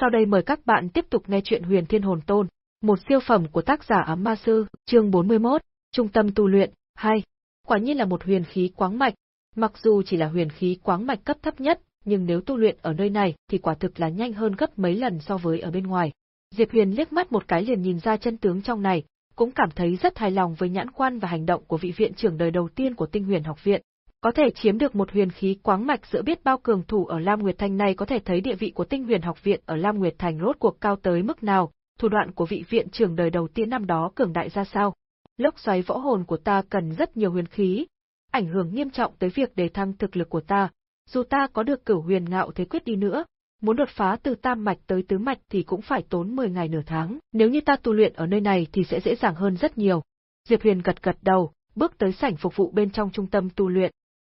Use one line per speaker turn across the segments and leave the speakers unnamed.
Sau đây mời các bạn tiếp tục nghe chuyện Huyền Thiên Hồn Tôn, một siêu phẩm của tác giả Ám Ma Sư, chương 41, Trung tâm tu luyện, 2. Quả nhiên là một huyền khí quáng mạch, mặc dù chỉ là huyền khí quáng mạch cấp thấp nhất, nhưng nếu tu luyện ở nơi này thì quả thực là nhanh hơn gấp mấy lần so với ở bên ngoài. Diệp Huyền liếc mắt một cái liền nhìn ra chân tướng trong này, cũng cảm thấy rất hài lòng với nhãn quan và hành động của vị viện trưởng đời đầu tiên của Tinh Huyền học viện. Có thể chiếm được một huyền khí quáng mạch giữa biết bao cường thủ ở Lam Nguyệt Thành này có thể thấy địa vị của Tinh Huyền học viện ở Lam Nguyệt Thành rốt cuộc cao tới mức nào, thủ đoạn của vị viện trưởng đời đầu tiên năm đó cường đại ra sao. Lốc xoáy võ hồn của ta cần rất nhiều huyền khí, ảnh hưởng nghiêm trọng tới việc đề thăng thực lực của ta. Dù ta có được cửu huyền ngạo thế quyết đi nữa, muốn đột phá từ tam mạch tới tứ mạch thì cũng phải tốn 10 ngày nửa tháng. Nếu như ta tu luyện ở nơi này thì sẽ dễ dàng hơn rất nhiều. Diệp Huyền gật gật đầu, bước tới sảnh phục vụ bên trong trung tâm tu luyện.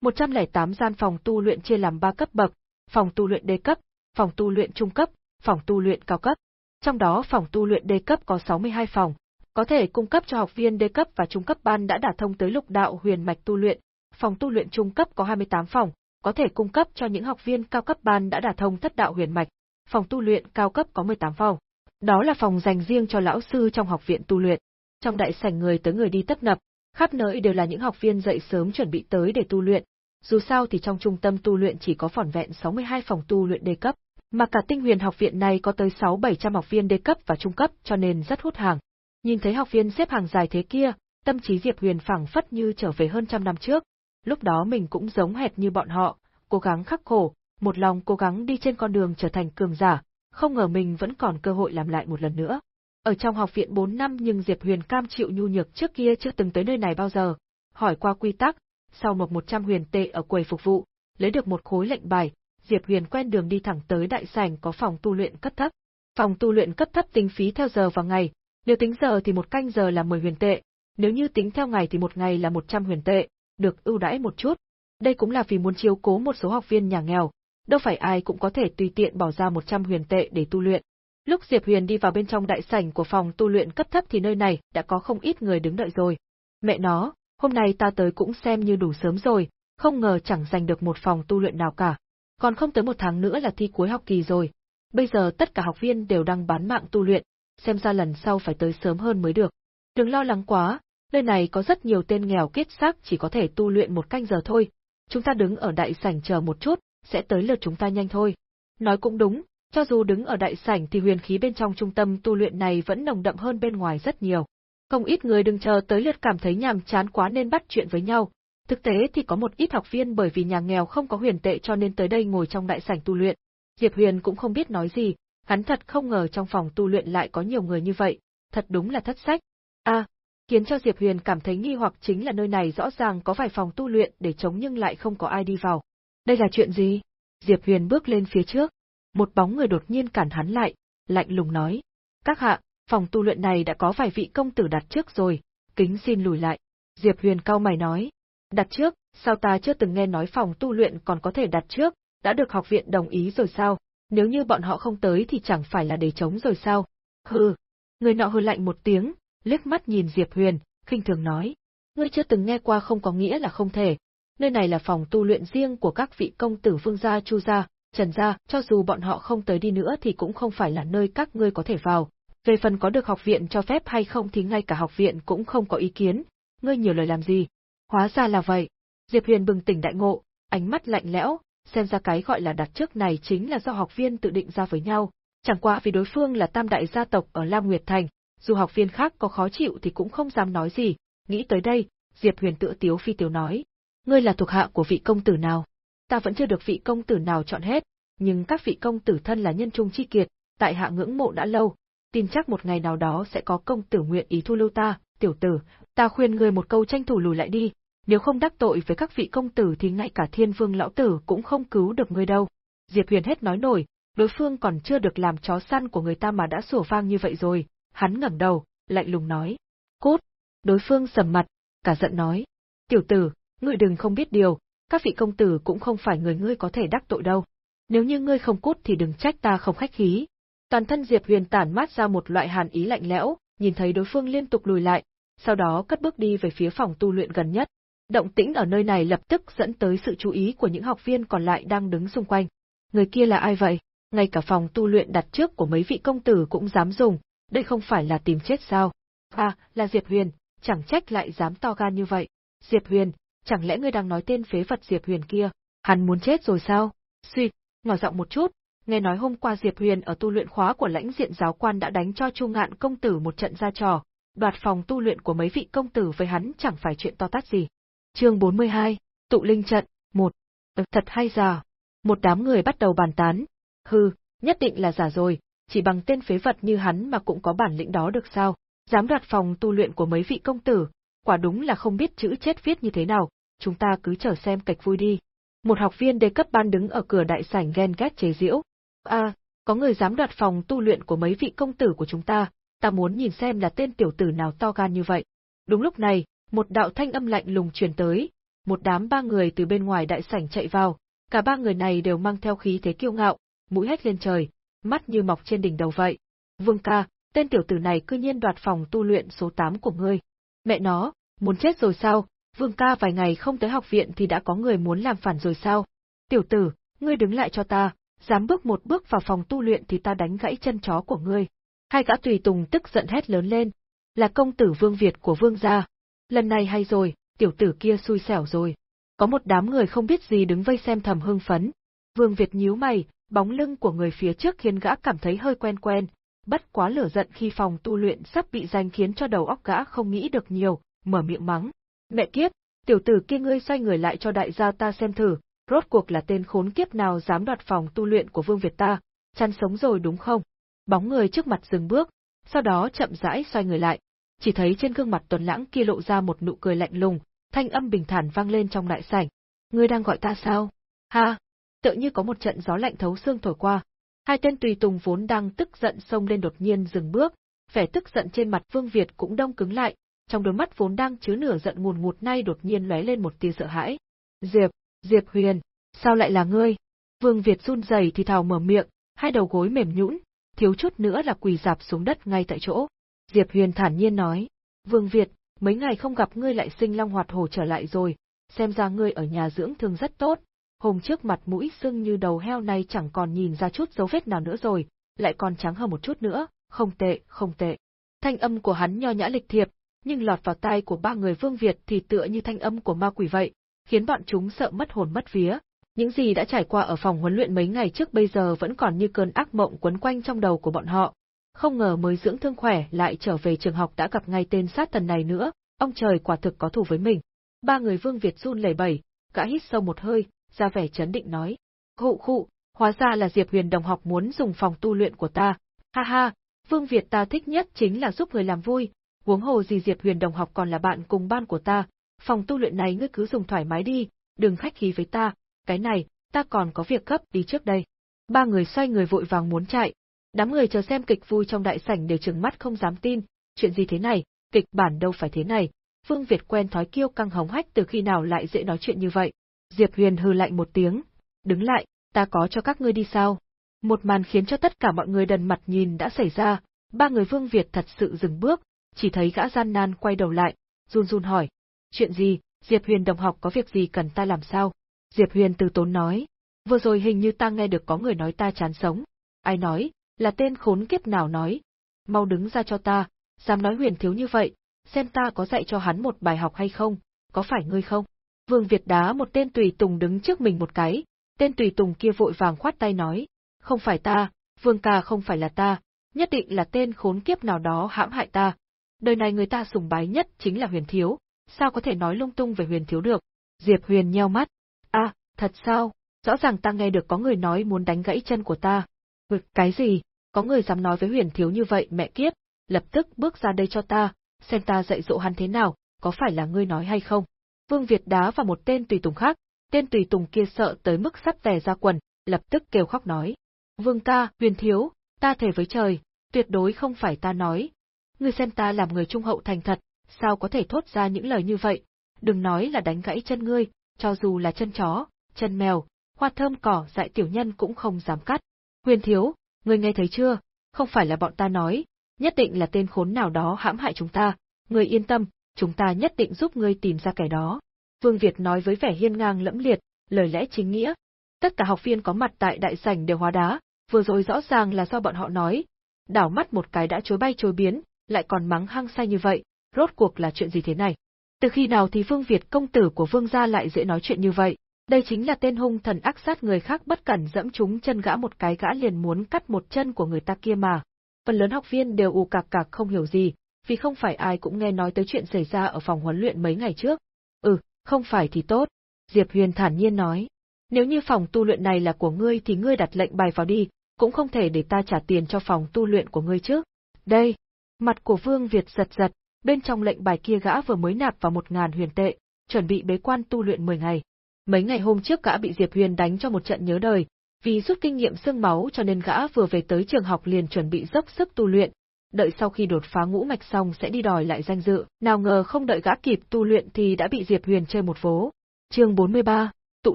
108 gian phòng tu luyện chia làm 3 cấp bậc, phòng tu luyện đê cấp, phòng tu luyện trung cấp, phòng tu luyện cao cấp. Trong đó phòng tu luyện đê cấp có 62 phòng, có thể cung cấp cho học viên đê cấp và trung cấp ban đã đả thông tới lục đạo huyền mạch tu luyện. Phòng tu luyện trung cấp có 28 phòng, có thể cung cấp cho những học viên cao cấp ban đã đả thông thất đạo huyền mạch. Phòng tu luyện cao cấp có 18 phòng. Đó là phòng dành riêng cho lão sư trong học viện tu luyện. Trong đại sảnh người tới người đi tấp nập, khắp nơi đều là những học viên dậy sớm chuẩn bị tới để tu luyện. Dù sao thì trong trung tâm tu luyện chỉ có vỏn vẹn 62 phòng tu luyện đề cấp, mà cả tinh huyền học viện này có tới 6-700 học viên đề cấp và trung cấp cho nên rất hút hàng. Nhìn thấy học viên xếp hàng dài thế kia, tâm trí Diệp Huyền phẳng phất như trở về hơn trăm năm trước, lúc đó mình cũng giống hệt như bọn họ, cố gắng khắc khổ, một lòng cố gắng đi trên con đường trở thành cường giả, không ngờ mình vẫn còn cơ hội làm lại một lần nữa. Ở trong học viện 4 năm nhưng Diệp Huyền cam chịu nhu nhược trước kia chưa từng tới nơi này bao giờ. Hỏi qua quy tắc, sau một 100 huyền tệ ở quầy phục vụ, lấy được một khối lệnh bài, Diệp Huyền quen đường đi thẳng tới đại sảnh có phòng tu luyện cấp thấp. Phòng tu luyện cấp thấp tính phí theo giờ và ngày, nếu tính giờ thì một canh giờ là 10 huyền tệ, nếu như tính theo ngày thì một ngày là 100 huyền tệ, được ưu đãi một chút. Đây cũng là vì muốn chiếu cố một số học viên nhà nghèo, đâu phải ai cũng có thể tùy tiện bỏ ra 100 huyền tệ để tu luyện. Lúc Diệp Huyền đi vào bên trong đại sảnh của phòng tu luyện cấp thấp thì nơi này đã có không ít người đứng đợi rồi. Mẹ nó, hôm nay ta tới cũng xem như đủ sớm rồi, không ngờ chẳng giành được một phòng tu luyện nào cả. Còn không tới một tháng nữa là thi cuối học kỳ rồi. Bây giờ tất cả học viên đều đang bán mạng tu luyện, xem ra lần sau phải tới sớm hơn mới được. Đừng lo lắng quá, nơi này có rất nhiều tên nghèo kết xác chỉ có thể tu luyện một canh giờ thôi. Chúng ta đứng ở đại sảnh chờ một chút, sẽ tới lượt chúng ta nhanh thôi. Nói cũng đúng, cho dù đứng ở đại sảnh thì huyền khí bên trong trung tâm tu luyện này vẫn nồng đậm hơn bên ngoài rất nhiều. Không ít người đừng chờ tới lượt cảm thấy nhàm chán quá nên bắt chuyện với nhau. Thực tế thì có một ít học viên bởi vì nhà nghèo không có huyền tệ cho nên tới đây ngồi trong đại sảnh tu luyện. Diệp Huyền cũng không biết nói gì, hắn thật không ngờ trong phòng tu luyện lại có nhiều người như vậy, thật đúng là thất sách. A, à, khiến cho Diệp Huyền cảm thấy nghi hoặc chính là nơi này rõ ràng có vài phòng tu luyện để chống nhưng lại không có ai đi vào. Đây là chuyện gì? Diệp Huyền bước lên phía trước, một bóng người đột nhiên cản hắn lại, lạnh lùng nói: "Các hạ, phòng tu luyện này đã có vài vị công tử đặt trước rồi, kính xin lùi lại." Diệp Huyền cao mày nói: "Đặt trước? Sao ta chưa từng nghe nói phòng tu luyện còn có thể đặt trước, đã được học viện đồng ý rồi sao? Nếu như bọn họ không tới thì chẳng phải là để chống rồi sao?" Hừ. Người nọ hừ lạnh một tiếng, liếc mắt nhìn Diệp Huyền, khinh thường nói: "Ngươi chưa từng nghe qua không có nghĩa là không thể, nơi này là phòng tu luyện riêng của các vị công tử vương gia Chu gia, Trần gia, cho dù bọn họ không tới đi nữa thì cũng không phải là nơi các ngươi có thể vào. Về phần có được học viện cho phép hay không thì ngay cả học viện cũng không có ý kiến, ngươi nhiều lời làm gì? Hóa ra là vậy. Diệp Huyền bừng tỉnh đại ngộ, ánh mắt lạnh lẽo, xem ra cái gọi là đặt trước này chính là do học viên tự định ra với nhau, chẳng qua vì đối phương là tam đại gia tộc ở Lam Nguyệt Thành, dù học viên khác có khó chịu thì cũng không dám nói gì, nghĩ tới đây, Diệp Huyền tựa tiếu phi tiếu nói, ngươi là thuộc hạ của vị công tử nào? Ta vẫn chưa được vị công tử nào chọn hết, nhưng các vị công tử thân là nhân trung chi kiệt, tại hạ ngưỡng mộ đã lâu, tin chắc một ngày nào đó sẽ có công tử nguyện ý thu lưu ta, tiểu tử, ta khuyên ngươi một câu tranh thủ lùi lại đi, nếu không đắc tội với các vị công tử thì ngay cả thiên vương lão tử cũng không cứu được ngươi đâu. Diệp Huyền hết nói nổi, đối phương còn chưa được làm chó săn của người ta mà đã sủa vang như vậy rồi, hắn ngẩng đầu, lạnh lùng nói. Cút! Đối phương sầm mặt, cả giận nói. Tiểu tử, ngươi đừng không biết điều, các vị công tử cũng không phải người ngươi có thể đắc tội đâu. Nếu như ngươi không cút thì đừng trách ta không khách khí. Toàn thân Diệp Huyền tản mát ra một loại hàn ý lạnh lẽo, nhìn thấy đối phương liên tục lùi lại, sau đó cất bước đi về phía phòng tu luyện gần nhất. Động tĩnh ở nơi này lập tức dẫn tới sự chú ý của những học viên còn lại đang đứng xung quanh. Người kia là ai vậy? ngay cả phòng tu luyện đặt trước của mấy vị công tử cũng dám dùng, đây không phải là tìm chết sao? À, là Diệp Huyền, chẳng trách lại dám to gan như vậy. Diệp Huyền, chẳng lẽ ngươi đang nói tên phế vật Diệp Huyền kia? Hắn muốn chết rồi sao? Suy, nhỏ giọng một chút, nghe nói hôm qua Diệp Huyền ở tu luyện khóa của lãnh diện giáo quan đã đánh cho Chu Ngạn công tử một trận ra trò, đoạt phòng tu luyện của mấy vị công tử với hắn chẳng phải chuyện to tát gì. Chương 42, Tụ Linh trận, 1. Ừ, thật hay giả. Một đám người bắt đầu bàn tán. Hừ, nhất định là giả rồi, chỉ bằng tên phế vật như hắn mà cũng có bản lĩnh đó được sao? Dám đoạt phòng tu luyện của mấy vị công tử, quả đúng là không biết chữ chết viết như thế nào, chúng ta cứ chờ xem kịch vui đi. Một học viên đề cấp ban đứng ở cửa đại sảnh ghen ghét chế giễu. À, có người dám đoạt phòng tu luyện của mấy vị công tử của chúng ta, ta muốn nhìn xem là tên tiểu tử nào to gan như vậy. Đúng lúc này, một đạo thanh âm lạnh lùng truyền tới, một đám ba người từ bên ngoài đại sảnh chạy vào, cả ba người này đều mang theo khí thế kiêu ngạo, mũi hét lên trời, mắt như mọc trên đỉnh đầu vậy. Vương ca, tên tiểu tử này cư nhiên đoạt phòng tu luyện số 8 của ngươi. Mẹ nó, muốn chết rồi sao, Vương ca vài ngày không tới học viện thì đã có người muốn làm phản rồi sao? Tiểu tử, ngươi đứng lại cho ta, dám bước một bước vào phòng tu luyện thì ta đánh gãy chân chó của ngươi. Hai gã tùy tùng tức giận hét lớn lên, là công tử Vương Việt của Vương gia. Lần này hay rồi, tiểu tử kia xui xẻo rồi. Có một đám người không biết gì đứng vây xem thầm hưng phấn. Vương Việt nhíu mày, bóng lưng của người phía trước khiến gã cảm thấy hơi quen quen, bất quá lửa giận khi phòng tu luyện sắp bị danh khiến cho đầu óc gã không nghĩ được nhiều, mở miệng mắng. Mẹ kiếp, tiểu tử kia ngươi xoay người lại cho đại gia ta xem thử, rốt cuộc là tên khốn kiếp nào dám đoạt phòng tu luyện của Vương Việt ta, chăn sống rồi đúng không? Bóng người trước mặt dừng bước, sau đó chậm rãi xoay người lại, chỉ thấy trên gương mặt tuần lãng kia lộ ra một nụ cười lạnh lùng, thanh âm bình thản vang lên trong đại sảnh. Ngươi đang gọi ta sao? Ha! Tự như có một trận gió lạnh thấu xương thổi qua. Hai tên tùy tùng vốn đang tức giận xông lên đột nhiên dừng bước, vẻ tức giận trên mặt Vương Việt cũng đông cứng lại, trong đôi mắt vốn đang chứa nửa giận ngùn ngụt nay đột nhiên lóe lên một tia sợ hãi. Diệp, Diệp Huyền, sao lại là ngươi? Vương Việt run rẩy thì thào mở miệng, hai đầu gối mềm nhũn, thiếu chút nữa là quỳ dạp xuống đất ngay tại chỗ. Diệp Huyền thản nhiên nói, Vương Việt, mấy ngày không gặp ngươi lại sinh long hoạt hồ trở lại rồi, xem ra ngươi ở nhà dưỡng thương rất tốt. Hôm trước mặt mũi sưng như đầu heo này chẳng còn nhìn ra chút dấu vết nào nữa rồi, lại còn trắng hơn một chút nữa, không tệ, không tệ. Thanh âm của hắn nho nhã lịch thiệp, nhưng lọt vào tai của ba người Vương Việt thì tựa như thanh âm của ma quỷ vậy, khiến bọn chúng sợ mất hồn mất vía. Những gì đã trải qua ở phòng huấn luyện mấy ngày trước bây giờ vẫn còn như cơn ác mộng quấn quanh trong đầu của bọn họ. Không ngờ mới dưỡng thương khỏe lại trở về trường học đã gặp ngay tên sát thần này nữa, ông trời quả thực có thù với mình. Ba người Vương Việt run lẩy bẩy, gã hít sâu một hơi, ra vẻ chấn định nói. Khụ khụ, hóa ra là Diệp Huyền đồng học muốn dùng phòng tu luyện của ta. Ha ha, Vương Việt ta thích nhất chính là giúp người làm vui, huống hồ gì Diệp Huyền đồng học còn là bạn cùng ban của ta, phòng tu luyện này ngươi cứ dùng thoải mái đi, đừng khách khí với ta, cái này, ta còn có việc gấp đi trước đây. Ba người xoay người vội vàng muốn chạy. Đám người chờ xem kịch vui trong đại sảnh đều trừng mắt không dám tin, chuyện gì thế này, kịch bản đâu phải thế này. Phương Việt quen thói kiêu căng hống hách từ khi nào lại dễ nói chuyện như vậy. Diệp Huyền hừ lạnh một tiếng, đứng lại, ta có cho các ngươi đi sao? Một màn khiến cho tất cả mọi người đần mặt nhìn đã xảy ra, ba người Vương Việt thật sự dừng bước, chỉ thấy gã gian nan quay đầu lại, run run hỏi. Chuyện gì, Diệp Huyền đồng học có việc gì cần ta làm sao? Diệp Huyền từ tốn nói. Vừa rồi hình như ta nghe được có người nói ta chán sống. Ai nói, là tên khốn kiếp nào nói. Mau đứng ra cho ta, dám nói huyền thiếu như vậy, xem ta có dạy cho hắn một bài học hay không, có phải ngươi không? Vương Việt đá một tên tùy tùng đứng trước mình một cái, tên tùy tùng kia vội vàng khoát tay nói, không phải ta, Vương ca không phải là ta, nhất định là tên khốn kiếp nào đó hãm hại ta, đời này người ta sùng bái nhất chính là huyền thiếu, sao có thể nói lung tung về huyền thiếu được? Diệp huyền nheo mắt. À, thật sao? Rõ ràng ta nghe được có người nói muốn đánh gãy chân của ta. Vực cái gì? Có người dám nói với huyền thiếu như vậy mẹ kiếp, lập tức bước ra đây cho ta, xem ta dạy dỗ hắn thế nào, có phải là ngươi nói hay không? Vương Việt đá vào một tên tùy tùng khác, tên tùy tùng kia sợ tới mức sắp tè ra quần, lập tức kêu khóc nói. Vương ta, huyền thiếu, ta thề với trời, tuyệt đối không phải ta nói, ngươi xem ta làm người trung hậu thành thật, sao có thể thốt ra những lời như vậy? Đừng nói là đánh gãy chân ngươi, cho dù là chân chó, chân mèo, hoa thơm cỏ dại tiểu nhân cũng không dám cắt. Huyền thiếu, ngươi nghe thấy chưa? Không phải là bọn ta nói, nhất định là tên khốn nào đó hãm hại chúng ta, ngươi yên tâm, chúng ta nhất định giúp ngươi tìm ra kẻ đó. Vương Việt nói với vẻ hiên ngang lẫm liệt, lời lẽ chính nghĩa. Tất cả học viên có mặt tại đại sảnh đều hóa đá, vừa rồi rõ ràng là do bọn họ nói. Đảo mắt một cái đã chối bay chối biến, lại còn mắng hăng say như vậy, rốt cuộc là chuyện gì thế này? Từ khi nào thì Vương Việt công tử của Vương gia lại dễ nói chuyện như vậy? Đây chính là tên hung thần ác sát người khác bất cẩn dẫm trúng chân gã một cái gã liền muốn cắt một chân của người ta kia mà. Phần lớn học viên đều ù cạc cạc không hiểu gì, vì không phải ai cũng nghe nói tới chuyện xảy ra ở phòng huấn luyện mấy ngày trước. Ừ, không phải thì tốt. Diệp Huyền thản nhiên nói. Nếu như phòng tu luyện này là của ngươi thì ngươi đặt lệnh bài vào đi, cũng không thể để ta trả tiền cho phòng tu luyện của ngươi chứ. Đây, mặt của Vương Việt giật giật, bên trong lệnh bài kia gã vừa mới nạp vào một ngàn huyền tệ, chuẩn bị bế quan tu luyện 10 ngày. Mấy ngày hôm trước gã bị Diệp Huyền đánh cho một trận nhớ đời, vì rút kinh nghiệm xương máu cho nên gã vừa về tới trường học liền chuẩn bị dốc sức tu luyện, đợi sau khi đột phá ngũ mạch xong sẽ đi đòi lại danh dự, nào ngờ không đợi gã kịp tu luyện thì đã bị Diệp Huyền chơi một vố. Chương 43, Tụ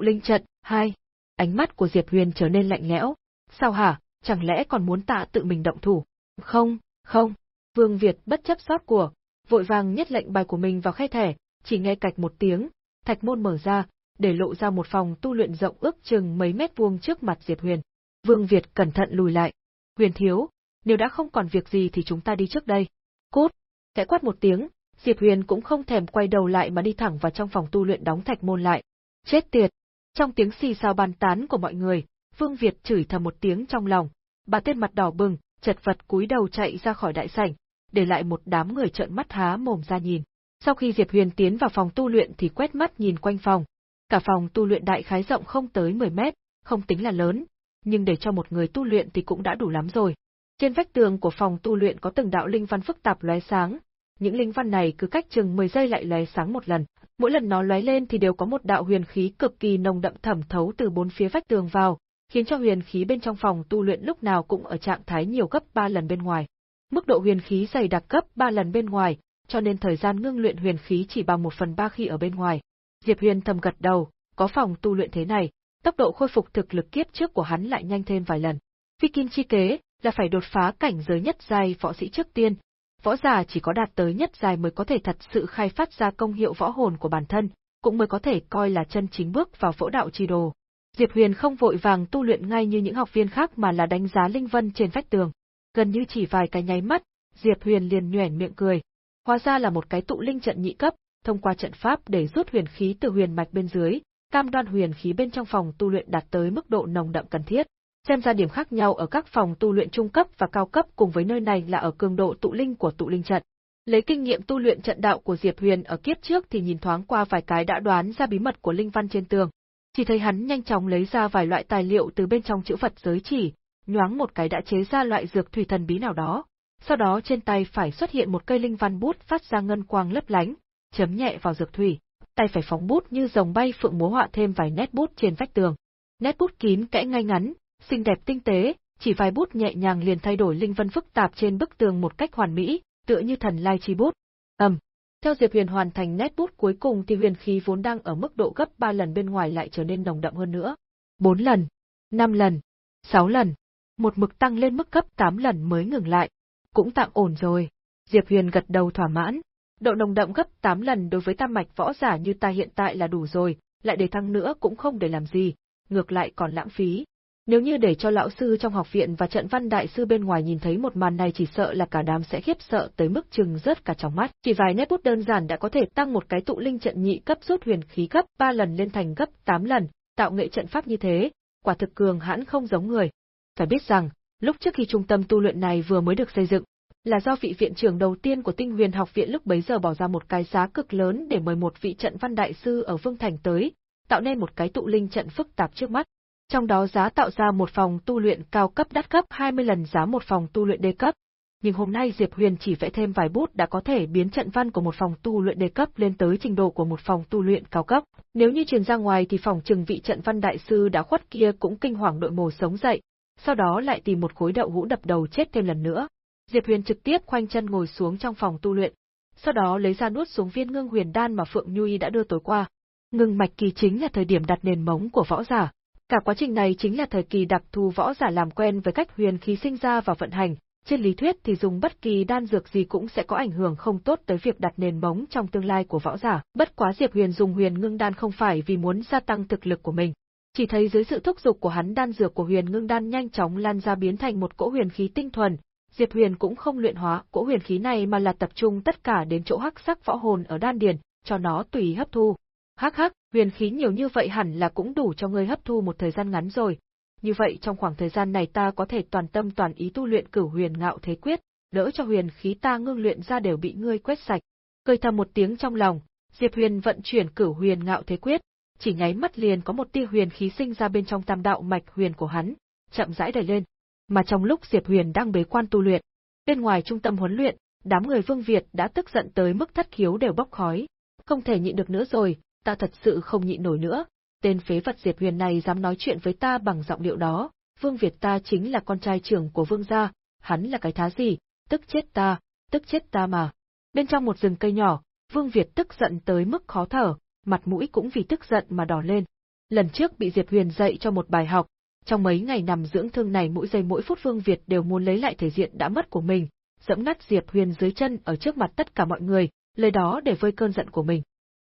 linh trận 2. Ánh mắt của Diệp Huyền trở nên lạnh lẽo. Sao hả, chẳng lẽ còn muốn tạ tự mình động thủ? Không, không. Vương Việt bất chấp sót của, vội vàng nhất lệnh bài của mình vào khe thẻ, chỉ nghe cạch một tiếng, thạch môn mở ra, để lộ ra một phòng tu luyện rộng ước chừng mấy mét vuông trước mặt Diệp Huyền. Vương Việt cẩn thận lùi lại. Huyền thiếu, nếu đã không còn việc gì thì chúng ta đi trước đây. Cút! Khẽ quát một tiếng, Diệp Huyền cũng không thèm quay đầu lại mà đi thẳng vào trong phòng tu luyện đóng thạch môn lại. Chết tiệt! Trong tiếng xì xào bàn tán của mọi người, Vương Việt chửi thầm một tiếng trong lòng, bà tên mặt đỏ bừng, chật vật cúi đầu chạy ra khỏi đại sảnh, để lại một đám người trợn mắt há mồm ra nhìn. Sau khi Diệp Huyền tiến vào phòng tu luyện thì quét mắt nhìn quanh phòng. Cả phòng tu luyện đại khái rộng không tới 10 mét, không tính là lớn, nhưng để cho một người tu luyện thì cũng đã đủ lắm rồi. Trên vách tường của phòng tu luyện có từng đạo linh văn phức tạp lóe sáng, những linh văn này cứ cách chừng 10 giây lại lóe sáng một lần, mỗi lần nó lóe lên thì đều có một đạo huyền khí cực kỳ nồng đậm thẩm thấu từ bốn phía vách tường vào, khiến cho huyền khí bên trong phòng tu luyện lúc nào cũng ở trạng thái nhiều gấp 3 lần bên ngoài. Mức độ huyền khí dày đặc gấp 3 lần bên ngoài, cho nên thời gian ngưng luyện huyền khí chỉ bằng 1 phần 3 khi ở bên ngoài. Diệp Huyền thầm gật đầu, có phòng tu luyện thế này, tốc độ khôi phục thực lực kiếp trước của hắn lại nhanh thêm vài lần. Phi kim chi kế là phải đột phá cảnh giới nhất giai võ sĩ trước tiên, võ giả chỉ có đạt tới nhất giai mới có thể thật sự khai phát ra công hiệu võ hồn của bản thân, cũng mới có thể coi là chân chính bước vào võ đạo chi đồ. Diệp Huyền không vội vàng tu luyện ngay như những học viên khác mà là đánh giá linh vân trên vách tường. Gần như chỉ vài cái nháy mắt, Diệp Huyền liền nhoẻn miệng cười. Hóa ra là một cái tụ linh trận nhị cấp, thông qua trận pháp để rút huyền khí từ huyền mạch bên dưới, cam đoan huyền khí bên trong phòng tu luyện đạt tới mức độ nồng đậm cần thiết. Xem ra điểm khác nhau ở các phòng tu luyện trung cấp và cao cấp cùng với nơi này là ở cường độ tụ linh của tụ linh trận. Lấy kinh nghiệm tu luyện trận đạo của Diệp Huyền ở kiếp trước thì nhìn thoáng qua vài cái đã đoán ra bí mật của linh văn trên tường. Chỉ thấy hắn nhanh chóng lấy ra vài loại tài liệu từ bên trong chữ vật giới chỉ, nhoáng một cái đã chế ra loại dược thủy thần bí nào đó. Sau đó trên tay phải xuất hiện một cây linh văn bút phát ra ngân quang lấp lánh, chấm nhẹ vào dược thủy, tay phải phóng bút như rồng bay phượng múa họa thêm vài nét bút trên vách tường. Nét bút kín kẽ ngay ngắn, xinh đẹp tinh tế, chỉ vài bút nhẹ nhàng liền thay đổi linh văn phức tạp trên bức tường một cách hoàn mỹ, tựa như thần lai chi bút. Ầm. Theo Diệp Huyền hoàn thành nét bút cuối cùng thì huyền khí vốn đang ở mức độ gấp 3 lần bên ngoài lại trở nên nồng đậm hơn nữa. 4 lần, 5 lần, 6 lần, một mực tăng lên mức cấp 8 lần mới ngừng lại. Cũng tạm ổn rồi. Diệp Huyền gật đầu thỏa mãn. Độ nồng đậm gấp 8 lần đối với tam mạch võ giả như ta hiện tại là đủ rồi, lại để thăng nữa cũng không để làm gì, ngược lại còn lãng phí. Nếu như để cho lão sư trong học viện và trận văn đại sư bên ngoài nhìn thấy một màn này chỉ sợ là cả đám sẽ khiếp sợ tới mức chừng rớt cả trong mắt. Chỉ vài nét bút đơn giản đã có thể tăng một cái tụ linh trận nhị cấp rút huyền khí cấp 3 lần lên thành gấp 8 lần, tạo nghệ trận pháp như thế, quả thực cường hãn không giống người. Phải biết rằng, lúc trước khi trung tâm tu luyện này vừa mới được xây dựng, là do vị viện trưởng đầu tiên của Tinh Huyền học viện lúc bấy giờ bỏ ra một cái giá cực lớn để mời một vị trận văn đại sư ở Vương Thành tới, tạo nên một cái tụ linh trận phức tạp trước mắt trong đó giá tạo ra một phòng tu luyện cao cấp đắt cấp 20 lần giá một phòng tu luyện đê cấp. Nhưng hôm nay Diệp Huyền chỉ vẽ thêm vài bút đã có thể biến trận văn của một phòng tu luyện đê cấp lên tới trình độ của một phòng tu luyện cao cấp. Nếu như truyền ra ngoài thì phòng trừng vị trận văn đại sư đã khuất kia cũng kinh hoàng đội mồ sống dậy, sau đó lại tìm một khối đậu hũ đập đầu chết thêm lần nữa. Diệp Huyền trực tiếp khoanh chân ngồi xuống trong phòng tu luyện, sau đó lấy ra nuốt xuống viên ngưng huyền đan mà Phượng Nhu đã đưa tối qua. Ngưng mạch kỳ chính là thời điểm đặt nền móng của võ giả, Cả quá trình này chính là thời kỳ đặc thù võ giả làm quen với cách huyền khí sinh ra và vận hành, trên lý thuyết thì dùng bất kỳ đan dược gì cũng sẽ có ảnh hưởng không tốt tới việc đặt nền móng trong tương lai của võ giả. Bất quá Diệp Huyền dùng huyền ngưng đan không phải vì muốn gia tăng thực lực của mình. Chỉ thấy dưới sự thúc giục của hắn đan dược của Huyền Ngưng đan nhanh chóng lan ra biến thành một cỗ huyền khí tinh thuần, Diệp Huyền cũng không luyện hóa cỗ huyền khí này mà là tập trung tất cả đến chỗ hắc sắc võ hồn ở đan điền, cho nó tùy hấp thu. Hắc hắc, huyền khí nhiều như vậy hẳn là cũng đủ cho ngươi hấp thu một thời gian ngắn rồi. Như vậy trong khoảng thời gian này ta có thể toàn tâm toàn ý tu luyện cửu huyền ngạo thế quyết, đỡ cho huyền khí ta ngưng luyện ra đều bị ngươi quét sạch. Cười thầm một tiếng trong lòng, Diệp Huyền vận chuyển cửu huyền ngạo thế quyết, chỉ nháy mắt liền có một tia huyền khí sinh ra bên trong tam đạo mạch huyền của hắn, chậm rãi đẩy lên. Mà trong lúc Diệp Huyền đang bế quan tu luyện, bên ngoài trung tâm huấn luyện, đám người Vương Việt đã tức giận tới mức thất khiếu đều bốc khói. Không thể nhịn được nữa rồi, ta thật sự không nhịn nổi nữa. Tên phế vật Diệp Huyền này dám nói chuyện với ta bằng giọng điệu đó, Vương Việt ta chính là con trai trưởng của Vương gia, hắn là cái thá gì, tức chết ta, tức chết ta mà. Bên trong một rừng cây nhỏ, Vương Việt tức giận tới mức khó thở, mặt mũi cũng vì tức giận mà đỏ lên. Lần trước bị Diệp Huyền dạy cho một bài học, trong mấy ngày nằm dưỡng thương này mỗi giây mỗi phút Vương Việt đều muốn lấy lại thể diện đã mất của mình, dẫm nát Diệp Huyền dưới chân ở trước mặt tất cả mọi người, lời đó để vơi cơn giận của mình.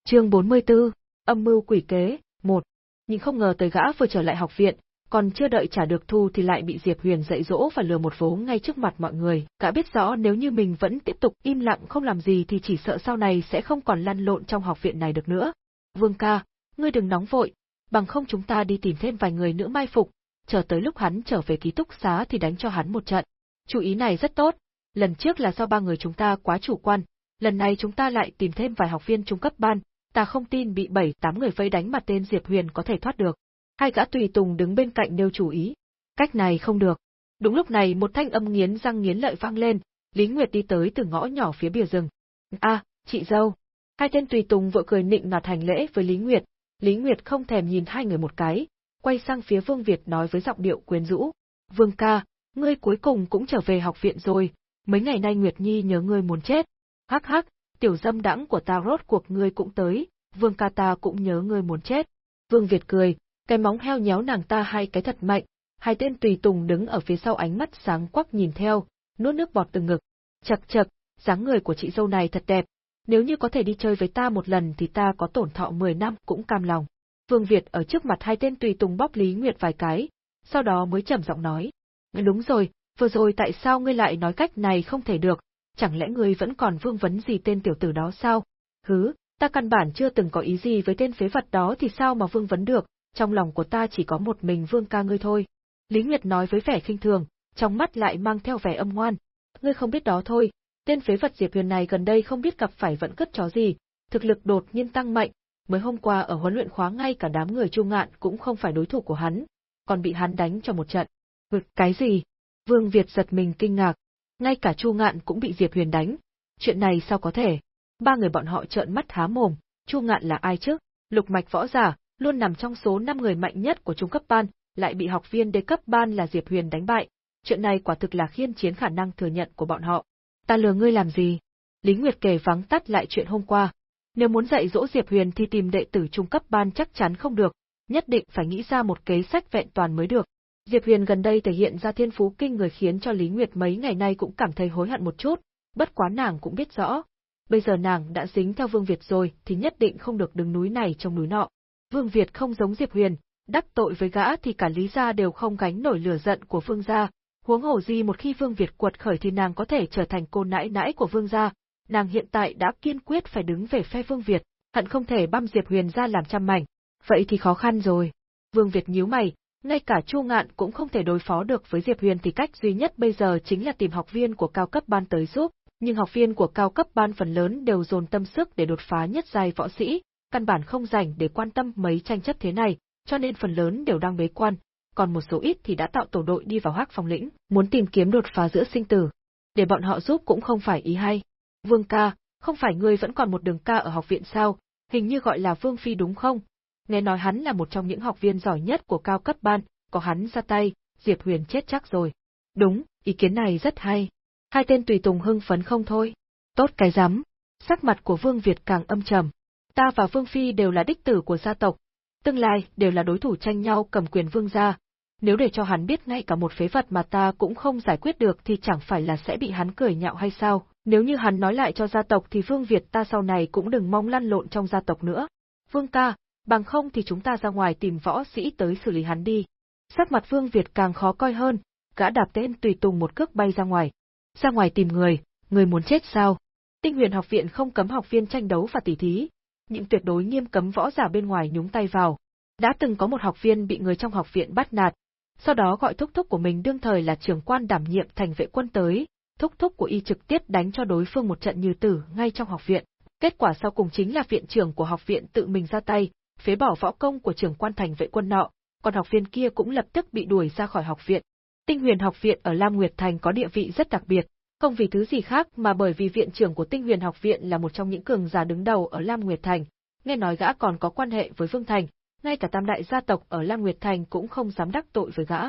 Chương 44, âm mưu quỷ kế, 1. Nhưng không ngờ tới gã vừa trở lại học viện, còn chưa đợi trả được thu thì lại bị Diệp Huyền dạy dỗ và lừa một vố ngay trước mặt mọi người. Cả biết rõ nếu như mình vẫn tiếp tục im lặng không làm gì thì chỉ sợ sau này sẽ không còn lăn lộn trong học viện này được nữa. Vương ca, ngươi đừng nóng vội, bằng không chúng ta đi tìm thêm vài người nữa mai phục, chờ tới lúc hắn trở về ký túc xá thì đánh cho hắn một trận. Chủ ý này rất tốt, lần trước là do ba người chúng ta quá chủ quan, lần này chúng ta lại tìm thêm vài học viên trung cấp ban, ta không tin bị bảy tám người vây đánh mà tên Diệp Huyền có thể thoát được. Hai gã tùy tùng đứng bên cạnh nêu chủ ý. Cách này không được. Đúng lúc này một thanh âm nghiến răng nghiến lợi vang lên, Lý Nguyệt đi tới từ ngõ nhỏ phía bìa rừng. A, chị dâu. Hai tên tùy tùng vội cười nịnh nọt hành lễ với Lý Nguyệt. Lý Nguyệt không thèm nhìn hai người một cái, quay sang phía Vương Việt nói với giọng điệu quyến rũ. Vương ca, ngươi cuối cùng cũng trở về học viện rồi, mấy ngày nay Nguyệt Nhi nhớ ngươi muốn chết. Hắc hắc, tiểu dâm đãng của ta rốt cuộc ngươi cũng tới, Vương ca ta cũng nhớ ngươi muốn chết. Vương Việt cười, cái móng heo nhéo nàng ta hai cái thật mạnh, hai tên tùy tùng đứng ở phía sau ánh mắt sáng quắc nhìn theo, nuốt nước bọt từ ngực. Chật chật, dáng người của chị dâu này thật đẹp, nếu như có thể đi chơi với ta một lần thì ta có tổn thọ 10 năm cũng cam lòng. Vương Việt ở trước mặt hai tên tùy tùng bóp Lý Nguyệt vài cái, sau đó mới trầm giọng nói. Đúng rồi, vừa rồi tại sao ngươi lại nói cách này không thể được, chẳng lẽ ngươi vẫn còn vương vấn gì tên tiểu tử đó sao? Hứ, ta căn bản chưa từng có ý gì với tên phế vật đó thì sao mà vương vấn được, trong lòng của ta chỉ có một mình vương ca ngươi thôi. Lý Nguyệt nói với vẻ khinh thường, trong mắt lại mang theo vẻ âm ngoan. Ngươi không biết đó thôi, tên phế vật Diệp Huyền này gần đây không biết gặp phải vận cất chó gì, thực lực đột nhiên tăng mạnh, mới hôm qua ở huấn luyện khóa ngay cả đám người Chu Ngạn cũng không phải đối thủ của hắn, còn bị hắn đánh cho một trận. Vực cái gì? Vương Việt giật mình kinh ngạc, ngay cả Chu Ngạn cũng bị Diệp Huyền đánh. Chuyện này sao có thể? Ba người bọn họ trợn mắt há mồm, Chu Ngạn là ai chứ? Lục mạch võ giả, luôn nằm trong số 5 người mạnh nhất của trung cấp ban, lại bị học viên đế cấp ban là Diệp Huyền đánh bại. Chuyện này quả thực là khiên chiến khả năng thừa nhận của bọn họ. Ta lừa ngươi làm gì? Lý Nguyệt kể vắng tắt lại chuyện hôm qua. Nếu muốn dạy dỗ Diệp Huyền thì tìm đệ tử trung cấp ban chắc chắn không được, nhất định phải nghĩ ra một kế sách vẹn toàn mới được. Diệp Huyền gần đây thể hiện ra thiên phú kinh người khiến cho Lý Nguyệt mấy ngày nay cũng cảm thấy hối hận một chút, bất quá nàng cũng biết rõ. Bây giờ nàng đã dính theo Vương Việt rồi thì nhất định không được đứng núi này trong núi nọ. Vương Việt không giống Diệp Huyền, đắc tội với gã thì cả Lý gia đều không gánh nổi lửa giận của Vương gia, huống hồ gì một khi Vương Việt quật khởi thì nàng có thể trở thành cô nãi nãi của Vương gia, nàng hiện tại đã kiên quyết phải đứng về phe Vương Việt, hận không thể băm Diệp Huyền ra làm trăm mảnh, vậy thì khó khăn rồi. Vương Việt nhíu mày, ngay cả Chu Ngạn cũng không thể đối phó được với Diệp Huyền thì cách duy nhất bây giờ chính là tìm học viên của cao cấp ban tới giúp, nhưng học viên của cao cấp ban phần lớn đều dồn tâm sức để đột phá nhất giai võ sĩ, căn bản không rảnh để quan tâm mấy tranh chấp thế này, cho nên phần lớn đều đang bế quan, còn một số ít thì đã tạo tổ đội đi vào hắc phong lĩnh, muốn tìm kiếm đột phá giữa sinh tử. Để bọn họ giúp cũng không phải ý hay. Vương ca, không phải ngươi vẫn còn một đường ca ở học viện sao, hình như gọi là Vương Phi đúng không? Nghe nói hắn là một trong những học viên giỏi nhất của cao cấp ban, có hắn ra tay, Diệp Huyền chết chắc rồi. Đúng, ý kiến này rất hay. Hai tên tùy tùng hưng phấn không thôi. Tốt cái rắm. Sắc mặt của Vương Việt càng âm trầm. Ta và Vương Phi đều là đích tử của gia tộc, tương lai đều là đối thủ tranh nhau cầm quyền vương gia. Nếu để cho hắn biết ngay cả một phế vật mà ta cũng không giải quyết được thì chẳng phải là sẽ bị hắn cười nhạo hay sao? Nếu như hắn nói lại cho gia tộc thì Vương Việt ta sau này cũng đừng mong lăn lộn trong gia tộc nữa. Vương ca, bằng không thì chúng ta ra ngoài tìm võ sĩ tới xử lý hắn đi. Sắc mặt Vương Việt càng khó coi hơn, gã đạp tên tùy tùng một cước bay ra ngoài. Ra ngoài tìm người, người muốn chết sao? Tinh huyền học viện không cấm học viên tranh đấu và tỉ thí, nhưng tuyệt đối nghiêm cấm võ giả bên ngoài nhúng tay vào. Đã từng có một học viên bị người trong học viện bắt nạt, sau đó gọi thúc thúc của mình đương thời là trưởng quan đảm nhiệm thành vệ quân tới, thúc thúc của y trực tiếp đánh cho đối phương một trận như tử ngay trong học viện. Kết quả sau cùng chính là viện trưởng của học viện tự mình ra tay, phế bỏ võ công của trưởng quan thành vệ quân nọ, còn học viên kia cũng lập tức bị đuổi ra khỏi học viện. Tinh huyền học viện ở Lam Nguyệt Thành có địa vị rất đặc biệt, không vì thứ gì khác mà bởi vì viện trưởng của Tinh huyền học viện là một trong những cường giả đứng đầu ở Lam Nguyệt Thành, nghe nói gã còn có quan hệ với Vương Thành, ngay cả tam đại gia tộc ở Lam Nguyệt Thành cũng không dám đắc tội với gã.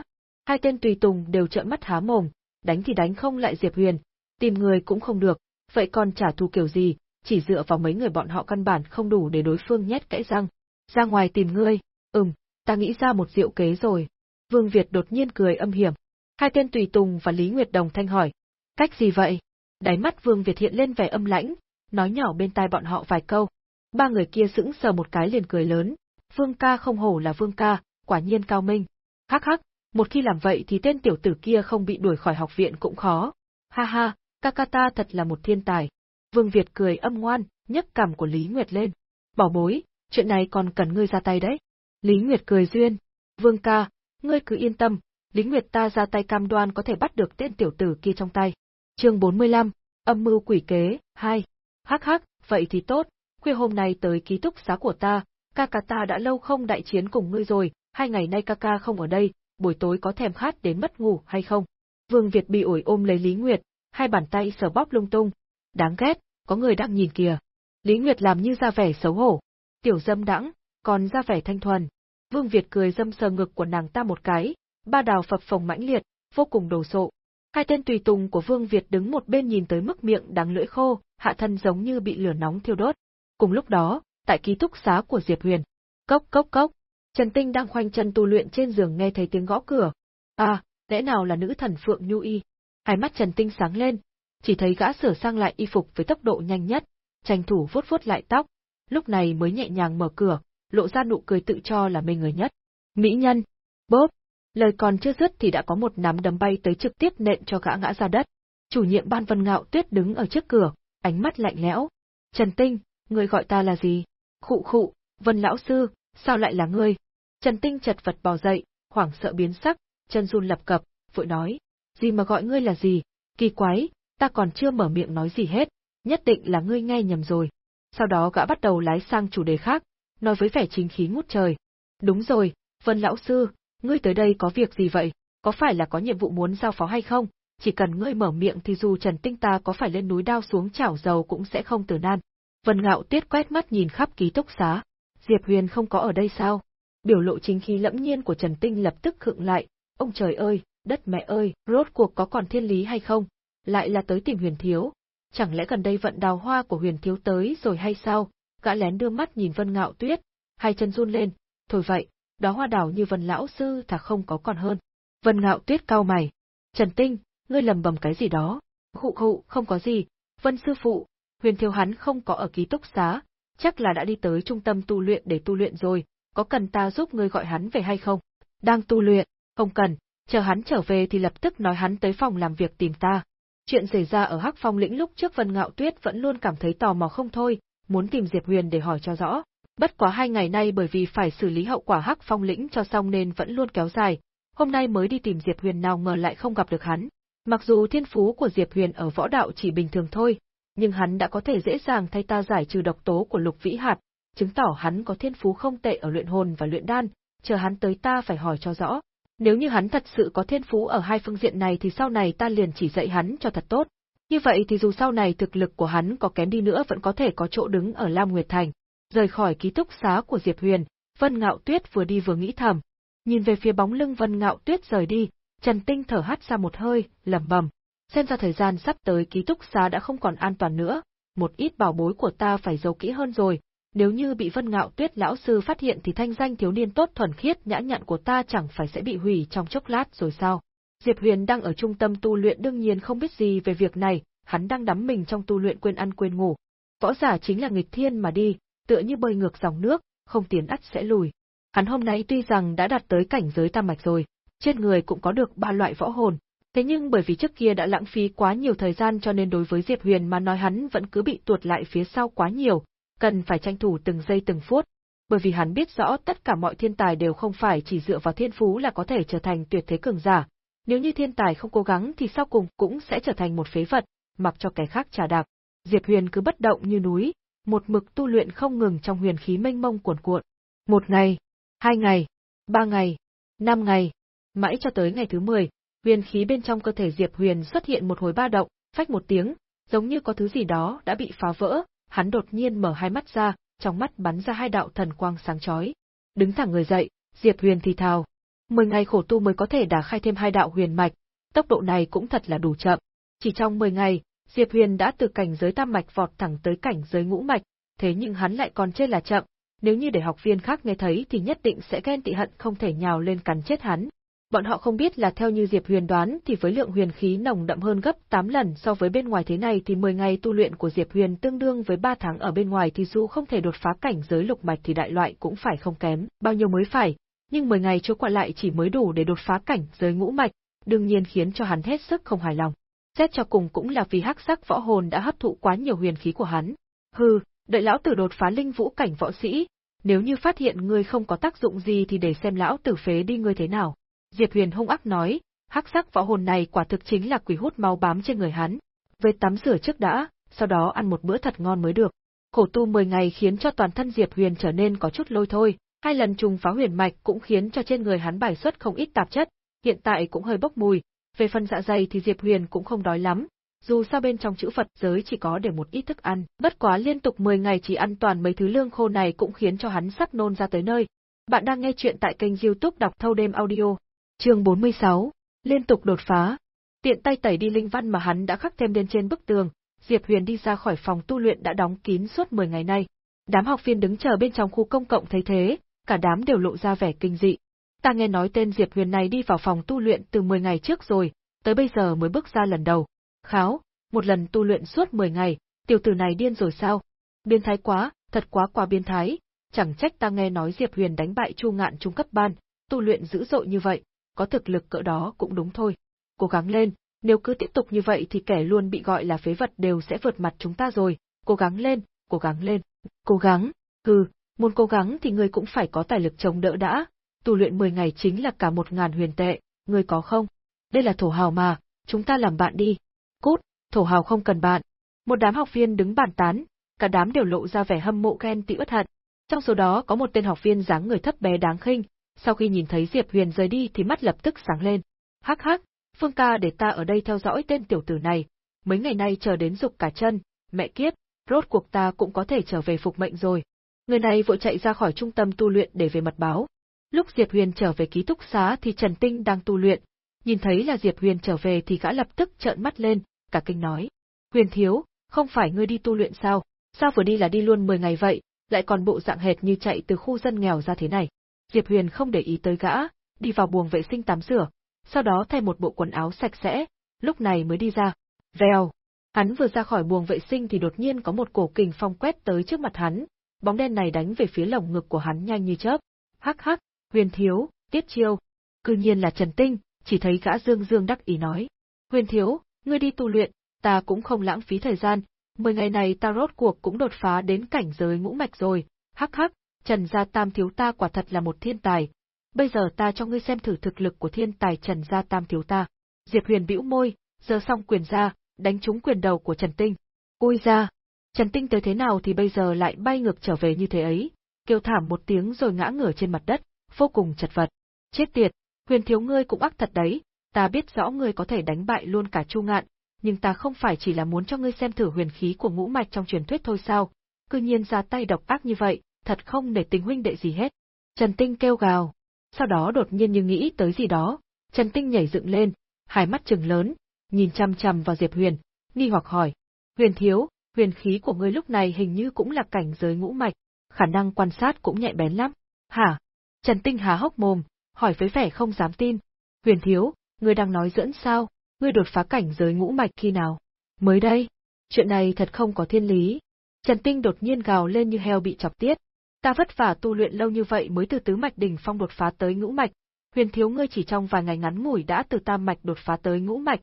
Hai tên tùy tùng đều trợn mắt há mồm, đánh thì đánh không lại Diệp Huyền, tìm người cũng không được, vậy còn trả thù kiểu gì, chỉ dựa vào mấy người bọn họ căn bản không đủ để đối phương nhét cãi răng. Ra ngoài tìm ngươi, ừm, ta nghĩ ra một diệu kế rồi. Vương Việt đột nhiên cười âm hiểm. Hai tên tùy tùng và Lý Nguyệt Đồng thanh hỏi. Cách gì vậy? Đáy mắt Vương Việt hiện lên vẻ âm lãnh, nói nhỏ bên tai bọn họ vài câu. Ba người kia sững sờ một cái liền cười lớn. Vương ca không hổ là Vương ca, quả nhiên cao minh. Hắc hắc, một khi làm vậy thì tên tiểu tử kia không bị đuổi khỏi học viện cũng khó. Ha ha, Kakata thật là một thiên tài. Vương Việt cười âm ngoan, nhấc cằm của Lý Nguyệt lên. Bảo bối, chuyện này còn cần ngươi ra tay đấy. Lý Nguyệt cười duyên. Vương ca, ngươi cứ yên tâm, Lý Nguyệt ta ra tay cam đoan có thể bắt được tên tiểu tử kia trong tay chương 45, âm mưu quỷ kế, 2. Hắc hắc, vậy thì tốt, khuya hôm nay tới ký túc xá của ta, ca ca ta đã lâu không đại chiến cùng ngươi rồi, hai ngày nay ca ca không ở đây, buổi tối có thèm khát đến mất ngủ hay không? Vương Việt bị ủi ôm lấy Lý Nguyệt, hai bàn tay sờ bóp lung tung. Đáng ghét, có người đang nhìn kìa. Lý Nguyệt làm như ra vẻ xấu hổ. Tiểu dâm đãng, còn ra vẻ thanh thuần. Vương Việt cười dâm sờ ngực của nàng ta một cái, ba đào phập phồng mãnh liệt, vô cùng đồ sộ. Hai tên tùy tùng của Vương Việt đứng một bên nhìn tới mức miệng đắng lưỡi khô, hạ thân giống như bị lửa nóng thiêu đốt. Cùng lúc đó, tại ký túc xá của Diệp Huyền, cốc cốc cốc, Trần Tinh đang khoanh chân tu luyện trên giường nghe thấy tiếng gõ cửa. À, lẽ nào là nữ thần Phượng Nhu Y? Hai mắt Trần Tinh sáng lên, chỉ thấy gã sửa sang lại y phục với tốc độ nhanh nhất, tranh thủ vuốt vuốt lại tóc, lúc này mới nhẹ nhàng mở cửa, lộ ra nụ cười tự cho là mê người nhất. Mỹ nhân! bóp, Lời còn chưa dứt thì đã có một nắm đấm bay tới trực tiếp nện cho gã ngã ra đất. Chủ nhiệm ban vân ngạo tuyết đứng ở trước cửa, ánh mắt lạnh lẽo. Trần Tinh, người gọi ta là gì? Khụ khụ, vân lão sư, sao lại là ngươi? Trần Tinh chật vật bò dậy, hoảng sợ biến sắc, chân run lập cập, vội nói. Gì mà gọi ngươi là gì? Kỳ quái, ta còn chưa mở miệng nói gì hết, nhất định là ngươi nghe nhầm rồi. Sau đó gã bắt đầu lái sang chủ đề khác, nói với vẻ chính khí ngút trời. Đúng rồi, Vân lão sư, ngươi tới đây có việc gì vậy? Có phải là có nhiệm vụ muốn giao phó hay không? Chỉ cần ngươi mở miệng thì dù Trần Tinh ta có phải lên núi đao xuống chảo dầu cũng sẽ không tử nan. Vân Ngạo Tiết quét mắt nhìn khắp ký túc xá. Diệp Huyền không có ở đây sao? Biểu lộ chính khí lẫm nhiên của Trần Tinh lập tức khựng lại. Ông trời ơi, đất mẹ ơi, rốt cuộc có còn thiên lý hay không? Lại là tới tìm Huyền Thiếu. Chẳng lẽ gần đây vận đào hoa của Huyền Thiếu tới rồi hay sao? Gã lén đưa mắt nhìn Vân Ngạo Tuyết, hai chân run lên. Thôi vậy, đó hoa đào như Vân lão sư thà không có còn hơn. Vân Ngạo Tuyết cao mày. Trần Tinh, ngươi lầm bầm cái gì đó? Khụ khụ, không có gì. Vân sư phụ, Huyền Thiếu hắn không có ở ký túc xá, chắc là đã đi tới trung tâm tu luyện để tu luyện rồi, có cần ta giúp ngươi gọi hắn về hay không? Đang tu luyện, không cần, chờ hắn trở về thì lập tức nói hắn tới phòng làm việc tìm ta. Chuyện xảy ra ở Hắc Phong lĩnh lúc trước Vân Ngạo Tuyết vẫn luôn cảm thấy tò mò không thôi, muốn tìm Diệp Huyền để hỏi cho rõ. Bất quá hai ngày nay bởi vì phải xử lý hậu quả Hắc Phong lĩnh cho xong nên vẫn luôn kéo dài, hôm nay mới đi tìm Diệp Huyền nào ngờ lại không gặp được hắn. Mặc dù thiên phú của Diệp Huyền ở võ đạo chỉ bình thường thôi, nhưng hắn đã có thể dễ dàng thay ta giải trừ độc tố của Lục Vĩ Hạt, chứng tỏ hắn có thiên phú không tệ ở luyện hồn và luyện đan, chờ hắn tới ta phải hỏi cho rõ. Nếu như hắn thật sự có thiên phú ở hai phương diện này thì sau này ta liền chỉ dạy hắn cho thật tốt. Như vậy thì dù sau này thực lực của hắn có kém đi nữa vẫn có thể có chỗ đứng ở Lam Nguyệt Thành. Rời khỏi ký túc xá của Diệp Huyền, Vân Ngạo Tuyết vừa đi vừa nghĩ thầm. Nhìn về phía bóng lưng Vân Ngạo Tuyết rời đi, Trần Tinh thở hắt ra một hơi, lẩm bẩm. Xem ra thời gian sắp tới ký túc xá đã không còn an toàn nữa, một ít bảo bối của ta phải giấu kỹ hơn rồi, nếu như bị Vân Ngạo Tuyết lão sư phát hiện thì thanh danh thiếu niên tốt thuần khiết nhã nhặn của ta chẳng phải sẽ bị hủy trong chốc lát rồi sao? Diệp Huyền đang ở trung tâm tu luyện đương nhiên không biết gì về việc này, hắn đang đắm mình trong tu luyện quên ăn quên ngủ. Võ giả chính là nghịch thiên mà đi, tựa như bơi ngược dòng nước, không tiến ắt sẽ lùi. Hắn hôm nay tuy rằng đã đạt tới cảnh giới tam mạch rồi, trên người cũng có được ba loại võ hồn, thế nhưng bởi vì trước kia đã lãng phí quá nhiều thời gian cho nên đối với Diệp Huyền mà nói hắn vẫn cứ bị tuột lại phía sau quá nhiều, cần phải tranh thủ từng giây từng phút. Bởi vì hắn biết rõ tất cả mọi thiên tài đều không phải chỉ dựa vào thiên phú là có thể trở thành tuyệt thế cường giả, nếu như thiên tài không cố gắng thì sau cùng cũng sẽ trở thành một phế vật, mặc cho kẻ khác trả đạp. Diệp Huyền cứ bất động như núi, một mực tu luyện không ngừng trong huyền khí mênh mông cuồn cuộn. Một ngày, hai ngày, ba ngày, năm ngày, mãi cho tới ngày thứ 10, huyền khí bên trong cơ thể Diệp Huyền xuất hiện một hồi ba động, phách một tiếng, giống như có thứ gì đó đã bị phá vỡ, hắn đột nhiên mở hai mắt ra, trong mắt bắn ra hai đạo thần quang sáng chói. Đứng thẳng người dậy, Diệp Huyền thì thào, Mười ngày khổ tu mới có thể đả khai thêm hai đạo huyền mạch, tốc độ này cũng thật là đủ chậm. Chỉ trong 10 ngày, Diệp Huyền đã từ cảnh giới tam mạch vọt thẳng tới cảnh giới ngũ mạch, thế nhưng hắn lại còn chơi là chậm, nếu như để học viên khác nghe thấy thì nhất định sẽ ghen tị hận không thể nhào lên cắn chết hắn. Bọn họ không biết là theo như Diệp Huyền đoán thì với lượng huyền khí nồng đậm hơn gấp 8 lần so với bên ngoài thế này thì 10 ngày tu luyện của Diệp Huyền tương đương với 3 tháng ở bên ngoài thì dù không thể đột phá cảnh giới lục mạch thì đại loại cũng phải không kém, bao nhiêu mới phải, nhưng 10 ngày trôi qua lại chỉ mới đủ để đột phá cảnh giới ngũ mạch, đương nhiên khiến cho hắn hết sức không hài lòng. Xét cho cùng cũng là vì hắc sắc võ hồn đã hấp thụ quá nhiều huyền khí của hắn. Hừ, đợi lão tử đột phá linh vũ cảnh võ sĩ, nếu như phát hiện ngươi không có tác dụng gì thì để xem lão tử phế đi ngươi thế nào. Diệp Huyền hung ác nói, hắc sắc võ hồn này quả thực chính là quỷ hút máu bám trên người hắn. Về tắm rửa trước đã, sau đó ăn một bữa thật ngon mới được. Khổ tu 10 ngày khiến cho toàn thân Diệp Huyền trở nên có chút lôi thôi, Hai lần trùng phá huyền mạch cũng khiến cho trên người hắn bài xuất không ít tạp chất, hiện tại cũng hơi bốc mùi, về phần dạ dày thì Diệp Huyền cũng không đói lắm, dù sao bên trong chữ Phật giới chỉ có để một ít thức ăn, bất quá liên tục 10 ngày chỉ ăn toàn mấy thứ lương khô này cũng khiến cho hắn sắp nôn ra tới nơi. Bạn đang nghe chuyện tại kênh youtube đọc thâu đêm audio. Chương 46, liên tục đột phá. Tiện tay tẩy đi linh văn mà hắn đã khắc thêm lên trên bức tường, Diệp Huyền đi ra khỏi phòng tu luyện đã đóng kín suốt 10 ngày nay. Đám học viên đứng chờ bên trong khu công cộng thấy thế, cả đám đều lộ ra vẻ kinh dị. Ta nghe nói tên Diệp Huyền này đi vào phòng tu luyện từ 10 ngày trước rồi, tới bây giờ mới bước ra lần đầu. Kháo, một lần tu luyện suốt 10 ngày, tiểu tử này điên rồi sao? Biến thái quá, thật quá quá biến thái, chẳng trách ta nghe nói Diệp Huyền đánh bại Chu Ngạn trung cấp ban, tu luyện dữ dội như vậy, có thực lực cỡ đó cũng đúng thôi. Cố gắng lên, nếu cứ tiếp tục như vậy thì kẻ luôn bị gọi là phế vật đều sẽ vượt mặt chúng ta rồi, cố gắng lên, cố gắng lên, cố gắng, hừ, Muốn cố gắng thì ngươi cũng phải có tài lực chống đỡ đã, tu luyện 10 ngày chính là cả một ngàn huyền tệ, ngươi có không? Đây là thổ hào mà, chúng ta làm bạn đi. Cút, thổ hào không cần bạn. Một đám học viên đứng bàn tán, cả đám đều lộ ra vẻ hâm mộ ghen tị uất hận. Trong số đó có một tên học viên dáng người thấp bé đáng khinh, sau khi nhìn thấy Diệp Huyền rời đi thì mắt lập tức sáng lên. Hắc hắc, Phương ca để ta ở đây theo dõi tên tiểu tử này, mấy ngày nay chờ đến dục cả chân, mẹ kiếp, rốt cuộc ta cũng có thể trở về phục mệnh rồi. Người này vội chạy ra khỏi trung tâm tu luyện để về mật báo. Lúc Diệp Huyền trở về ký túc xá thì Trần Tinh đang tu luyện, nhìn thấy là Diệp Huyền trở về thì gã lập tức trợn mắt lên, cả kinh nói. Huyền thiếu, không phải ngươi đi tu luyện sao, sao vừa đi là đi luôn 10 ngày vậy, lại còn bộ dạng hệt như chạy từ khu dân nghèo ra thế này. Diệp Huyền không để ý tới gã, đi vào buồng vệ sinh tắm rửa, sau đó thay một bộ quần áo sạch sẽ, lúc này mới đi ra. Vèo! Hắn vừa ra khỏi buồng vệ sinh thì đột nhiên có một cổ kình phong quét tới trước mặt hắn, bóng đen này đánh về phía lồng ngực của hắn nhanh như chớp. Hắc hắc, huyền thiếu, tiết chiêu. Cư nhiên là Trần Tinh, chỉ thấy gã dương dương đắc ý nói. Huyền thiếu, ngươi đi tu luyện, ta cũng không lãng phí thời gian, mười ngày này ta rốt cuộc cũng đột phá đến cảnh giới ngũ mạch rồi, hắc hắc, Trần Gia Tam thiếu ta quả thật là một thiên tài. Bây giờ ta cho ngươi xem thử thực lực của thiên tài Trần Gia Tam thiếu ta. Diệp Huyền bĩu môi, giơ xong quyền ra, đánh trúng quyền đầu của Trần Tinh. Ui ra, Trần Tinh tới thế nào thì bây giờ lại bay ngược trở về như thế ấy, kêu thảm một tiếng rồi ngã ngửa trên mặt đất, vô cùng chật vật. Chết tiệt, huyền thiếu ngươi cũng ác thật đấy, ta biết rõ ngươi có thể đánh bại luôn cả Chu Ngạn, nhưng ta không phải chỉ là muốn cho ngươi xem thử huyền khí của ngũ mạch trong truyền thuyết thôi sao, cư nhiên ra tay độc ác như vậy, thật không để tình huynh đệ gì hết. Trần Tinh kêu gào, sau đó đột nhiên như nghĩ tới gì đó, Trần Tinh nhảy dựng lên, hai mắt trừng lớn, nhìn chăm chăm vào Diệp Huyền, nghi hoặc hỏi, Huyền thiếu, huyền khí của ngươi lúc này hình như cũng là cảnh giới ngũ mạch, khả năng quan sát cũng nhạy bén lắm. Hả? Trần Tinh há hốc mồm, hỏi với vẻ không dám tin. Huyền thiếu, ngươi đang nói dẫn sao? Ngươi đột phá cảnh giới ngũ mạch khi nào? Mới đây. Chuyện này thật không có thiên lý. Trần Tinh đột nhiên gào lên như heo bị chọc tiết. Ta vất vả tu luyện lâu như vậy mới từ tứ mạch đỉnh phong đột phá tới ngũ mạch, huyền thiếu ngươi chỉ trong vài ngày ngắn ngủi đã từ tam mạch đột phá tới ngũ mạch.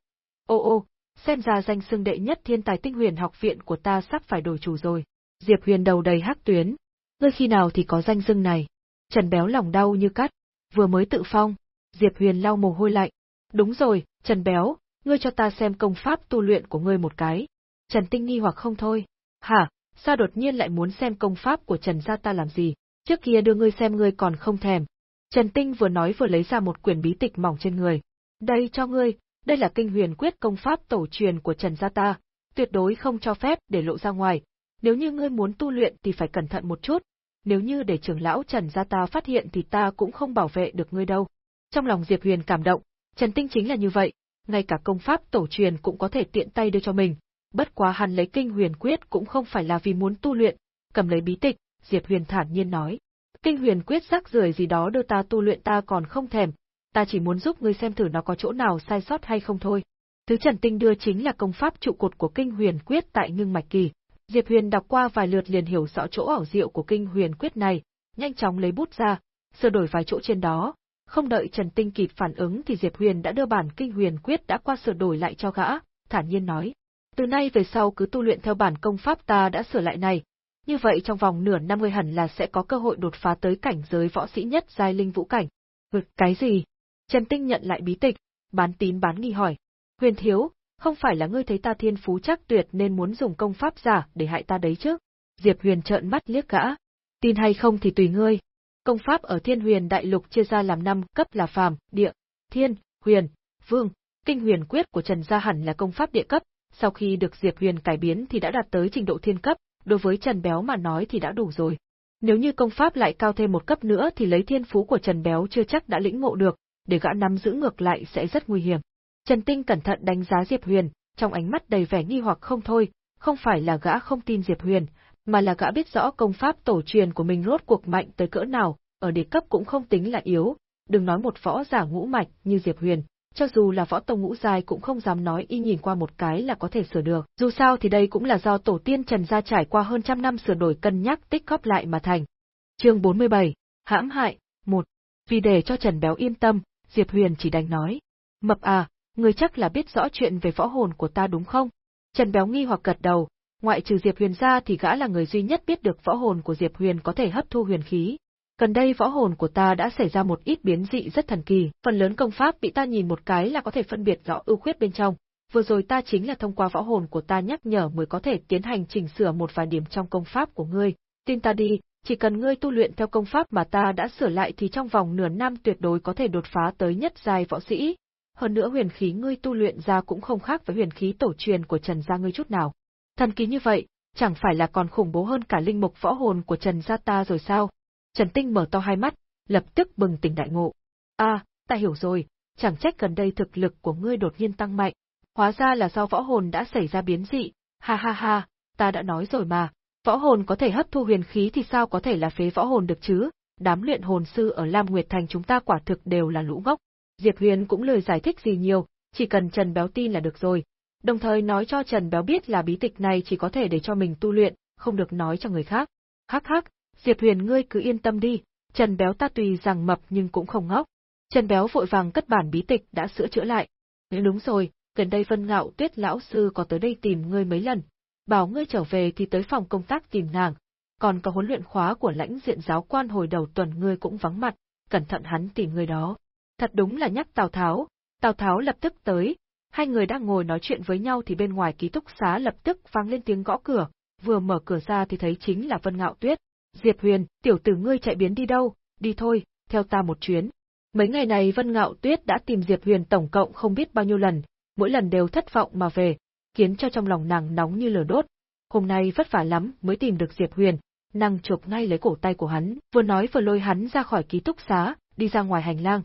Ô ô, xem ra danh xưng đệ nhất thiên tài tinh huyền học viện của ta sắp phải đổi chủ rồi. Diệp Huyền đầu đầy hắc tuyến. Ngươi khi nào thì có danh xưng này? Trần Béo lòng đau như cắt. Vừa mới tự phong. Diệp Huyền lau mồ hôi lạnh. Đúng rồi, Trần Béo, ngươi cho ta xem công pháp tu luyện của ngươi một cái. Trần Tinh nghi hoặc không thôi. Hả, sao đột nhiên lại muốn xem công pháp của Trần gia ta làm gì? Trước kia đưa ngươi xem ngươi còn không thèm. Trần Tinh vừa nói vừa lấy ra một quyển bí tịch mỏng trên người. Đây cho ngươi, đây là kinh huyền quyết công pháp tổ truyền của Trần gia ta, tuyệt đối không cho phép để lộ ra ngoài. Nếu như ngươi muốn tu luyện thì phải cẩn thận một chút, nếu như để trưởng lão Trần gia ta phát hiện thì ta cũng không bảo vệ được ngươi đâu. Trong lòng Diệp Huyền cảm động, Trần Tinh chính là như vậy, ngay cả công pháp tổ truyền cũng có thể tiện tay đưa cho mình. Bất quá hắn lấy kinh huyền quyết cũng không phải là vì muốn tu luyện, cầm lấy bí tịch, Diệp Huyền thản nhiên nói. Kinh huyền quyết rác rưởi gì đó đưa ta tu luyện ta còn không thèm, ta chỉ muốn giúp ngươi xem thử nó có chỗ nào sai sót hay không thôi. Thứ Trần Tinh đưa chính là công pháp trụ cột của kinh huyền quyết tại ngưng mạch kỳ. Diệp Huyền đọc qua vài lượt liền hiểu rõ chỗ ảo diệu của kinh huyền quyết này, nhanh chóng lấy bút ra, sửa đổi vài chỗ trên đó. Không đợi Trần Tinh kịp phản ứng thì Diệp Huyền đã đưa bản kinh huyền quyết đã qua sửa đổi lại cho gã, thản nhiên nói. Từ nay về sau cứ tu luyện theo bản công pháp ta đã sửa lại này. Như vậy trong vòng nửa năm ngươi hẳn là sẽ có cơ hội đột phá tới cảnh giới võ sĩ nhất giai linh vũ cảnh. Ừ, cái gì? Trần Tinh nhận lại bí tịch, bán tín bán nghi hỏi. Huyền thiếu, không phải là ngươi thấy ta thiên phú chắc tuyệt nên muốn dùng công pháp giả để hại ta đấy chứ? Diệp Huyền trợn mắt liếc gã. Tin hay không thì tùy ngươi. Công pháp ở Thiên Huyền Đại Lục chia ra làm năm cấp là phàm, địa, thiên, huyền, vương. Kinh huyền quyết của Trần Gia hẳn là công pháp địa cấp, sau khi được Diệp Huyền cải biến thì đã đạt tới trình độ thiên cấp, đối với Trần Béo mà nói thì đã đủ rồi. Nếu như công pháp lại cao thêm một cấp nữa thì lấy thiên phú của Trần Béo chưa chắc đã lĩnh ngộ được, để gã nắm giữ ngược lại sẽ rất nguy hiểm. Trần Tinh cẩn thận đánh giá Diệp Huyền, trong ánh mắt đầy vẻ nghi hoặc không thôi, không phải là gã không tin Diệp Huyền, mà là gã biết rõ công pháp tổ truyền của mình rốt cuộc mạnh tới cỡ nào, ở đế cấp cũng không tính là yếu, đừng nói một võ giả ngũ mạch như Diệp Huyền, cho dù là võ tông ngũ giai cũng không dám nói y nhìn qua một cái là có thể sửa được. Dù sao thì đây cũng là do tổ tiên Trần gia trải qua hơn trăm năm sửa đổi cân nhắc tích góp lại mà thành. Chương 47, hãm hại, một. Vì để cho Trần Béo yên tâm, Diệp Huyền chỉ đành nói. Mập à, người chắc là biết rõ chuyện về võ hồn của ta đúng không? Trần Béo nghi hoặc gật đầu, ngoại trừ Diệp Huyền ra thì gã là người duy nhất biết được võ hồn của Diệp Huyền có thể hấp thu huyền khí. Gần đây võ hồn của ta đã xảy ra một ít biến dị rất thần kỳ, phần lớn công pháp bị ta nhìn một cái là có thể phân biệt rõ ưu khuyết bên trong. Vừa rồi ta chính là thông qua võ hồn của ta nhắc nhở mới có thể tiến hành chỉnh sửa một vài điểm trong công pháp của ngươi. Tin ta đi, chỉ cần ngươi tu luyện theo công pháp mà ta đã sửa lại thì trong vòng nửa năm tuyệt đối có thể đột phá tới nhất giai võ sĩ. Hơn nữa huyền khí ngươi tu luyện ra cũng không khác với huyền khí tổ truyền của Trần gia ngươi chút nào. Thần kỳ như vậy, chẳng phải là còn khủng bố hơn cả linh mục võ hồn của Trần gia ta rồi sao? Trần Tinh mở to hai mắt, lập tức bừng tỉnh đại ngộ. A, ta hiểu rồi, chẳng trách gần đây thực lực của ngươi đột nhiên tăng mạnh. Hóa ra là do võ hồn đã xảy ra biến dị, ha ha ha, ta đã nói rồi mà, Võ hồn có thể hấp thu huyền khí thì sao có thể là phế võ hồn được chứ? Đám luyện hồn sư ở Lam Nguyệt Thành chúng ta quả thực đều là lũ ngốc. Diệp Huyền cũng lời giải thích gì nhiều, chỉ cần Trần Béo tin là được rồi. Đồng thời nói cho Trần Béo biết là bí tịch này chỉ có thể để cho mình tu luyện, không được nói cho người khác. Hắc hắc, Diệp Huyền ngươi cứ yên tâm đi, Trần Béo ta tùy rằng mập nhưng cũng không ngốc. Trần Béo vội vàng cất bản bí tịch đã sửa chữa lại. Đúng rồi, gần đây Vân Ngạo Tuyết lão sư có tới đây tìm ngươi mấy lần, bảo ngươi trở về thì tới phòng công tác tìm nàng, còn có huấn luyện khóa của lãnh diện giáo quan hồi đầu tuần ngươi cũng vắng mặt, cẩn thận hắn tìm ngươi đó. Thật đúng là nhắc Tào Tháo, Tào Tháo lập tức tới, hai người đang ngồi nói chuyện với nhau thì bên ngoài ký túc xá lập tức vang lên tiếng gõ cửa, vừa mở cửa ra thì thấy chính là Vân Ngạo Tuyết. Diệp Huyền, tiểu tử ngươi chạy biến đi đâu, đi thôi, theo ta một chuyến. Mấy ngày này Vân Ngạo Tuyết đã tìm Diệp Huyền tổng cộng không biết bao nhiêu lần, mỗi lần đều thất vọng mà về, khiến cho trong lòng nàng nóng như lửa đốt. Hôm nay vất vả lắm mới tìm được Diệp Huyền, nàng chụp ngay lấy cổ tay của hắn, vừa nói vừa lôi hắn ra khỏi ký túc xá, đi ra ngoài hành lang.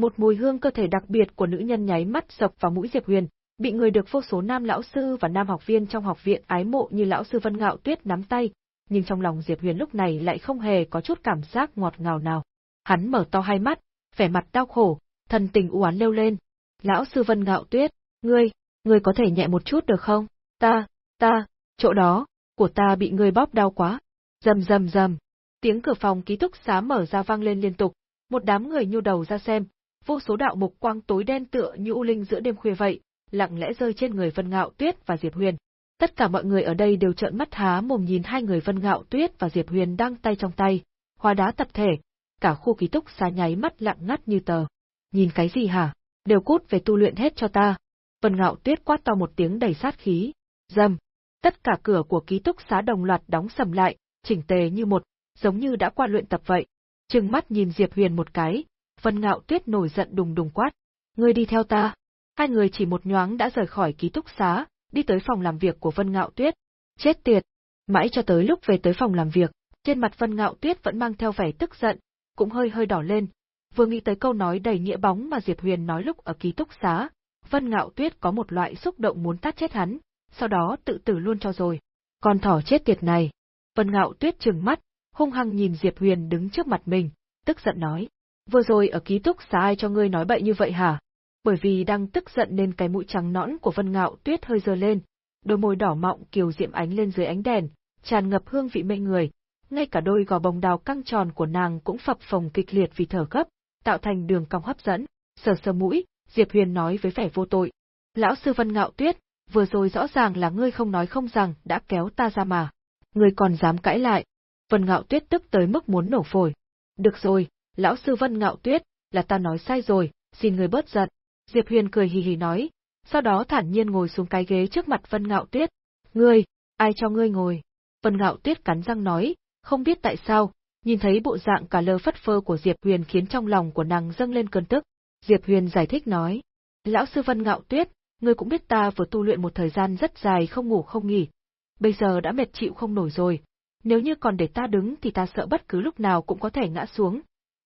Một mùi hương cơ thể đặc biệt của nữ nhân nháy mắt sập vào mũi Diệp Huyền, bị người được vô số nam lão sư và nam học viên trong học viện ái mộ như lão sư Vân Ngạo Tuyết nắm tay, nhưng trong lòng Diệp Huyền lúc này lại không hề có chút cảm giác ngọt ngào nào. Hắn mở to hai mắt, vẻ mặt đau khổ, thần tình u oán leo lên. Lão sư Vân Ngạo Tuyết, ngươi, ngươi có thể nhẹ một chút được không? Ta, ta, chỗ đó, của ta bị ngươi bóp đau quá. Dầm dầm dầm. Tiếng cửa phòng ký túc xá mở ra vang lên liên tục, một đám người nhu đầu ra xem, vô số đạo mục quang tối đen tựa như u linh giữa đêm khuya vậy, lặng lẽ rơi trên người Vân Ngạo Tuyết và Diệp Huyền. Tất cả mọi người ở đây đều trợn mắt há mồm nhìn hai người Vân Ngạo Tuyết và Diệp Huyền đang tay trong tay, hóa đá tập thể, cả khu ký túc xá nháy mắt lặng ngắt như tờ. Nhìn cái gì hả? Đều cút về tu luyện hết cho ta. Vân Ngạo Tuyết quát to một tiếng đầy sát khí. Dâm. Tất cả cửa của ký túc xá đồng loạt đóng sầm lại, chỉnh tề như một, giống như đã qua luyện tập vậy. Trừng mắt nhìn Diệp Huyền một cái, Vân Ngạo Tuyết nổi giận đùng đùng quát. Ngươi đi theo ta. Hai người chỉ một nhoáng đã rời khỏi ký túc xá, đi tới phòng làm việc của Vân Ngạo Tuyết. Chết tiệt! Mãi cho tới lúc về tới phòng làm việc, trên mặt Vân Ngạo Tuyết vẫn mang theo vẻ tức giận, cũng hơi hơi đỏ lên. Vừa nghĩ tới câu nói đầy nghĩa bóng mà Diệp Huyền nói lúc ở ký túc xá, Vân Ngạo Tuyết có một loại xúc động muốn tát chết hắn, sau đó tự tử luôn cho rồi. Con thỏ chết tiệt này. Vân Ngạo Tuyết trừng mắt, hung hăng nhìn Diệp Huyền đứng trước mặt mình, tức giận nói. Vừa rồi ở ký túc xá ai cho ngươi nói bậy như vậy hả? Bởi vì đang tức giận nên cái mũi trắng nõn của Vân Ngạo Tuyết hơi dơ lên, đôi môi đỏ mọng kiều diệm ánh lên dưới ánh đèn, tràn ngập hương vị mê người, ngay cả đôi gò bồng đào căng tròn của nàng cũng phập phồng kịch liệt vì thở gấp, tạo thành đường cong hấp dẫn. Sờ sờ mũi, Diệp Huyền nói với vẻ vô tội. Lão sư Vân Ngạo Tuyết, vừa rồi rõ ràng là ngươi không nói không rằng đã kéo ta ra mà. Ngươi còn dám cãi lại. Vân Ngạo Tuyết tức tới mức muốn nổ phổi. Được rồi, lão sư Vân Ngạo Tuyết, là ta nói sai rồi, xin người bớt giận. Diệp Huyền cười hì hì nói, sau đó thản nhiên ngồi xuống cái ghế trước mặt Vân Ngạo Tuyết. Ngươi, ai cho ngươi ngồi? Vân Ngạo Tuyết cắn răng nói, không biết tại sao, nhìn thấy bộ dạng cả lơ phất phơ của Diệp Huyền khiến trong lòng của nàng dâng lên cơn tức. Diệp Huyền giải thích nói, Lão sư Vân Ngạo Tuyết, ngươi cũng biết ta vừa tu luyện một thời gian rất dài không ngủ không nghỉ. Bây giờ đã mệt chịu không nổi rồi. Nếu như còn để ta đứng thì ta sợ bất cứ lúc nào cũng có thể ngã xuống.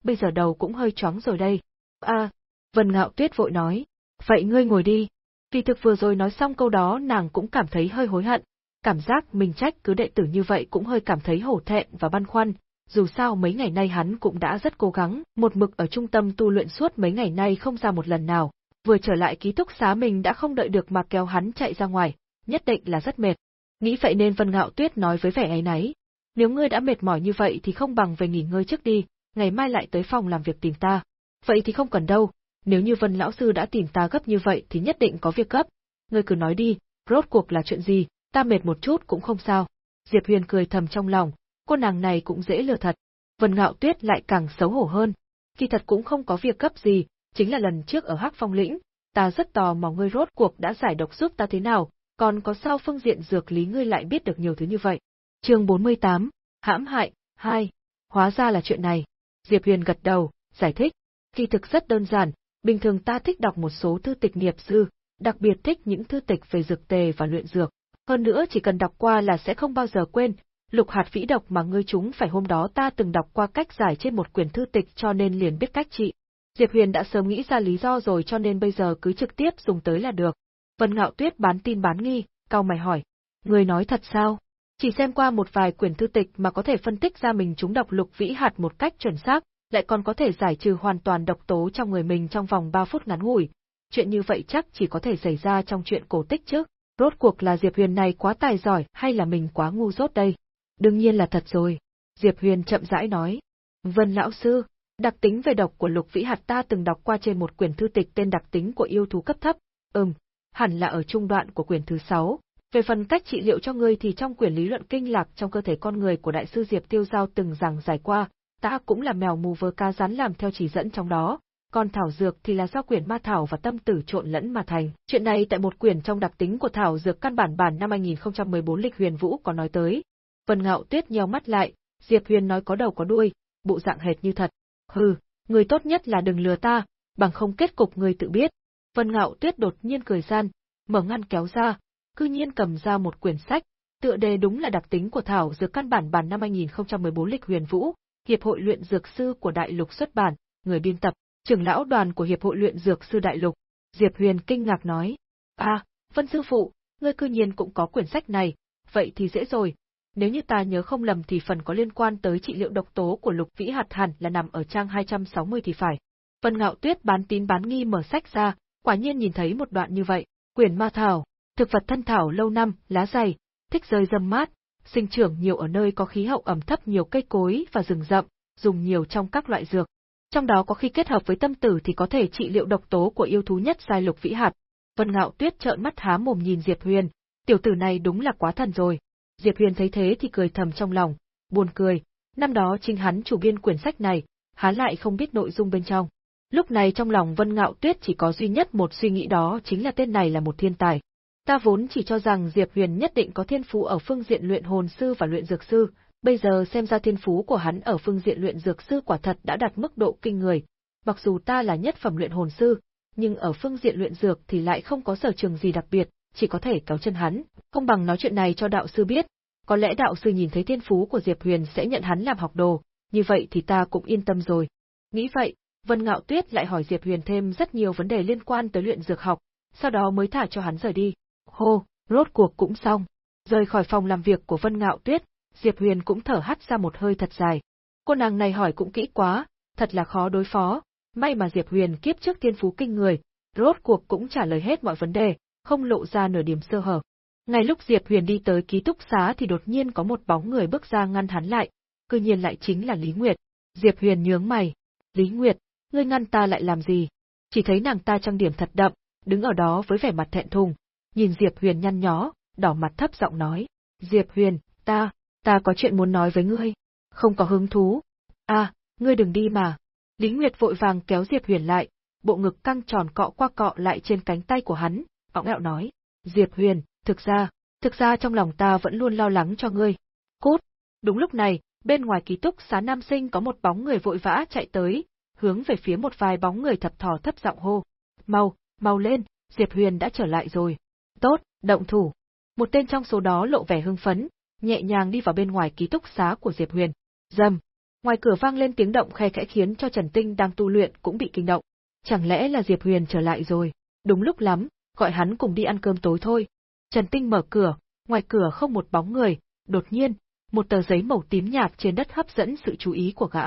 Bây giờ đầu cũng hơi chóng rồi đây. À, Vân Ngạo Tuyết vội nói, vậy ngươi ngồi đi. Kỳ thực vừa rồi nói xong câu đó nàng cũng cảm thấy hơi hối hận, cảm giác mình trách cứ đệ tử như vậy cũng hơi cảm thấy hổ thẹn và băn khoăn, dù sao mấy ngày nay hắn cũng đã rất cố gắng, một mực ở trung tâm tu luyện suốt mấy ngày nay không ra một lần nào, vừa trở lại ký túc xá mình đã không đợi được mà kéo hắn chạy ra ngoài, nhất định là rất mệt. Nghĩ vậy nên Vân Ngạo Tuyết nói với vẻ ấy náy, nếu ngươi đã mệt mỏi như vậy thì không bằng về nghỉ ngơi trước đi, ngày mai lại tới phòng làm việc tìm ta. Vậy thì không cần đâu, nếu như Vân lão sư đã tìm ta gấp như vậy thì nhất định có việc gấp. Ngươi cứ nói đi, rốt cuộc là chuyện gì, ta mệt một chút cũng không sao. Diệp Huyền cười thầm trong lòng, cô nàng này cũng dễ lừa thật. Vân Ngạo Tuyết lại càng xấu hổ hơn. Kỳ thật cũng không có việc cấp gì, chính là lần trước ở Hắc Phong lĩnh, ta rất tò mò ngươi rốt cuộc đã giải độc giúp ta thế nào, còn có sao phương diện dược lý ngươi lại biết được nhiều thứ như vậy. Chương 48, hãm hại, 2. Hóa ra là chuyện này. Diệp Huyền gật đầu, giải thích. Kỳ thực rất đơn giản, bình thường ta thích đọc một số thư tịch nghiệp sư, đặc biệt thích những thư tịch về dược tề và luyện dược. Hơn nữa chỉ cần đọc qua là sẽ không bao giờ quên, lục hạt vĩ độc mà ngươi chúng phải hôm đó ta từng đọc qua cách giải trên một quyển thư tịch cho nên liền biết cách trị. Diệp Huyền đã sớm nghĩ ra lý do rồi cho nên bây giờ cứ trực tiếp dùng tới là được. Vân Ngạo Tuyết bán tin bán nghi, cao mày hỏi. Ngươi nói thật sao? Chỉ xem qua một vài quyển thư tịch mà có thể phân tích ra mình chúng độc lục vĩ hạt một cách chuẩn xác, lại còn có thể giải trừ hoàn toàn độc tố trong người mình trong vòng 3 phút ngắn ngủi. Chuyện như vậy chắc chỉ có thể xảy ra trong chuyện cổ tích chứ. Rốt cuộc là Diệp Huyền này quá tài giỏi hay là mình quá ngu dốt đây? Đương nhiên là thật rồi. Diệp Huyền chậm rãi nói. Vân lão sư, đặc tính về độc của lục vĩ hạt ta từng đọc qua trên một quyển thư tịch tên đặc tính của yêu thú cấp thấp. Ừm, hẳn là ở trung đoạn của quyển thứ 6. Về phần cách trị liệu cho ngươi thì trong quyển lý luận kinh lạc trong cơ thể con người của đại sư Diệp Tiêu Giao từng giảng giải qua, ta cũng là mèo mù vơ ca rắn làm theo chỉ dẫn trong đó, còn thảo dược thì là do quyển ma thảo và tâm tử trộn lẫn mà thành. Chuyện này tại một quyển trong đặc tính của thảo dược căn bản bản năm 2014 lịch huyền vũ có nói tới. Vân Ngạo Tuyết nheo mắt lại, Diệp Huyền nói có đầu có đuôi, bộ dạng hệt như thật. Hừ, người tốt nhất là đừng lừa ta, bằng không kết cục người tự biết. Vân Ngạo Tuyết đột nhiên cười gian, mở ngăn kéo ra, cư nhiên cầm ra một quyển sách, tựa đề đúng là đặc tính của thảo dược căn bản bản năm 2014 lịch huyền vũ, Hiệp hội luyện dược sư của Đại Lục xuất bản, người biên tập, trưởng lão đoàn của Hiệp hội luyện dược sư Đại Lục. Diệp Huyền kinh ngạc nói, À, Vân Sư Phụ, ngươi cư nhiên cũng có quyển sách này, vậy thì dễ rồi. Nếu như ta nhớ không lầm thì phần có liên quan tới trị liệu độc tố của Lục Vĩ Hạt hẳn là nằm ở trang 260 thì phải. Vân Ngạo Tuyết bán tín bán nghi mở sách ra, quả nhiên nhìn thấy một đoạn như vậy. Quyển ma thảo, thực vật thân thảo lâu năm, lá dày, thích rơi dâm mát, sinh trưởng nhiều ở nơi có khí hậu ẩm thấp nhiều cây cối và rừng rậm, dùng nhiều trong các loại dược. Trong đó có khi kết hợp với tâm tử thì có thể trị liệu độc tố của yêu thú nhất giai lục vĩ hạt. Vân Ngạo Tuyết trợn mắt há mồm nhìn Diệp Huyền, tiểu tử này đúng là quá thần rồi. Diệp Huyền thấy thế thì cười thầm trong lòng, buồn cười, năm đó chính hắn chủ biên quyển sách này, há lại không biết nội dung bên trong. Lúc này trong lòng Vân Ngạo Tuyết chỉ có duy nhất một suy nghĩ đó chính là tên này là một thiên tài. Ta vốn chỉ cho rằng Diệp Huyền nhất định có thiên phú ở phương diện luyện hồn sư và luyện dược sư, bây giờ xem ra thiên phú của hắn ở phương diện luyện dược sư quả thật đã đạt mức độ kinh người. Mặc dù ta là nhất phẩm luyện hồn sư, nhưng ở phương diện luyện dược thì lại không có sở trường gì đặc biệt, chỉ có thể kéo chân hắn, không bằng nói chuyện này cho đạo sư biết. Có lẽ đạo sư nhìn thấy thiên phú của Diệp Huyền sẽ nhận hắn làm học đồ, như vậy thì ta cũng yên tâm rồi. Nghĩ vậy, Vân Ngạo Tuyết lại hỏi Diệp Huyền thêm rất nhiều vấn đề liên quan tới luyện dược học, sau đó mới thả cho hắn rời đi. Hô, rốt cuộc cũng xong. Rời khỏi phòng làm việc của Vân Ngạo Tuyết, Diệp Huyền cũng thở hắt ra một hơi thật dài. Cô nàng này hỏi cũng kỹ quá, thật là khó đối phó. May mà Diệp Huyền kiếp trước tiên phú kinh người, rốt cuộc cũng trả lời hết mọi vấn đề, không lộ ra nửa điểm sơ hở. Ngay lúc Diệp Huyền đi tới ký túc xá thì đột nhiên có một bóng người bước ra ngăn hắn lại, cư nhiên lại chính là Lý Nguyệt. Diệp Huyền nhướng mày, Lý Nguyệt, ngươi ngăn ta lại làm gì? Chỉ thấy nàng ta trang điểm thật đậm, đứng ở đó với vẻ mặt thẹn thùng, nhìn Diệp Huyền nhăn nhó, đỏ mặt thấp giọng nói, Diệp Huyền, ta, ta có chuyện muốn nói với ngươi. Không có hứng thú. À, ngươi đừng đi mà. Lý Nguyệt vội vàng kéo Diệp Huyền lại, bộ ngực căng tròn cọ qua cọ lại trên cánh tay của hắn, ọng ẹo nói, Diệp Huyền, thực ra, thực ra trong lòng ta vẫn luôn lo lắng cho ngươi. Cút! Đúng lúc này, bên ngoài ký túc xá nam sinh có một bóng người vội vã chạy tới, hướng về phía một vài bóng người thập thò thấp giọng hô. Mau, mau lên, Diệp Huyền đã trở lại rồi. Tốt, động thủ. Một tên trong số đó lộ vẻ hưng phấn, nhẹ nhàng đi vào bên ngoài ký túc xá của Diệp Huyền. Dầm. Ngoài cửa vang lên tiếng động khe khẽ khiến cho Trần Tinh đang tu luyện cũng bị kinh động. Chẳng lẽ là Diệp Huyền trở lại rồi? Đúng lúc lắm, gọi hắn cùng đi ăn cơm tối thôi. Trần Tinh mở cửa, ngoài cửa không một bóng người, đột nhiên, một tờ giấy màu tím nhạt trên đất hấp dẫn sự chú ý của gã.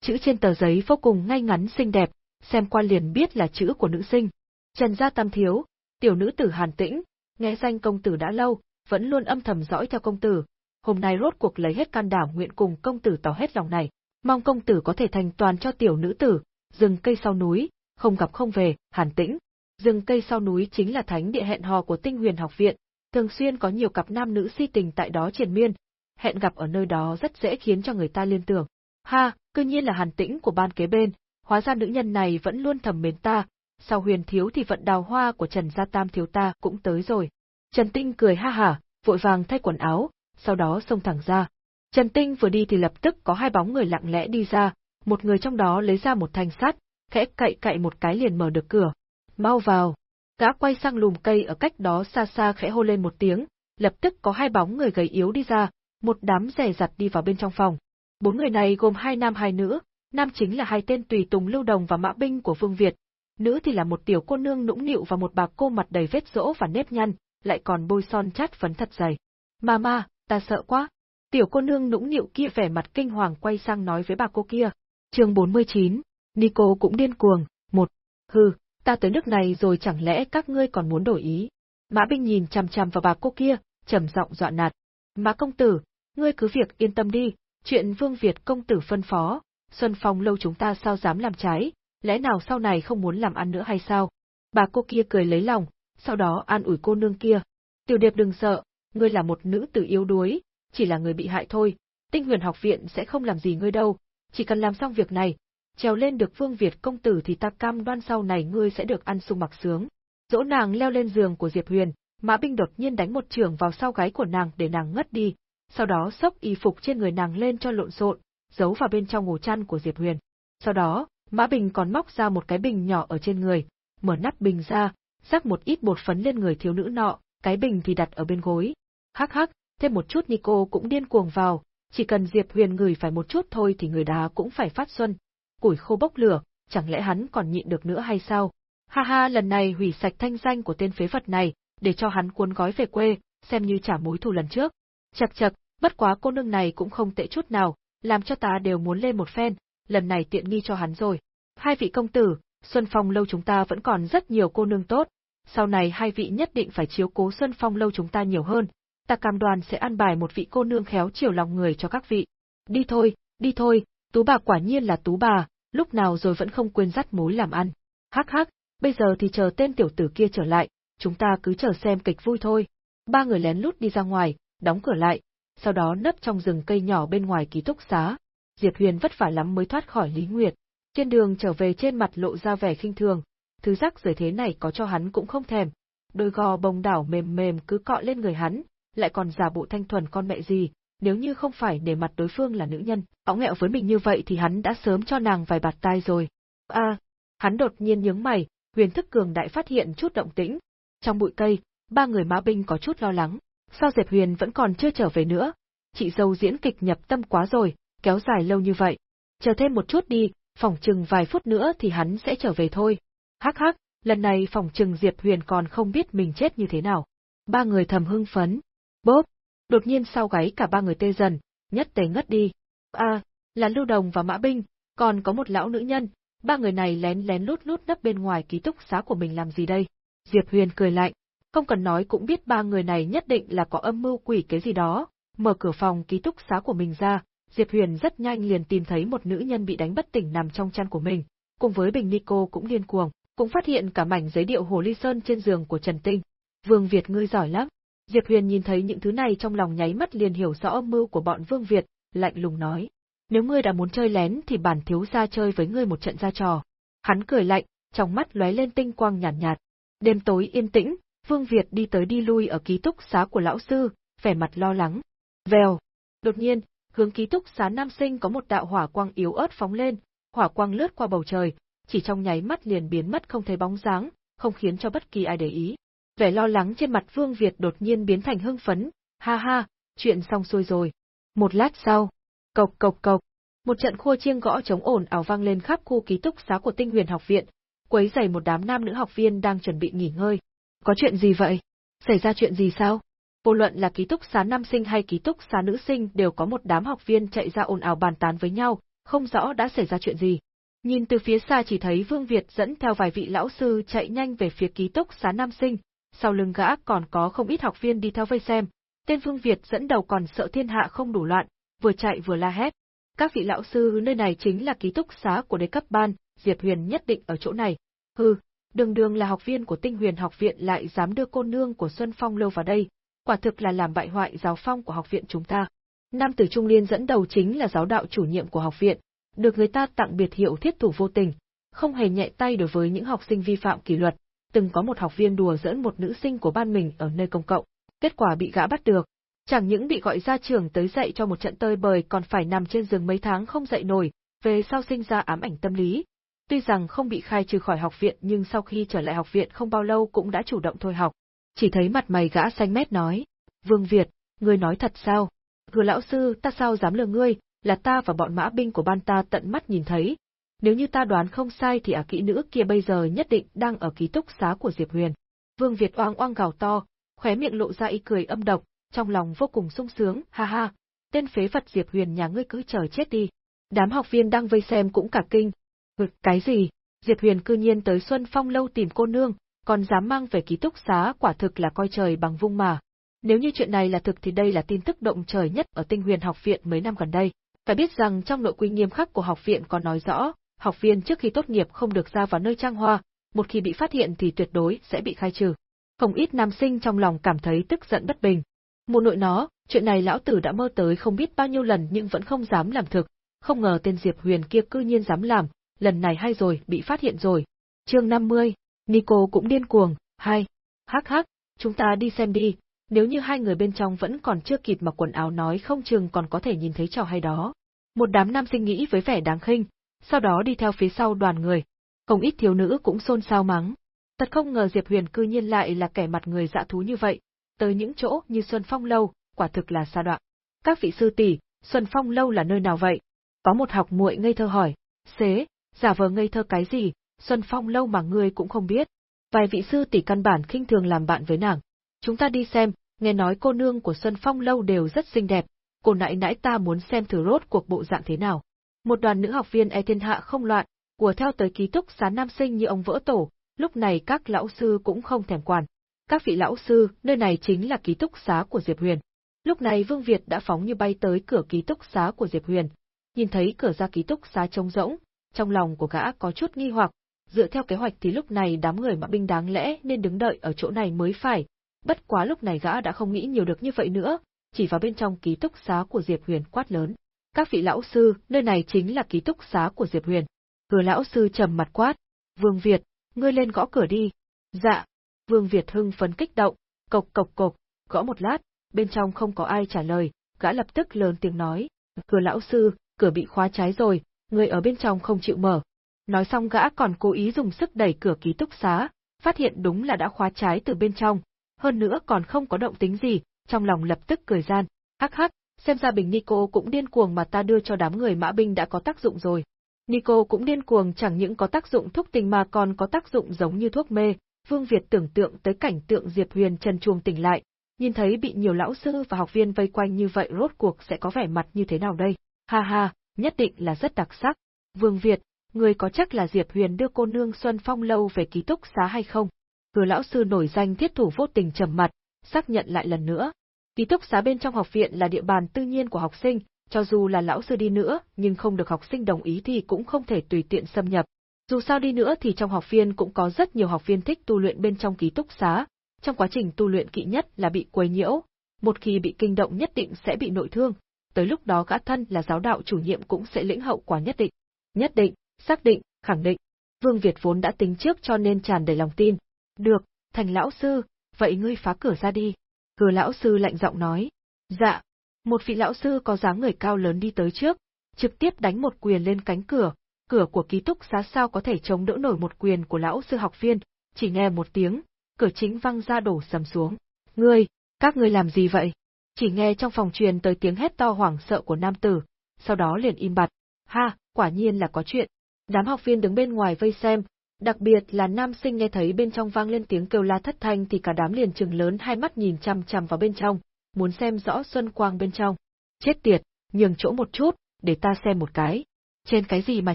Chữ trên tờ giấy vô cùng ngay ngắn xinh đẹp, xem qua liền biết là chữ của nữ sinh. Trần Gia Tam Thiếu, tiểu nữ tử Hàn Tĩnh, nghe danh công tử đã lâu, vẫn luôn âm thầm dõi theo công tử. Hôm nay rốt cuộc lấy hết can đảm nguyện cùng công tử tỏ hết lòng này, mong công tử có thể thành toàn cho tiểu nữ tử, rừng cây sau núi, không gặp không về, Hàn Tĩnh. Rừng cây sau núi chính là thánh địa hẹn hò của Tinh Huyền học viện, thường xuyên có nhiều cặp nam nữ si tình tại đó triền miên, hẹn gặp ở nơi đó rất dễ khiến cho người ta liên tưởng. Ha, cư nhiên là hàn tĩnh của ban kế bên, hóa ra nữ nhân này vẫn luôn thầm mến ta, sau huyền thiếu thì vận đào hoa của Trần Gia Tam thiếu ta cũng tới rồi. Trần Tinh cười ha hả, vội vàng thay quần áo, sau đó xông thẳng ra. Trần Tinh vừa đi thì lập tức có hai bóng người lặng lẽ đi ra, một người trong đó lấy ra một thanh sắt, khẽ cậy cậy một cái liền mở được cửa. Mau vào. Gã quay sang lùm cây ở cách đó xa xa khẽ hô lên một tiếng, lập tức có hai bóng người gầy yếu đi ra, một đám rẻ rặt đi vào bên trong phòng. Bốn người này gồm hai nam hai nữ, nam chính là hai tên tùy tùng lưu đồng và mã binh của Vương Việt, nữ thì là một tiểu cô nương nũng nịu và một bà cô mặt đầy vết rỗ và nếp nhăn, lại còn bôi son chát phấn thật dày. Mama, ta sợ quá. Tiểu cô nương nũng nịu kia vẻ mặt kinh hoàng quay sang nói với bà cô kia. Chương 49, Nico cũng điên cuồng, một, hừ, ta tới nước này rồi chẳng lẽ các ngươi còn muốn đổi ý. Mã binh nhìn chằm chằm vào bà cô kia, trầm giọng dọa nạt. Mã công tử, ngươi cứ việc yên tâm đi, chuyện Vương Việt công tử phân phó, Xuân Phong lâu chúng ta sao dám làm trái, lẽ nào sau này không muốn làm ăn nữa hay sao? Bà cô kia cười lấy lòng, sau đó an ủi cô nương kia. Tiểu điệp đừng sợ, ngươi là một nữ tử yếu đuối, chỉ là người bị hại thôi, tinh huyền học viện sẽ không làm gì ngươi đâu, chỉ cần làm xong việc này, trèo lên được Vương Việt công tử thì ta cam đoan sau này ngươi sẽ được ăn sung mặc sướng. Dỗ nàng leo lên giường của Diệp Huyền, Mã Binh đột nhiên đánh một trường vào sau gáy của nàng để nàng ngất đi, sau đó xốc y phục trên người nàng lên cho lộn xộn, giấu vào bên trong ngủ chăn của Diệp Huyền. Sau đó, Mã Bình còn móc ra một cái bình nhỏ ở trên người, mở nắp bình ra, rắc một ít bột phấn lên người thiếu nữ nọ, cái bình thì đặt ở bên gối. Hắc hắc, thêm một chút Nico cũng điên cuồng vào, chỉ cần Diệp Huyền ngửi phải một chút thôi thì người đá cũng phải phát xuân. Củi khô bốc lửa, chẳng lẽ hắn còn nhịn được nữa hay sao? Ha ha lần này hủy sạch thanh danh của tên phế vật này, để cho hắn cuốn gói về quê, xem như trả mối thù lần trước. Chật chật, bất quá cô nương này cũng không tệ chút nào, làm cho ta đều muốn lên một phen, lần này tiện nghi cho hắn rồi. Hai vị công tử, Xuân Phong lâu chúng ta vẫn còn rất nhiều cô nương tốt, sau này hai vị nhất định phải chiếu cố Xuân Phong lâu chúng ta nhiều hơn, ta cam đoan sẽ an bài một vị cô nương khéo chiều lòng người cho các vị. Đi thôi, đi thôi, tú bà quả nhiên là tú bà, lúc nào rồi vẫn không quên dắt mối làm ăn. Hắc hắc, bây giờ thì chờ tên tiểu tử kia trở lại, chúng ta cứ chờ xem kịch vui thôi. Ba người lén lút đi ra ngoài, đóng cửa lại, sau đó nấp trong rừng cây nhỏ bên ngoài ký túc xá. Diệp Huyền vất vả lắm mới thoát khỏi Lý Nguyệt. Trên đường trở về trên mặt lộ ra vẻ khinh thường, thứ rắc rưởi thế này có cho hắn cũng không thèm. Đôi gò bồng đảo mềm mềm cứ cọ lên người hắn, lại còn giả bộ thanh thuần con mẹ gì, nếu như không phải để mặt đối phương là nữ nhân, óng nghẹo với mình như vậy thì hắn đã sớm cho nàng vài bạt tai rồi. A, à, hắn đột nhiên nhướng mày, huyền thức cường đại phát hiện chút động tĩnh. Trong bụi cây, ba người mã binh có chút lo lắng. Sao Diệp Huyền vẫn còn chưa trở về nữa? Chị dâu diễn kịch nhập tâm quá rồi, kéo dài lâu như vậy. Chờ thêm một chút đi, phòng chừng vài phút nữa thì hắn sẽ trở về thôi. Hắc hắc, lần này phòng chừng Diệp Huyền còn không biết mình chết như thế nào. Ba người thầm hưng phấn. Bốp! Đột nhiên sau gáy cả ba người tê dần, nhất tề ngất đi. À, là Lưu Đồng và Mã Binh, còn có một lão nữ nhân, ba người này lén lén lút lút nấp bên ngoài ký túc xá của mình làm gì đây? Diệp Huyền cười lạnh, không cần nói cũng biết ba người này nhất định là có âm mưu quỷ cái gì đó. Mở cửa phòng ký túc xá của mình ra, Diệp Huyền rất nhanh liền tìm thấy một nữ nhân bị đánh bất tỉnh nằm trong chăn của mình, cùng với Bình Nico cũng điên cuồng, cũng phát hiện cả mảnh giấy điệu hồ ly sơn trên giường của Trần Tinh. Vương Việt ngươi giỏi lắm. Diệp Huyền nhìn thấy những thứ này trong lòng nháy mắt liền hiểu rõ âm mưu của bọn Vương Việt, lạnh lùng nói. Nếu ngươi đã muốn chơi lén thì bản thiếu gia chơi với ngươi một trận ra trò. Hắn cười lạnh, trong mắt lóe lên tinh quang nhàn nhạt, nhạt. Đêm tối yên tĩnh, Vương Việt đi tới đi lui ở ký túc xá của lão sư, vẻ mặt lo lắng. Vèo. Đột nhiên, hướng ký túc xá nam sinh có một đạo hỏa quang yếu ớt phóng lên, hỏa quang lướt qua bầu trời, chỉ trong nháy mắt liền biến mất không thấy bóng dáng, không khiến cho bất kỳ ai để ý. Vẻ lo lắng trên mặt Vương Việt đột nhiên biến thành hưng phấn, ha ha, chuyện xong xuôi rồi. Một lát sau, cộc cộc cộc, một trận khua chiêng gõ chống ổn ảo vang lên khắp khu ký túc xá của Tinh Huyền học viện, quấy rầy một đám nam nữ học viên đang chuẩn bị nghỉ ngơi. Có chuyện gì vậy? Xảy ra chuyện gì sao? Vô luận là ký túc xá nam sinh hay ký túc xá nữ sinh đều có một đám học viên chạy ra ồn ào bàn tán với nhau, không rõ đã xảy ra chuyện gì. Nhìn từ phía xa chỉ thấy Vương Việt dẫn theo vài vị lão sư chạy nhanh về phía ký túc xá nam sinh, sau lưng gã còn có không ít học viên đi theo vây xem. Tên Vương Việt dẫn đầu còn sợ thiên hạ không đủ loạn, vừa chạy vừa la hét. Các vị lão sư nơi này chính là ký túc xá của đế cấp ban, Diệp Huyền nhất định ở chỗ này. Hừ, đường đường là học viên của tinh huyền học viện lại dám đưa cô nương của Xuân Phong lâu vào đây, quả thực là làm bại hoại giáo phong của học viện chúng ta. Nam tử Trung Liên dẫn đầu chính là giáo đạo chủ nhiệm của học viện, được người ta tặng biệt hiệu thiết thủ vô tình, không hề nhẹ tay đối với những học sinh vi phạm kỷ luật, từng có một học viên đùa giỡn một nữ sinh của ban mình ở nơi công cộng, kết quả bị gã bắt được. Chẳng những bị gọi ra trường tới dạy cho một trận tơi bời còn phải nằm trên giường mấy tháng không dậy nổi, về sau sinh ra ám ảnh tâm lý, Tuy rằng không bị khai trừ khỏi học viện nhưng sau khi trở lại học viện không bao lâu cũng đã chủ động thôi học. Chỉ thấy mặt mày gã xanh mét nói, Vương Việt, ngươi nói thật sao? Hứa lão sư, ta sao dám lừa ngươi, là ta và bọn mã binh của ban ta tận mắt nhìn thấy. Nếu như ta đoán không sai thì ả kỹ nữ kia bây giờ nhất định đang ở ký túc xá của Diệp Huyền. Vương Việt oang oang gào to, khóe miệng lộ ra ý cười âm độc, trong lòng vô cùng sung sướng, ha ha, tên phế vật Diệp Huyền nhà ngươi cứ chờ chết đi. Đám học viên đang vây xem cũng cả kinh, Ngực cái gì? Diệp Huyền cư nhiên tới Xuân Phong lâu tìm cô nương, còn dám mang về ký túc xá quả thực là coi trời bằng vung mà. Nếu như chuyện này là thực thì đây là tin tức động trời nhất ở Tinh Huyền học viện mấy năm gần đây. Phải biết rằng trong nội quy nghiêm khắc của học viện có nói rõ, học viên trước khi tốt nghiệp không được ra vào nơi trang hoa, một khi bị phát hiện thì tuyệt đối sẽ bị khai trừ. Không ít nam sinh trong lòng cảm thấy tức giận bất bình. Một nội nó, chuyện này lão tử đã mơ tới không biết bao nhiêu lần nhưng vẫn không dám làm thực, không ngờ tên Diệp Huyền kia cư nhiên dám làm, lần này hay rồi, bị phát hiện rồi. Chương 50, Nico cũng điên cuồng, hay. Hắc hắc, chúng ta đi xem đi, nếu như hai người bên trong vẫn còn chưa kịp mặc quần áo nói không chừng còn có thể nhìn thấy trò hay đó. Một đám nam sinh nghĩ với vẻ đáng khinh, sau đó đi theo phía sau đoàn người. Không ít thiếu nữ cũng xôn xao mắng. Thật không ngờ Diệp Huyền cư nhiên lại là kẻ mặt người dạ thú như vậy, tới những chỗ như Xuân Phong Lâu, quả thực là xa đoạn. Các vị sư tỷ, Xuân Phong Lâu là nơi nào vậy? Có một học muội ngây thơ hỏi. Xế, giả vờ ngây thơ cái gì, Xuân Phong lâu mà ngươi cũng không biết. Vài vị sư tỷ căn bản khinh thường làm bạn với nàng. Chúng ta đi xem, nghe nói cô nương của Xuân Phong lâu đều rất xinh đẹp, cô nãy nãy ta muốn xem thử rốt cuộc bộ dạng thế nào. Một đoàn nữ học viên e thiên hạ không loạn, của theo tới ký túc xá nam sinh như ông vỡ tổ, lúc này các lão sư cũng không thèm quản. Các vị lão sư, nơi này chính là ký túc xá của Diệp Huyền. Lúc này Vương Việt đã phóng như bay tới cửa ký túc xá của Diệp Huyền. Nhìn thấy cửa ra ký túc xá trống rỗng, trong lòng của gã có chút nghi hoặc, dựa theo kế hoạch thì lúc này đám người mã binh đáng lẽ nên đứng đợi ở chỗ này mới phải. Bất quá lúc này gã đã không nghĩ nhiều được như vậy nữa, chỉ vào bên trong ký túc xá của Diệp Huyền quát lớn. Các vị lão sư, nơi này chính là ký túc xá của Diệp Huyền. Cửa lão sư trầm mặt quát. Vương Việt, ngươi lên gõ cửa đi. Dạ. Vương Việt hưng phấn kích động, cộc cộc cộc, gõ một lát, bên trong không có ai trả lời, gã lập tức lớn tiếng nói. Cửa lão sư, cửa bị khóa trái rồi, người ở bên trong không chịu mở. Nói xong gã còn cố ý dùng sức đẩy cửa ký túc xá, phát hiện đúng là đã khóa trái từ bên trong, hơn nữa còn không có động tính gì, trong lòng lập tức cười gian. Hắc hắc, xem ra bình Nico cũng điên cuồng mà ta đưa cho đám người mã binh đã có tác dụng rồi. Nico cũng điên cuồng chẳng những có tác dụng thúc tình mà còn có tác dụng giống như thuốc mê, Vương Việt tưởng tượng tới cảnh tượng Diệp Huyền trần chuồng tỉnh lại, nhìn thấy bị nhiều lão sư và học viên vây quanh như vậy rốt cuộc sẽ có vẻ mặt như thế nào đây? Ha ha, nhất định là rất đặc sắc. Vương Việt, người có chắc là Diệp Huyền đưa cô nương Xuân Phong lâu về ký túc xá hay không? Hứa lão sư nổi danh thiết thủ vô tình trầm mặt, xác nhận lại lần nữa. Ký túc xá bên trong học viện là địa bàn tư nhiên của học sinh, cho dù là lão sư đi nữa, nhưng không được học sinh đồng ý thì cũng không thể tùy tiện xâm nhập. Dù sao đi nữa thì trong học viên cũng có rất nhiều học viên thích tu luyện bên trong ký túc xá, trong quá trình tu luyện kỵ nhất là bị quấy nhiễu, một khi bị kinh động nhất định sẽ bị nội thương, tới lúc đó gã thân là giáo đạo chủ nhiệm cũng sẽ lĩnh hậu quả nhất định. Nhất định, xác định, khẳng định. Vương Việt vốn đã tính trước cho nên tràn đầy lòng tin. Được, thành lão sư, vậy ngươi phá cửa ra đi. Cửa lão sư lạnh giọng nói. Dạ. Một vị lão sư có dáng người cao lớn đi tới trước, trực tiếp đánh một quyền lên cánh cửa, cửa của ký túc xá sao có thể chống đỡ nổi một quyền của lão sư học viên, chỉ nghe một tiếng, cửa chính văng ra đổ sầm xuống. Ngươi, các ngươi làm gì vậy? Chỉ nghe trong phòng truyền tới tiếng hét to hoảng sợ của nam tử, sau đó liền im bặt. Ha, quả nhiên là có chuyện. Đám học viên đứng bên ngoài vây xem, đặc biệt là nam sinh nghe thấy bên trong vang lên tiếng kêu la thất thanh thì cả đám liền trừng lớn hai mắt nhìn chằm chằm vào bên trong, muốn xem rõ xuân quang bên trong. Chết tiệt, nhường chỗ một chút, để ta xem một cái. Trên cái gì mà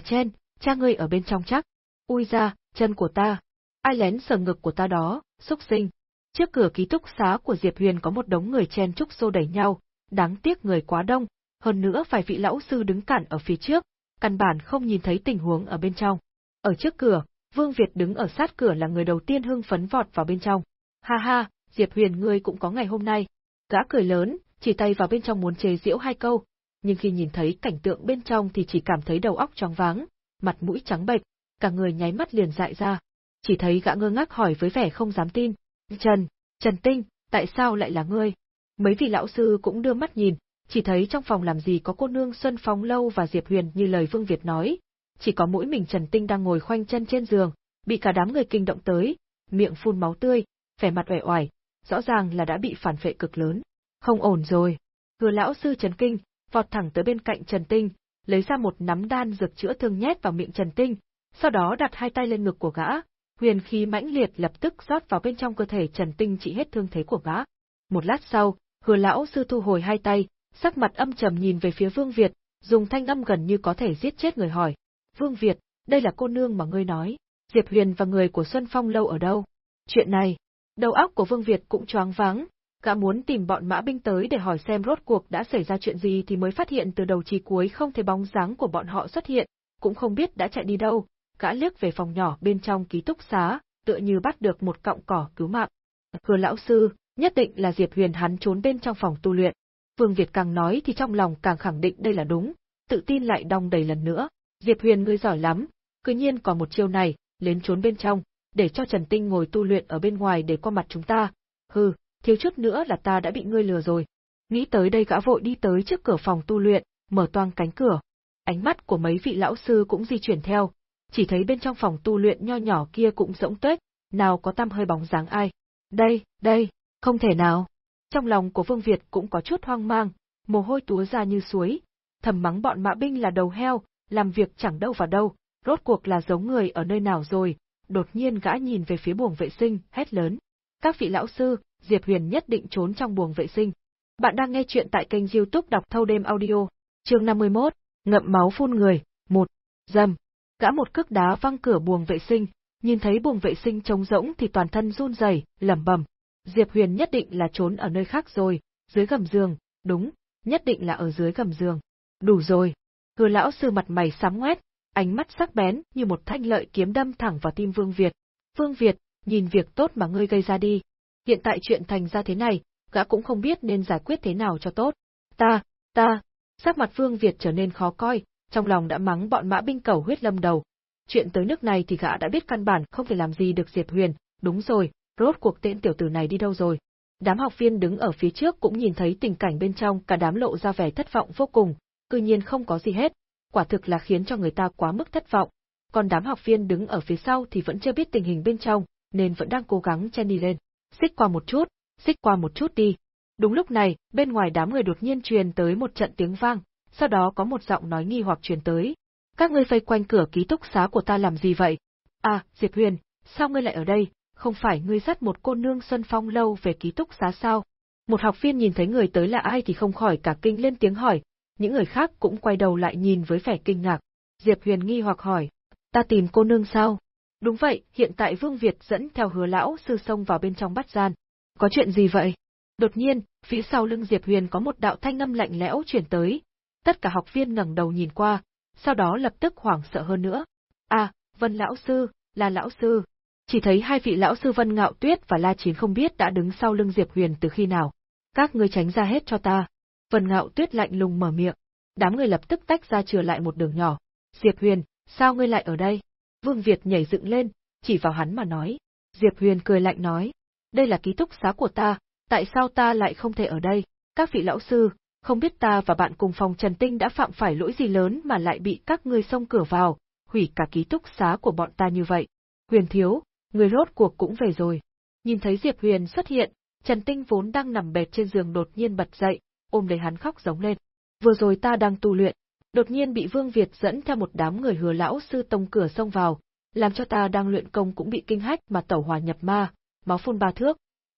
trên, cha ngươi ở bên trong chắc. Ui ra, chân của ta. Ai lén sờ ngực của ta đó, xúc sinh. Trước cửa ký túc xá của Diệp Huyền có một đống người chen trúc xô đẩy nhau, đáng tiếc người quá đông, hơn nữa vài vị lão sư đứng cản ở phía trước, căn bản không nhìn thấy tình huống ở bên trong. Ở trước cửa, Vương Việt đứng ở sát cửa là người đầu tiên hưng phấn vọt vào bên trong. Ha ha, Diệp Huyền ngươi cũng có ngày hôm nay. Gã cười lớn, chỉ tay vào bên trong muốn chế giễu hai câu, nhưng khi nhìn thấy cảnh tượng bên trong thì chỉ cảm thấy đầu óc choáng váng, mặt mũi trắng bệch, cả người nháy mắt liền dại ra. Chỉ thấy gã ngơ ngác hỏi với vẻ không dám tin, Trần, Trần Tinh, tại sao lại là ngươi? Mấy vị lão sư cũng đưa mắt nhìn, chỉ thấy trong phòng làm gì có cô nương Xuân Phong Lâu và Diệp Huyền như lời Vương Việt nói, chỉ có mỗi mình Trần Tinh đang ngồi khoanh chân trên giường, bị cả đám người kinh động tới, miệng phun máu tươi, vẻ mặt uể oải, rõ ràng là đã bị phản phệ cực lớn. Không ổn rồi. Hứa lão sư Trần Kinh, vọt thẳng tới bên cạnh Trần Tinh, lấy ra một nắm đan dược chữa thương nhét vào miệng Trần Tinh, sau đó đặt hai tay lên ngực của gã, huyền khí mãnh liệt lập tức rót vào bên trong cơ thể Trần Tinh trị hết thương thế của gã. Một lát sau, hứa lão sư thu hồi hai tay, sắc mặt âm trầm nhìn về phía Vương Việt, dùng thanh âm gần như có thể giết chết người hỏi. Vương Việt, đây là cô nương mà ngươi nói, Diệp Huyền và người của Xuân Phong lâu ở đâu? Chuyện này, đầu óc của Vương Việt cũng choáng váng, gã muốn tìm bọn mã binh tới để hỏi xem rốt cuộc đã xảy ra chuyện gì thì mới phát hiện từ đầu chí cuối không thấy bóng dáng của bọn họ xuất hiện, cũng không biết đã chạy đi đâu, gã liếc về phòng nhỏ bên trong ký túc xá, tựa như bắt được một cọng cỏ cứu mạng. Hứa lão sư, nhất định là Diệp Huyền hắn trốn bên trong phòng tu luyện. Vương Việt càng nói thì trong lòng càng khẳng định đây là đúng, tự tin lại đong đầy lần nữa. Diệp Huyền ngươi giỏi lắm, cứ nhiên còn một chiêu này, lén trốn bên trong, để cho Trần Tinh ngồi tu luyện ở bên ngoài để qua mặt chúng ta. Hừ, thiếu chút nữa là ta đã bị ngươi lừa rồi. Nghĩ tới đây gã vội đi tới trước cửa phòng tu luyện, mở toang cánh cửa. Ánh mắt của mấy vị lão sư cũng di chuyển theo, chỉ thấy bên trong phòng tu luyện nho nhỏ kia cũng rỗng tuếch, nào có tăm hơi bóng dáng ai. Đây, đây, không thể nào. Trong lòng của Vương Việt cũng có chút hoang mang, mồ hôi túa ra như suối, thầm mắng bọn mã binh là đầu heo, làm việc chẳng đâu vào đâu, rốt cuộc là giống người ở nơi nào rồi, đột nhiên gã nhìn về phía buồng vệ sinh, hét lớn. Các vị lão sư, Diệp Huyền nhất định trốn trong buồng vệ sinh. Bạn đang nghe chuyện tại kênh youtube đọc thâu đêm audio, chương 51, ngậm máu phun người, một, dầm. Gã một cước đá văng cửa buồng vệ sinh, nhìn thấy buồng vệ sinh trống rỗng thì toàn thân run rẩy, lẩm bẩm, Diệp Huyền nhất định là trốn ở nơi khác rồi, dưới gầm giường, đúng, nhất định là ở dưới gầm giường. Đủ rồi. Hứa lão sư mặt mày sám ngoét, ánh mắt sắc bén như một thanh lợi kiếm đâm thẳng vào tim Vương Việt. Vương Việt, nhìn việc tốt mà ngươi gây ra đi. Hiện tại chuyện thành ra thế này, gã cũng không biết nên giải quyết thế nào cho tốt. Ta, ta, sắc mặt Vương Việt trở nên khó coi, trong lòng đã mắng bọn mã binh cầu huyết lâm đầu. Chuyện tới nước này thì gã đã biết căn bản không thể làm gì được Diệp Huyền, đúng rồi, rốt cuộc tên tiểu tử này đi đâu rồi. Đám học viên đứng ở phía trước cũng nhìn thấy tình cảnh bên trong cả đám lộ ra vẻ thất vọng vô cùng, cư nhiên không có gì hết, quả thực là khiến cho người ta quá mức thất vọng. Còn đám học viên đứng ở phía sau thì vẫn chưa biết tình hình bên trong, nên vẫn đang cố gắng chen đi lên. Xích qua một chút, xích qua một chút đi. Đúng lúc này, bên ngoài đám người đột nhiên truyền tới một trận tiếng vang, sau đó có một giọng nói nghi hoặc truyền tới. Các ngươi vây quanh cửa ký túc xá của ta làm gì vậy? À, Diệp Huyền, sao ngươi lại ở đây? Không phải ngươi dắt một cô nương Xuân Phong lâu về ký túc xá sao? Một học viên nhìn thấy người tới là ai thì không khỏi cả kinh lên tiếng hỏi, những người khác cũng quay đầu lại nhìn với vẻ kinh ngạc. Diệp Huyền nghi hoặc hỏi, ta tìm cô nương sao? Đúng vậy, hiện tại Vương Việt dẫn theo hứa lão sư sông vào bên trong bắt gian. Có chuyện gì vậy? Đột nhiên, phía sau lưng Diệp Huyền có một đạo thanh âm lạnh lẽo truyền tới. Tất cả học viên ngẩng đầu nhìn qua, sau đó lập tức hoảng sợ hơn nữa. À, Vân lão sư, là lão sư. Chỉ thấy hai vị lão sư Vân Ngạo Tuyết và La Chiến không biết đã đứng sau lưng Diệp Huyền từ khi nào. Các ngươi tránh ra hết cho ta. Vân Ngạo Tuyết lạnh lùng mở miệng. Đám người lập tức tách ra chừa lại một đường nhỏ. Diệp Huyền, sao ngươi lại ở đây? Vương Việt nhảy dựng lên, chỉ vào hắn mà nói. Diệp Huyền cười lạnh nói. Đây là ký túc xá của ta, tại sao ta lại không thể ở đây? Các vị lão sư, không biết ta và bạn cùng phòng Trần Tinh đã phạm phải lỗi gì lớn mà lại bị các ngươi xông cửa vào, hủy cả ký túc xá của bọn ta như vậy. Huyền thiếu, người rốt cuộc cũng về rồi. Nhìn thấy Diệp Huyền xuất hiện, Trần Tinh vốn đang nằm bệt trên giường đột nhiên bật dậy, ôm lấy hắn khóc giống lên. Vừa rồi ta đang tu luyện, đột nhiên bị Vương Việt dẫn theo một đám người hứa lão sư tông cửa xông vào, làm cho ta đang luyện công cũng bị kinh hách mà tẩu hòa nhập ma, máu phun ba thước.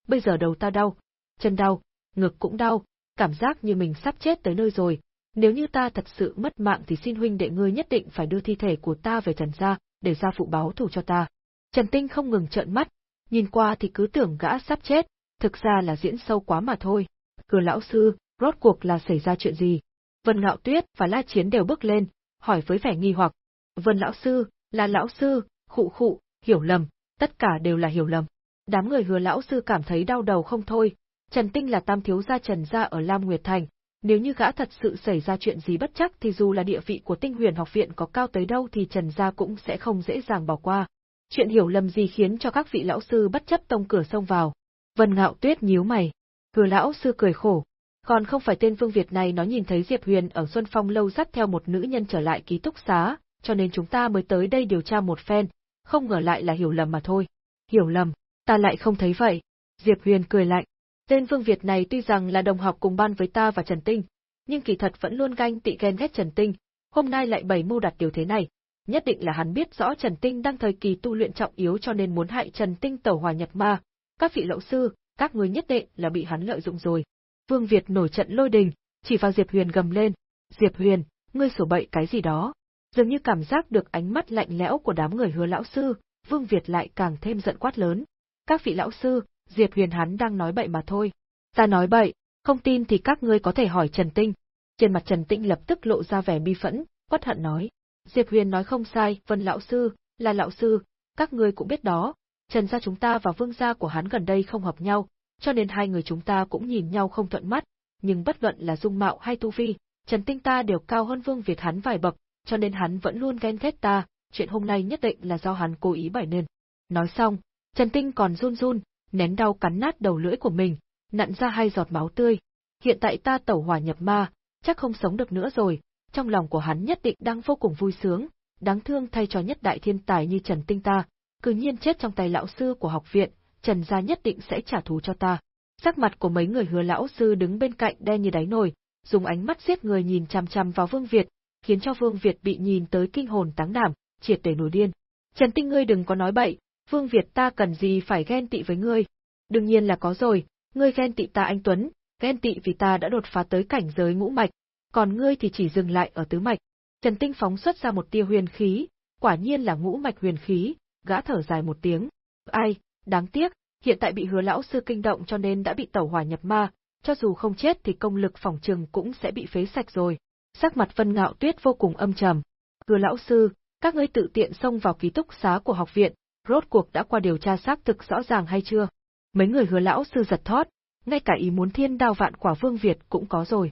Bây giờ đầu ta đau, chân đau, ngực cũng đau, cảm giác như mình sắp chết tới nơi rồi. Nếu như ta thật sự mất mạng thì xin huynh đệ ngươi nhất định phải đưa thi thể của ta về Trần gia, để gia phụ báo thù cho ta. Trần Tinh không ngừng trợn mắt, nhìn qua thì cứ tưởng gã sắp chết, thực ra là diễn sâu quá mà thôi. Cửa lão sư, rốt cuộc là xảy ra chuyện gì? Vân Ngạo Tuyết và La Chiến đều bước lên, hỏi với vẻ nghi hoặc. Vân lão sư, là lão sư, khụ khụ, hiểu lầm, tất cả đều là hiểu lầm. Đám người hứa lão sư cảm thấy đau đầu không thôi, Trần Tinh là tam thiếu gia Trần gia ở Lam Nguyệt Thành, nếu như gã thật sự xảy ra chuyện gì bất chắc thì dù là địa vị của Tinh Huyền học viện có cao tới đâu thì Trần gia cũng sẽ không dễ dàng bỏ qua. Chuyện hiểu lầm gì khiến cho các vị lão sư bất chấp tông cửa xông vào? Vân Ngạo Tuyết nhíu mày. Hứa lão sư cười khổ, còn không phải tên Vương Việt này nó nhìn thấy Diệp Huyền ở Xuân Phong lâu dắt theo một nữ nhân trở lại ký túc xá, cho nên chúng ta mới tới đây điều tra một phen, không ngờ lại là hiểu lầm mà thôi. Hiểu lầm, ta lại không thấy vậy. Diệp Huyền cười lạnh. Tên Vương Việt này tuy rằng là đồng học cùng ban với ta và Trần Tinh, nhưng kỳ thật vẫn luôn ganh tị ghen ghét Trần Tinh, hôm nay lại bày mưu đặt điều thế này. Nhất định là hắn biết rõ Trần Tinh đang thời kỳ tu luyện trọng yếu cho nên muốn hại Trần Tinh tẩu hòa nhập ma. Các vị lậu sư, các người nhất định là bị hắn lợi dụng rồi. Vương Việt nổi trận lôi đình, chỉ vào Diệp Huyền gầm lên. Diệp Huyền, ngươi sổ bậy cái gì đó? Dường như cảm giác được ánh mắt lạnh lẽo của đám người hứa lão sư, Vương Việt lại càng thêm giận quát lớn. Các vị lão sư, Diệp Huyền hắn đang nói bậy mà thôi. Ta nói bậy, không tin thì các ngươi có thể hỏi Trần Tinh. Trên mặt Trần Tinh lập tức lộ ra vẻ bi phẫn, quát hận nói. Diệp Huyền nói không sai, Vân lão sư, là lão sư, các ngươi cũng biết đó. Trần gia chúng ta và vương gia của hắn gần đây không hợp nhau, cho nên hai người chúng ta cũng nhìn nhau không thuận mắt, nhưng bất luận là dung mạo hay tu vi, Trần Tinh ta đều cao hơn Vương Việt hắn vài bậc, cho nên hắn vẫn luôn ghen ghét ta, chuyện hôm nay nhất định là do hắn cố ý bày nên. Nói xong, Trần Tinh còn run run, nén đau cắn nát đầu lưỡi của mình, nặn ra hai giọt máu tươi. Hiện tại ta tẩu hỏa nhập ma, chắc không sống được nữa rồi, trong lòng của hắn nhất định đang vô cùng vui sướng, đáng thương thay cho nhất đại thiên tài như Trần Tinh ta, cư nhiên chết trong tay lão sư của học viện, Trần gia nhất định sẽ trả thù cho ta. Sắc mặt của mấy người hứa lão sư đứng bên cạnh đen như đáy nồi, dùng ánh mắt giết người nhìn chằm chằm vào Vương Việt, khiến cho Vương Việt bị nhìn tới kinh hồn táng đảm, triệt để nổi điên. Trần Tinh ngươi đừng có nói bậy, Vương Việt ta cần gì phải ghen tị với ngươi? Đương nhiên là có rồi, ngươi ghen tị ta anh Tuấn, ghen tị vì ta đã đột phá tới cảnh giới ngũ mạch, còn ngươi thì chỉ dừng lại ở tứ mạch. Trần Tinh phóng xuất ra một tia huyền khí, quả nhiên là ngũ mạch huyền khí, gã thở dài một tiếng. Ai, đáng tiếc, hiện tại bị hứa lão sư kinh động cho nên đã bị tẩu hỏa nhập ma, cho dù không chết thì công lực phòng trường cũng sẽ bị phế sạch rồi. Sắc mặt Vân Ngạo Tuyết vô cùng âm trầm. Hứa lão sư, các ngươi tự tiện xông vào ký túc xá của học viện, rốt cuộc đã qua điều tra xác thực rõ ràng hay chưa? Mấy người hứa lão sư giật thót, ngay cả ý muốn thiên đao vạn quả vương Việt cũng có rồi.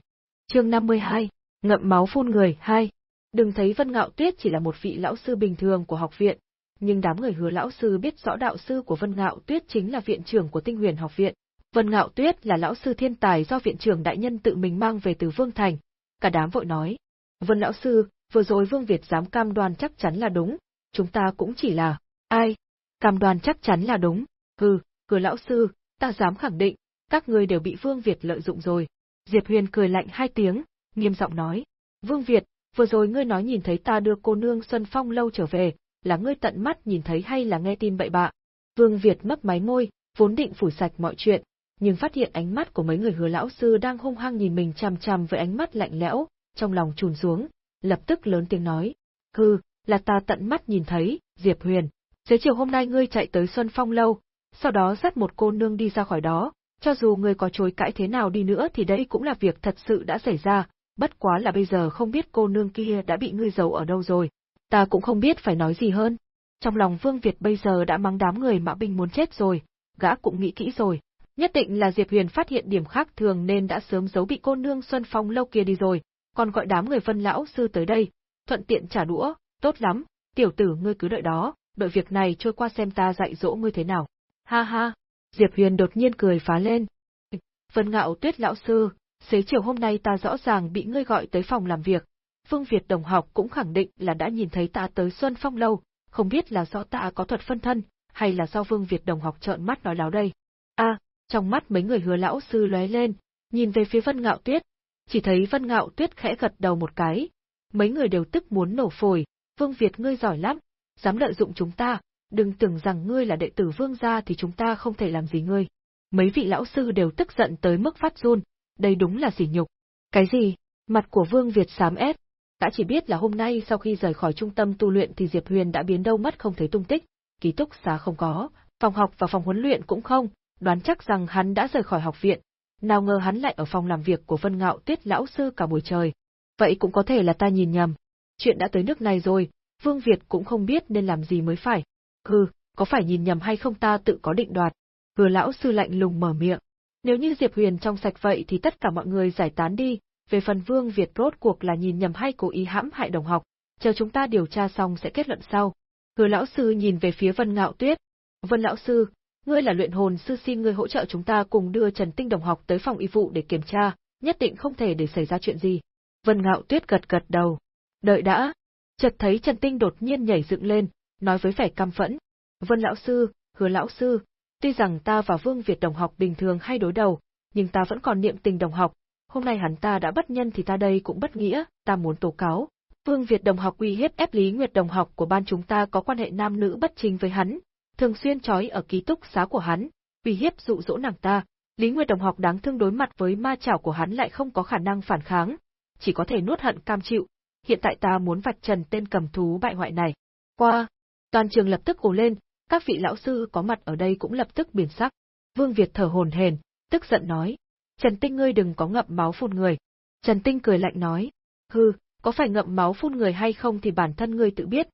Chương 52, ngậm máu phun người 2. Đừng thấy Vân Ngạo Tuyết chỉ là một vị lão sư bình thường của học viện, nhưng đám người hứa lão sư biết rõ đạo sư của Vân Ngạo Tuyết chính là viện trưởng của Tinh Huyền học viện. Vân Ngạo Tuyết là lão sư thiên tài do viện trưởng đại nhân tự mình mang về từ Vương Thành. Cả đám vội nói, Vân lão sư, vừa rồi Vương Việt dám cam đoan chắc chắn là đúng, chúng ta cũng chỉ là, ai? Cam đoan chắc chắn là đúng, hừ, hứa lão sư, ta dám khẳng định, các ngươi đều bị Vương Việt lợi dụng rồi. Diệp Huyền cười lạnh hai tiếng, nghiêm giọng nói, Vương Việt, vừa rồi ngươi nói nhìn thấy ta đưa cô nương Xuân Phong lâu trở về, là ngươi tận mắt nhìn thấy hay là nghe tin bậy bạ. Vương Việt mấp máy môi, vốn định phủ sạch mọi chuyện, nhưng phát hiện ánh mắt của mấy người hứa lão sư đang hung hăng nhìn mình chằm chằm với ánh mắt lạnh lẽo, trong lòng trùn xuống, lập tức lớn tiếng nói. Hừ, là ta tận mắt nhìn thấy, Diệp Huyền. Dưới chiều hôm nay ngươi chạy tới Xuân Phong lâu, sau đó dắt một cô nương đi ra khỏi đó, cho dù người có chối cãi thế nào đi nữa thì đây cũng là việc thật sự đã xảy ra, bất quá là bây giờ không biết cô nương kia đã bị ngươi giấu ở đâu rồi, ta cũng không biết phải nói gì hơn. Trong lòng Vương Việt bây giờ đã mắng đám người mã binh muốn chết rồi, gã cũng nghĩ kỹ rồi. Nhất định là Diệp Huyền phát hiện điểm khác thường nên đã sớm giấu bị cô nương Xuân Phong lâu kia đi rồi, còn gọi đám người vân lão sư tới đây, thuận tiện trả đũa, tốt lắm, tiểu tử ngươi cứ đợi đó, đợi việc này trôi qua xem ta dạy dỗ ngươi thế nào. Ha ha, Diệp Huyền đột nhiên cười phá lên. Vân ngạo tuyết lão sư, xế chiều hôm nay ta rõ ràng bị ngươi gọi tới phòng làm việc, Phương Việt đồng học cũng khẳng định là đã nhìn thấy ta tới Xuân Phong lâu, không biết là do ta có thuật phân thân, hay là do Vương Việt đồng học trợn mắt nói láo đây. A, trong mắt mấy người hứa lão sư lóe lên, nhìn về phía Vân Ngạo Tuyết, chỉ thấy Vân Ngạo Tuyết khẽ gật đầu một cái. Mấy người đều tức muốn nổ phổi, Vương Việt ngươi giỏi lắm, dám lợi dụng chúng ta, đừng tưởng rằng ngươi là đệ tử Vương gia thì chúng ta không thể làm gì ngươi. Mấy vị lão sư đều tức giận tới mức phát run, đây đúng là sỉ nhục. Cái gì? Mặt của Vương Việt xám ép, đã chỉ biết là hôm nay sau khi rời khỏi trung tâm tu luyện thì Diệp Huyền đã biến đâu mất không thấy tung tích, ký túc xá không có, phòng học và phòng huấn luyện cũng không, đoán chắc rằng hắn đã rời khỏi học viện. Nào ngờ hắn lại ở phòng làm việc của Vân Ngạo Tiết lão sư cả buổi trời. Vậy cũng có thể là ta nhìn nhầm. Chuyện đã tới nước này rồi, Vương Việt cũng không biết nên làm gì mới phải. Hừ, có phải nhìn nhầm hay không ta tự có định đoạt. Hứa lão sư lạnh lùng mở miệng. Nếu như Diệp Huyền trong sạch vậy thì tất cả mọi người giải tán đi, về phần Vương Việt rốt cuộc là nhìn nhầm hay cố ý hãm hại đồng học, chờ chúng ta điều tra xong sẽ kết luận sau. Hứa lão sư nhìn về phía Vân Ngạo Tuyết. Vân lão sư, ngươi là luyện hồn sư xin ngươi hỗ trợ chúng ta cùng đưa Trần Tinh đồng học tới phòng y vụ để kiểm tra, nhất định không thể để xảy ra chuyện gì. Vân Ngạo Tuyết gật gật đầu. Đợi đã. Chợt thấy Trần Tinh đột nhiên nhảy dựng lên, nói với vẻ căm phẫn. Vân lão sư, hứa lão sư, tuy rằng ta và Vương Việt đồng học bình thường hay đối đầu, nhưng ta vẫn còn niệm tình đồng học, hôm nay hắn ta đã bất nhân thì ta đây cũng bất nghĩa, ta muốn tố cáo. Vương Việt đồng học uy hiếp ép Lý Nguyệt đồng học của ban chúng ta có quan hệ nam nữ bất chính với hắn, thường xuyên trói ở ký túc xá của hắn, uy hiếp dụ dỗ nàng ta. Lý Nguyệt đồng học đáng thương đối mặt với ma chảo của hắn lại không có khả năng phản kháng, chỉ có thể nuốt hận cam chịu. Hiện tại ta muốn vạch trần tên cầm thú bại hoại này. Qua, toàn trường lập tức ồ lên, các vị lão sư có mặt ở đây cũng lập tức biến sắc. Vương Việt thở hồn hển, tức giận nói, Trần Tinh ngươi đừng có ngậm máu phun người. Trần Tinh cười lạnh nói, hư, có phải ngậm máu phun người hay không thì bản thân ngươi tự biết.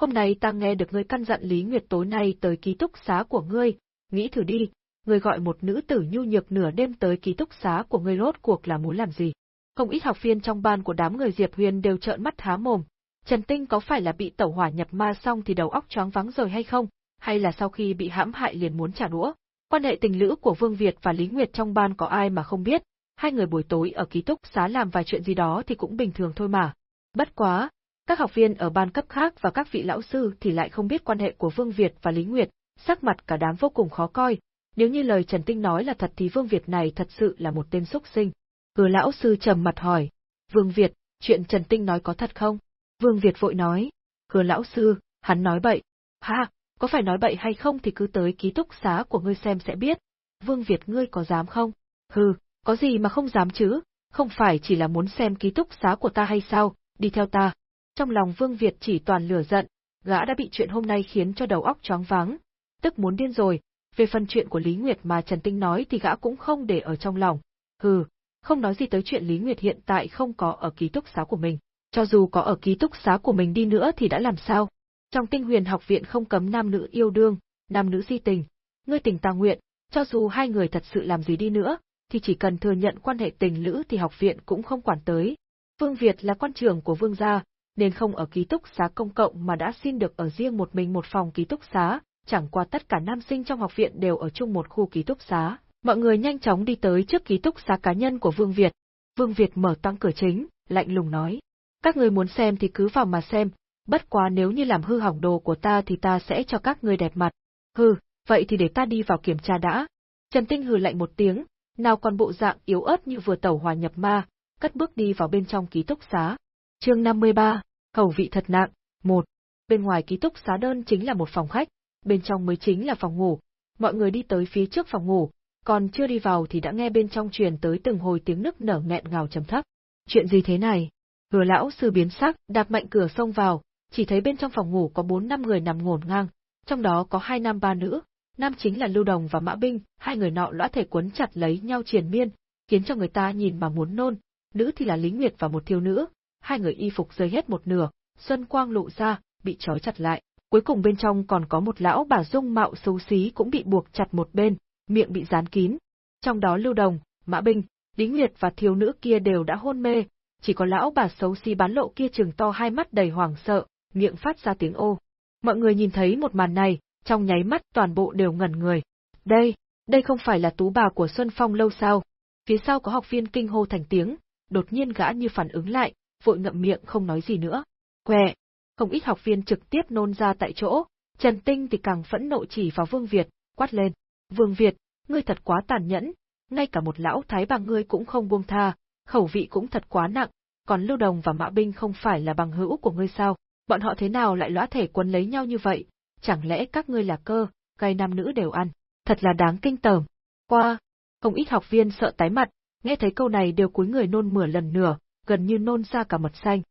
Hôm nay ta nghe được ngươi căn dặn Lý Nguyệt tối nay tới ký túc xá của ngươi, nghĩ thử đi, ngươi gọi một nữ tử nhu nhược nửa đêm tới ký túc xá của ngươi rốt cuộc là muốn làm gì. Không ít học viên trong ban của đám người Diệp Huyền đều trợn mắt há mồm. Trần Tinh có phải là bị tẩu hỏa nhập ma xong thì đầu óc choáng vắng rồi hay không, hay là sau khi bị hãm hại liền muốn trả đũa? Quan hệ tình lữ của Vương Việt và Lý Nguyệt trong ban có ai mà không biết, hai người buổi tối ở ký túc xá làm vài chuyện gì đó thì cũng bình thường thôi mà. Bất quá, các học viên ở ban cấp khác và các vị lão sư thì lại không biết quan hệ của Vương Việt và Lý Nguyệt, sắc mặt cả đám vô cùng khó coi, nếu như lời Trần Tinh nói là thật thì Vương Việt này thật sự là một tên xúc sinh. Hứa lão sư trầm mặt hỏi, Vương Việt, chuyện Trần Tinh nói có thật không? Vương Việt vội nói, hứa lão sư, hắn nói bậy. Ha, có phải nói bậy hay không thì cứ tới ký túc xá của ngươi xem sẽ biết. Vương Việt ngươi có dám không? Hừ, có gì mà không dám chứ, không phải chỉ là muốn xem ký túc xá của ta hay sao, đi theo ta. Trong lòng Vương Việt chỉ toàn lửa giận, gã đã bị chuyện hôm nay khiến cho đầu óc choáng váng, tức muốn điên rồi, Về phần chuyện của Lý Nguyệt mà Trần Tinh nói thì gã cũng không để ở trong lòng. Hừ, không nói gì tới chuyện Lý Nguyệt hiện tại không có ở ký túc xá của mình. Cho dù có ở ký túc xá của mình đi nữa thì đã làm sao? Trong tinh huyền học viện không cấm nam nữ yêu đương, nam nữ di tình. Ngươi tình ta nguyện, cho dù hai người thật sự làm gì đi nữa, thì chỉ cần thừa nhận quan hệ tình lữ thì học viện cũng không quản tới. Vương Việt là quan trưởng của vương gia, nên không ở ký túc xá công cộng mà đã xin được ở riêng một mình một phòng ký túc xá, chẳng qua tất cả nam sinh trong học viện đều ở chung một khu ký túc xá. Mọi người nhanh chóng đi tới trước ký túc xá cá nhân của Vương Việt. Vương Việt mở toang cửa chính, lạnh lùng nói. Các người muốn xem thì cứ vào mà xem, bất quá nếu như làm hư hỏng đồ của ta thì ta sẽ cho các người đẹp mặt. Hừ, vậy thì để ta đi vào kiểm tra đã. Trần Tinh hừ lạnh một tiếng, nào còn bộ dạng yếu ớt như vừa tẩu hòa nhập ma, cất bước đi vào bên trong ký túc xá. Chương 53, khẩu vị thật nặng, một. Bên ngoài ký túc xá đơn chính là một phòng khách, bên trong mới chính là phòng ngủ. Mọi người đi tới phía trước phòng ngủ, còn chưa đi vào thì đã nghe bên trong truyền tới từng hồi tiếng nức nở nghẹn ngào trầm thấp. Chuyện gì thế này? Hứa lão sư biến sắc, đạp mạnh cửa xông vào, chỉ thấy bên trong phòng ngủ có bốn năm người nằm ngổn ngang, trong đó có hai nam ba nữ, nam chính là Lưu Đồng và Mã Binh, hai người nọ lõa thể quấn chặt lấy nhau triền miên, khiến cho người ta nhìn mà muốn nôn, nữ thì là Lý Nguyệt và một thiếu nữ, hai người y phục rơi hết một nửa, xuân quang lộ ra, bị trói chặt lại. Cuối cùng bên trong còn có một lão bà dung mạo xấu xí cũng bị buộc chặt một bên, miệng bị dán kín. Trong đó Lưu Đồng, Mã Binh, Lý Nguyệt và thiếu nữ kia đều đã hôn mê, chỉ có lão bà xấu xí bán lộ kia trừng to hai mắt đầy hoảng sợ, miệng phát ra tiếng ô. Mọi người nhìn thấy một màn này, trong nháy mắt toàn bộ đều ngẩn người. Đây, đây không phải là tú bà của Xuân Phong lâu sao? Phía sau có học viên kinh hô thành tiếng, đột nhiên gã như phản ứng lại, vội ngậm miệng không nói gì nữa. Quẹ! Không ít học viên trực tiếp nôn ra tại chỗ, Trần Tinh thì càng phẫn nộ chỉ vào Vương Việt, quát lên. Vương Việt, ngươi thật quá tàn nhẫn, ngay cả một lão thái bà ngươi cũng không buông tha, khẩu vị cũng thật quá nặng, còn Lưu Đồng và Mã Binh không phải là bằng hữu của ngươi sao? Bọn họ thế nào lại lõa thể quấn lấy nhau như vậy? Chẳng lẽ các ngươi là cơ, gây nam nữ đều ăn? Thật là đáng kinh tởm. Qua, không ít học viên sợ tái mặt, nghe thấy câu này đều cúi người nôn mửa lần nửa, gần như nôn ra cả mật xanh.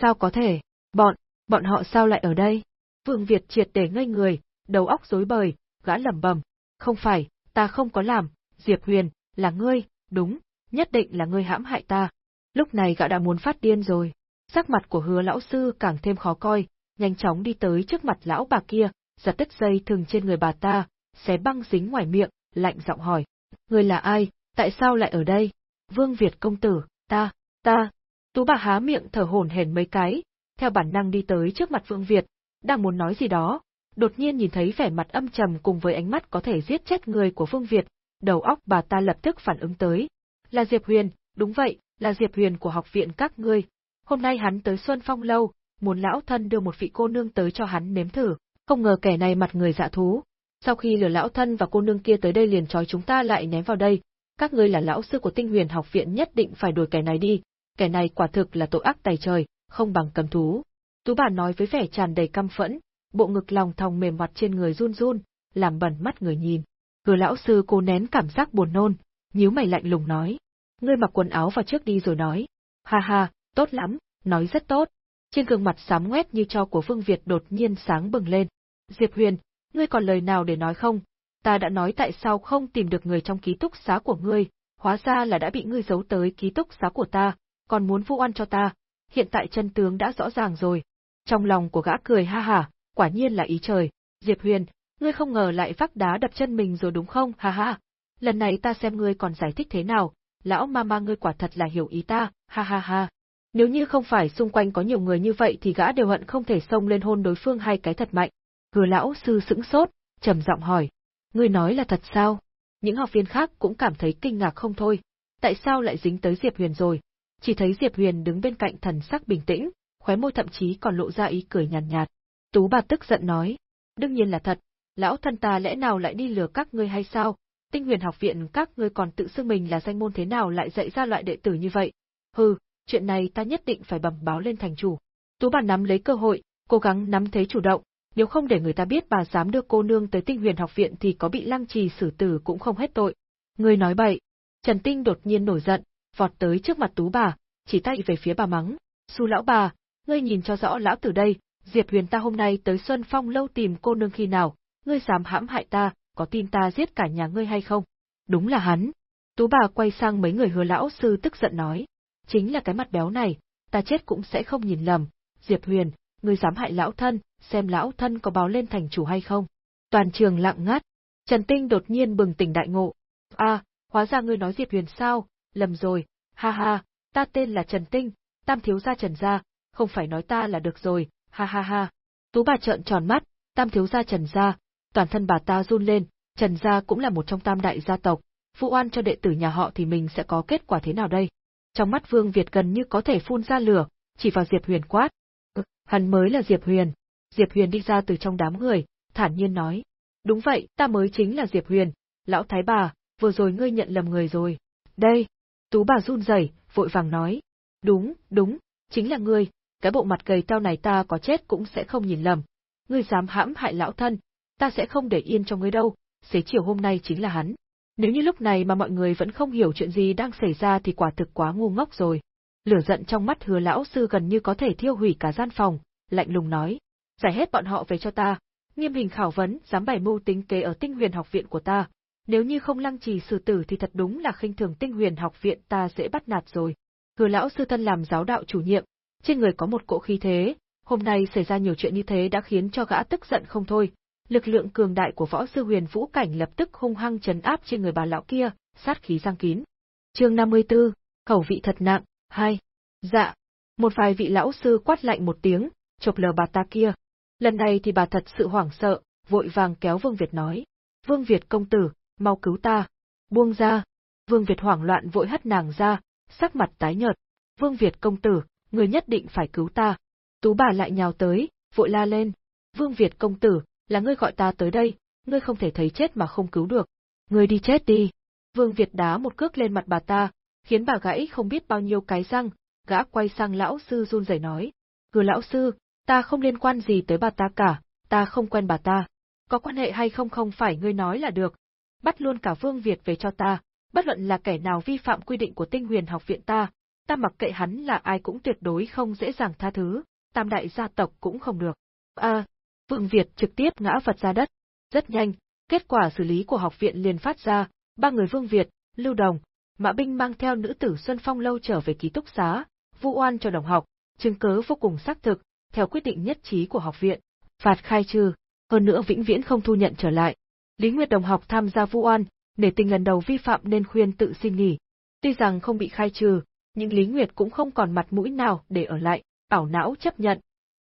Sao có thể? Bọn, bọn họ sao lại ở đây? Vương Việt triệt để ngây người, đầu óc rối bời, gã lẩm bẩm, không phải, ta không có làm, Diệp Huyền, là ngươi, đúng, nhất định là ngươi hãm hại ta. Lúc này gã đã muốn phát điên rồi. Sắc mặt của hứa lão sư càng thêm khó coi, nhanh chóng đi tới trước mặt lão bà kia, giật đứt dây thừng trên người bà ta, xé băng dính ngoài miệng, lạnh giọng hỏi. Ngươi là ai, tại sao lại ở đây? Vương Việt công tử, ta, ta. Tú bà há miệng thở hổn hển mấy cái, theo bản năng đi tới trước mặt Vương Việt, đang muốn nói gì đó, đột nhiên nhìn thấy vẻ mặt âm trầm cùng với ánh mắt có thể giết chết người của Vương Việt, đầu óc bà ta lập tức phản ứng tới. Là Diệp Huyền, đúng vậy, là Diệp Huyền của học viện các ngươi. Hôm nay hắn tới Xuân Phong lâu, muốn lão thân đưa một vị cô nương tới cho hắn nếm thử, không ngờ kẻ này mặt người dạ thú. Sau khi lừa lão thân và cô nương kia tới đây liền trói chúng ta lại ném vào đây, các ngươi là lão sư của tinh huyền học viện nhất định phải đuổi kẻ này đi, kẻ này quả thực là tội ác tày trời, không bằng cầm thú. Tú bà nói với vẻ tràn đầy căm phẫn, bộ ngực lòng thòng mềm mặt trên người run run, làm bẩn mắt người nhìn. Hứa lão sư cố nén cảm giác buồn nôn, nhíu mày lạnh lùng nói. Ngươi mặc quần áo vào trước đi rồi nói. Ha ha, tốt lắm, nói rất tốt. Trên gương mặt xám ngoét như cho của Vương Việt đột nhiên sáng bừng lên. Diệp Huyền, ngươi còn lời nào để nói không? Ta đã nói tại sao không tìm được người trong ký túc xá của ngươi, hóa ra là đã bị ngươi giấu tới ký túc xá của ta, còn muốn vu oan cho ta. Hiện tại chân tướng đã rõ ràng rồi. Trong lòng của gã cười ha ha, quả nhiên là ý trời. Diệp Huyền, ngươi không ngờ lại vác đá đập chân mình rồi đúng không, ha ha. Lần này ta xem ngươi còn giải thích thế nào, lão ma ma ngươi quả thật là hiểu ý ta, ha ha ha. Nếu như không phải xung quanh có nhiều người như vậy thì gã đều hận không thể xông lên hôn đối phương hai cái thật mạnh. Hứa lão sư sững sốt, trầm giọng hỏi. Ngươi nói là thật sao? Những học viên khác cũng cảm thấy kinh ngạc không thôi. Tại sao lại dính tới Diệp Huyền rồi? Chỉ thấy Diệp Huyền đứng bên cạnh thần sắc bình tĩnh, khóe môi thậm chí còn lộ ra ý cười nhàn nhạt, nhạt. Tú bà tức giận nói. Đương nhiên là thật, lão thân ta lẽ nào lại đi lừa các ngươi hay sao? Tinh huyền học viện các ngươi còn tự xưng mình là danh môn thế nào lại dạy ra loại đệ tử như vậy? Hừ, chuyện này ta nhất định phải bẩm báo lên thành chủ. Tú bà nắm lấy cơ hội, cố gắng nắm thế chủ động, nếu không để người ta biết bà dám đưa cô nương tới tinh huyền học viện thì có bị lăng trì xử tử cũng không hết tội. Ngươi nói bậy. Trần Tinh đột nhiên nổi giận, vọt tới trước mặt tú bà, chỉ tay về phía bà mắng. Su lão bà, ngươi nhìn cho rõ lão tử đây, Diệp Huyền ta hôm nay tới Xuân Phong lâu tìm cô nương khi nào, ngươi dám hãm hại ta, có tin ta giết cả nhà ngươi hay không? Đúng là hắn. Tú bà quay sang mấy người hứa lão sư tức giận nói. Chính là cái mặt béo này, ta chết cũng sẽ không nhìn lầm. Diệp Huyền, ngươi dám hại lão thân, xem lão thân có báo lên thành chủ hay không. Toàn trường lặng ngắt. Trần Tinh đột nhiên bừng tỉnh đại ngộ. a, hóa ra ngươi nói Diệp Huyền sao, lầm rồi, ha ha, ta tên là Trần Tinh, tam thiếu gia Trần gia, không phải nói ta là được rồi, ha ha ha. Tú bà trợn tròn mắt, tam thiếu gia Trần gia, toàn thân bà ta run lên, Trần gia cũng là một trong tam đại gia tộc, phụ oan cho đệ tử nhà họ thì mình sẽ có kết quả thế nào đây? Trong mắt Vương Việt gần như có thể phun ra lửa, chỉ vào Diệp Huyền quát. Ừ, hắn mới là Diệp Huyền. Diệp Huyền đi ra từ trong đám người, thản nhiên nói. Đúng vậy, ta mới chính là Diệp Huyền, lão thái bà, vừa rồi ngươi nhận lầm người rồi. Đây, Tú bà run rẩy, vội vàng nói. Đúng, đúng, chính là ngươi, cái bộ mặt gầy teo này ta có chết cũng sẽ không nhìn lầm. Ngươi dám hãm hại lão thân, ta sẽ không để yên cho ngươi đâu, xế chiều hôm nay chính là hắn. Nếu như lúc này mà mọi người vẫn không hiểu chuyện gì đang xảy ra thì quả thực quá ngu ngốc rồi. Lửa giận trong mắt hứa lão sư gần như có thể thiêu hủy cả gian phòng, lạnh lùng nói. Giải hết bọn họ về cho ta, nghiêm hình khảo vấn, dám bày mưu tính kế ở tinh huyền học viện của ta. Nếu như không lăng trì xử tử thì thật đúng là khinh thường tinh huyền học viện ta dễ bắt nạt rồi. Hứa lão sư thân làm giáo đạo chủ nhiệm, trên người có một cỗ khí thế, hôm nay xảy ra nhiều chuyện như thế đã khiến cho gã tức giận không thôi. Lực lượng cường đại của võ sư huyền vũ cảnh lập tức hung hăng chấn áp trên người bà lão kia, sát khí giang kín. Chương 54, khẩu vị thật nặng, hai. Dạ. Một vài vị lão sư quát lạnh một tiếng, chộp lờ bà ta kia. Lần này thì bà thật sự hoảng sợ, vội vàng kéo Vương Việt nói. Vương Việt công tử, mau cứu ta. Buông ra. Vương Việt hoảng loạn vội hất nàng ra, sắc mặt tái nhợt. Vương Việt công tử, người nhất định phải cứu ta. Tú bà lại nhào tới, vội la lên. Vương Việt công tử, là ngươi gọi ta tới đây, ngươi không thể thấy chết mà không cứu được. Ngươi đi chết đi. Vương Việt đá một cước lên mặt bà ta, khiến bà gãy không biết bao nhiêu cái răng, gã quay sang lão sư run rẩy nói. Cứ lão sư, ta không liên quan gì tới bà ta cả, ta không quen bà ta. Có quan hệ hay không không phải ngươi nói là được. Bắt luôn cả Vương Việt về cho ta, bất luận là kẻ nào vi phạm quy định của tinh huyền học viện ta, ta mặc kệ hắn là ai cũng tuyệt đối không dễ dàng tha thứ, tam đại gia tộc cũng không được. À, Vương Việt trực tiếp ngã vật ra đất. Rất nhanh, kết quả xử lý của học viện liền phát ra, ba người Vương Việt, Lưu Đồng, Mã Binh mang theo nữ tử Xuân Phong lâu trở về ký túc xá, vu oan cho đồng học, chứng cớ vô cùng xác thực, theo quyết định nhất trí của học viện, phạt khai trừ, hơn nữa vĩnh viễn không thu nhận trở lại. Lý Nguyệt đồng học tham gia vu oan, nể tình lần đầu vi phạm nên khuyên tự xin nghỉ. Tuy rằng không bị khai trừ, nhưng Lý Nguyệt cũng không còn mặt mũi nào để ở lại, ảo não chấp nhận.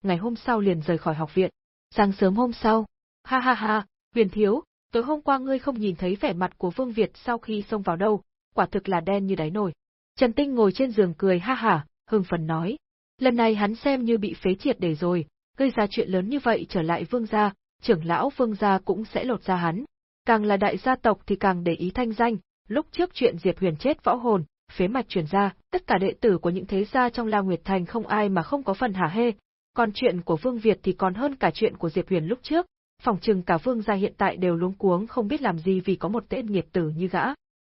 Ngày hôm sau liền rời khỏi học viện. Sáng sớm hôm sau, ha ha ha, huyền thiếu, tối hôm qua ngươi không nhìn thấy vẻ mặt của Vương Việt sau khi xông vào đâu, quả thực là đen như đáy nồi. Trần Tinh ngồi trên giường cười ha hả, hưng phấn nói. Lần này hắn xem như bị phế triệt để rồi, gây ra chuyện lớn như vậy trở lại vương gia, trưởng lão vương gia cũng sẽ lột ra hắn. Càng là đại gia tộc thì càng để ý thanh danh, lúc trước chuyện Diệp Huyền chết võ hồn, phế mạch truyền ra, tất cả đệ tử của những thế gia trong La Nguyệt Thành không ai mà không có phần hả hê, còn chuyện của Vương Việt thì còn hơn cả chuyện của Diệp Huyền lúc trước, phòng trừng cả Vương gia hiện tại đều luống cuống không biết làm gì vì có một tên nghiệp tử như gã.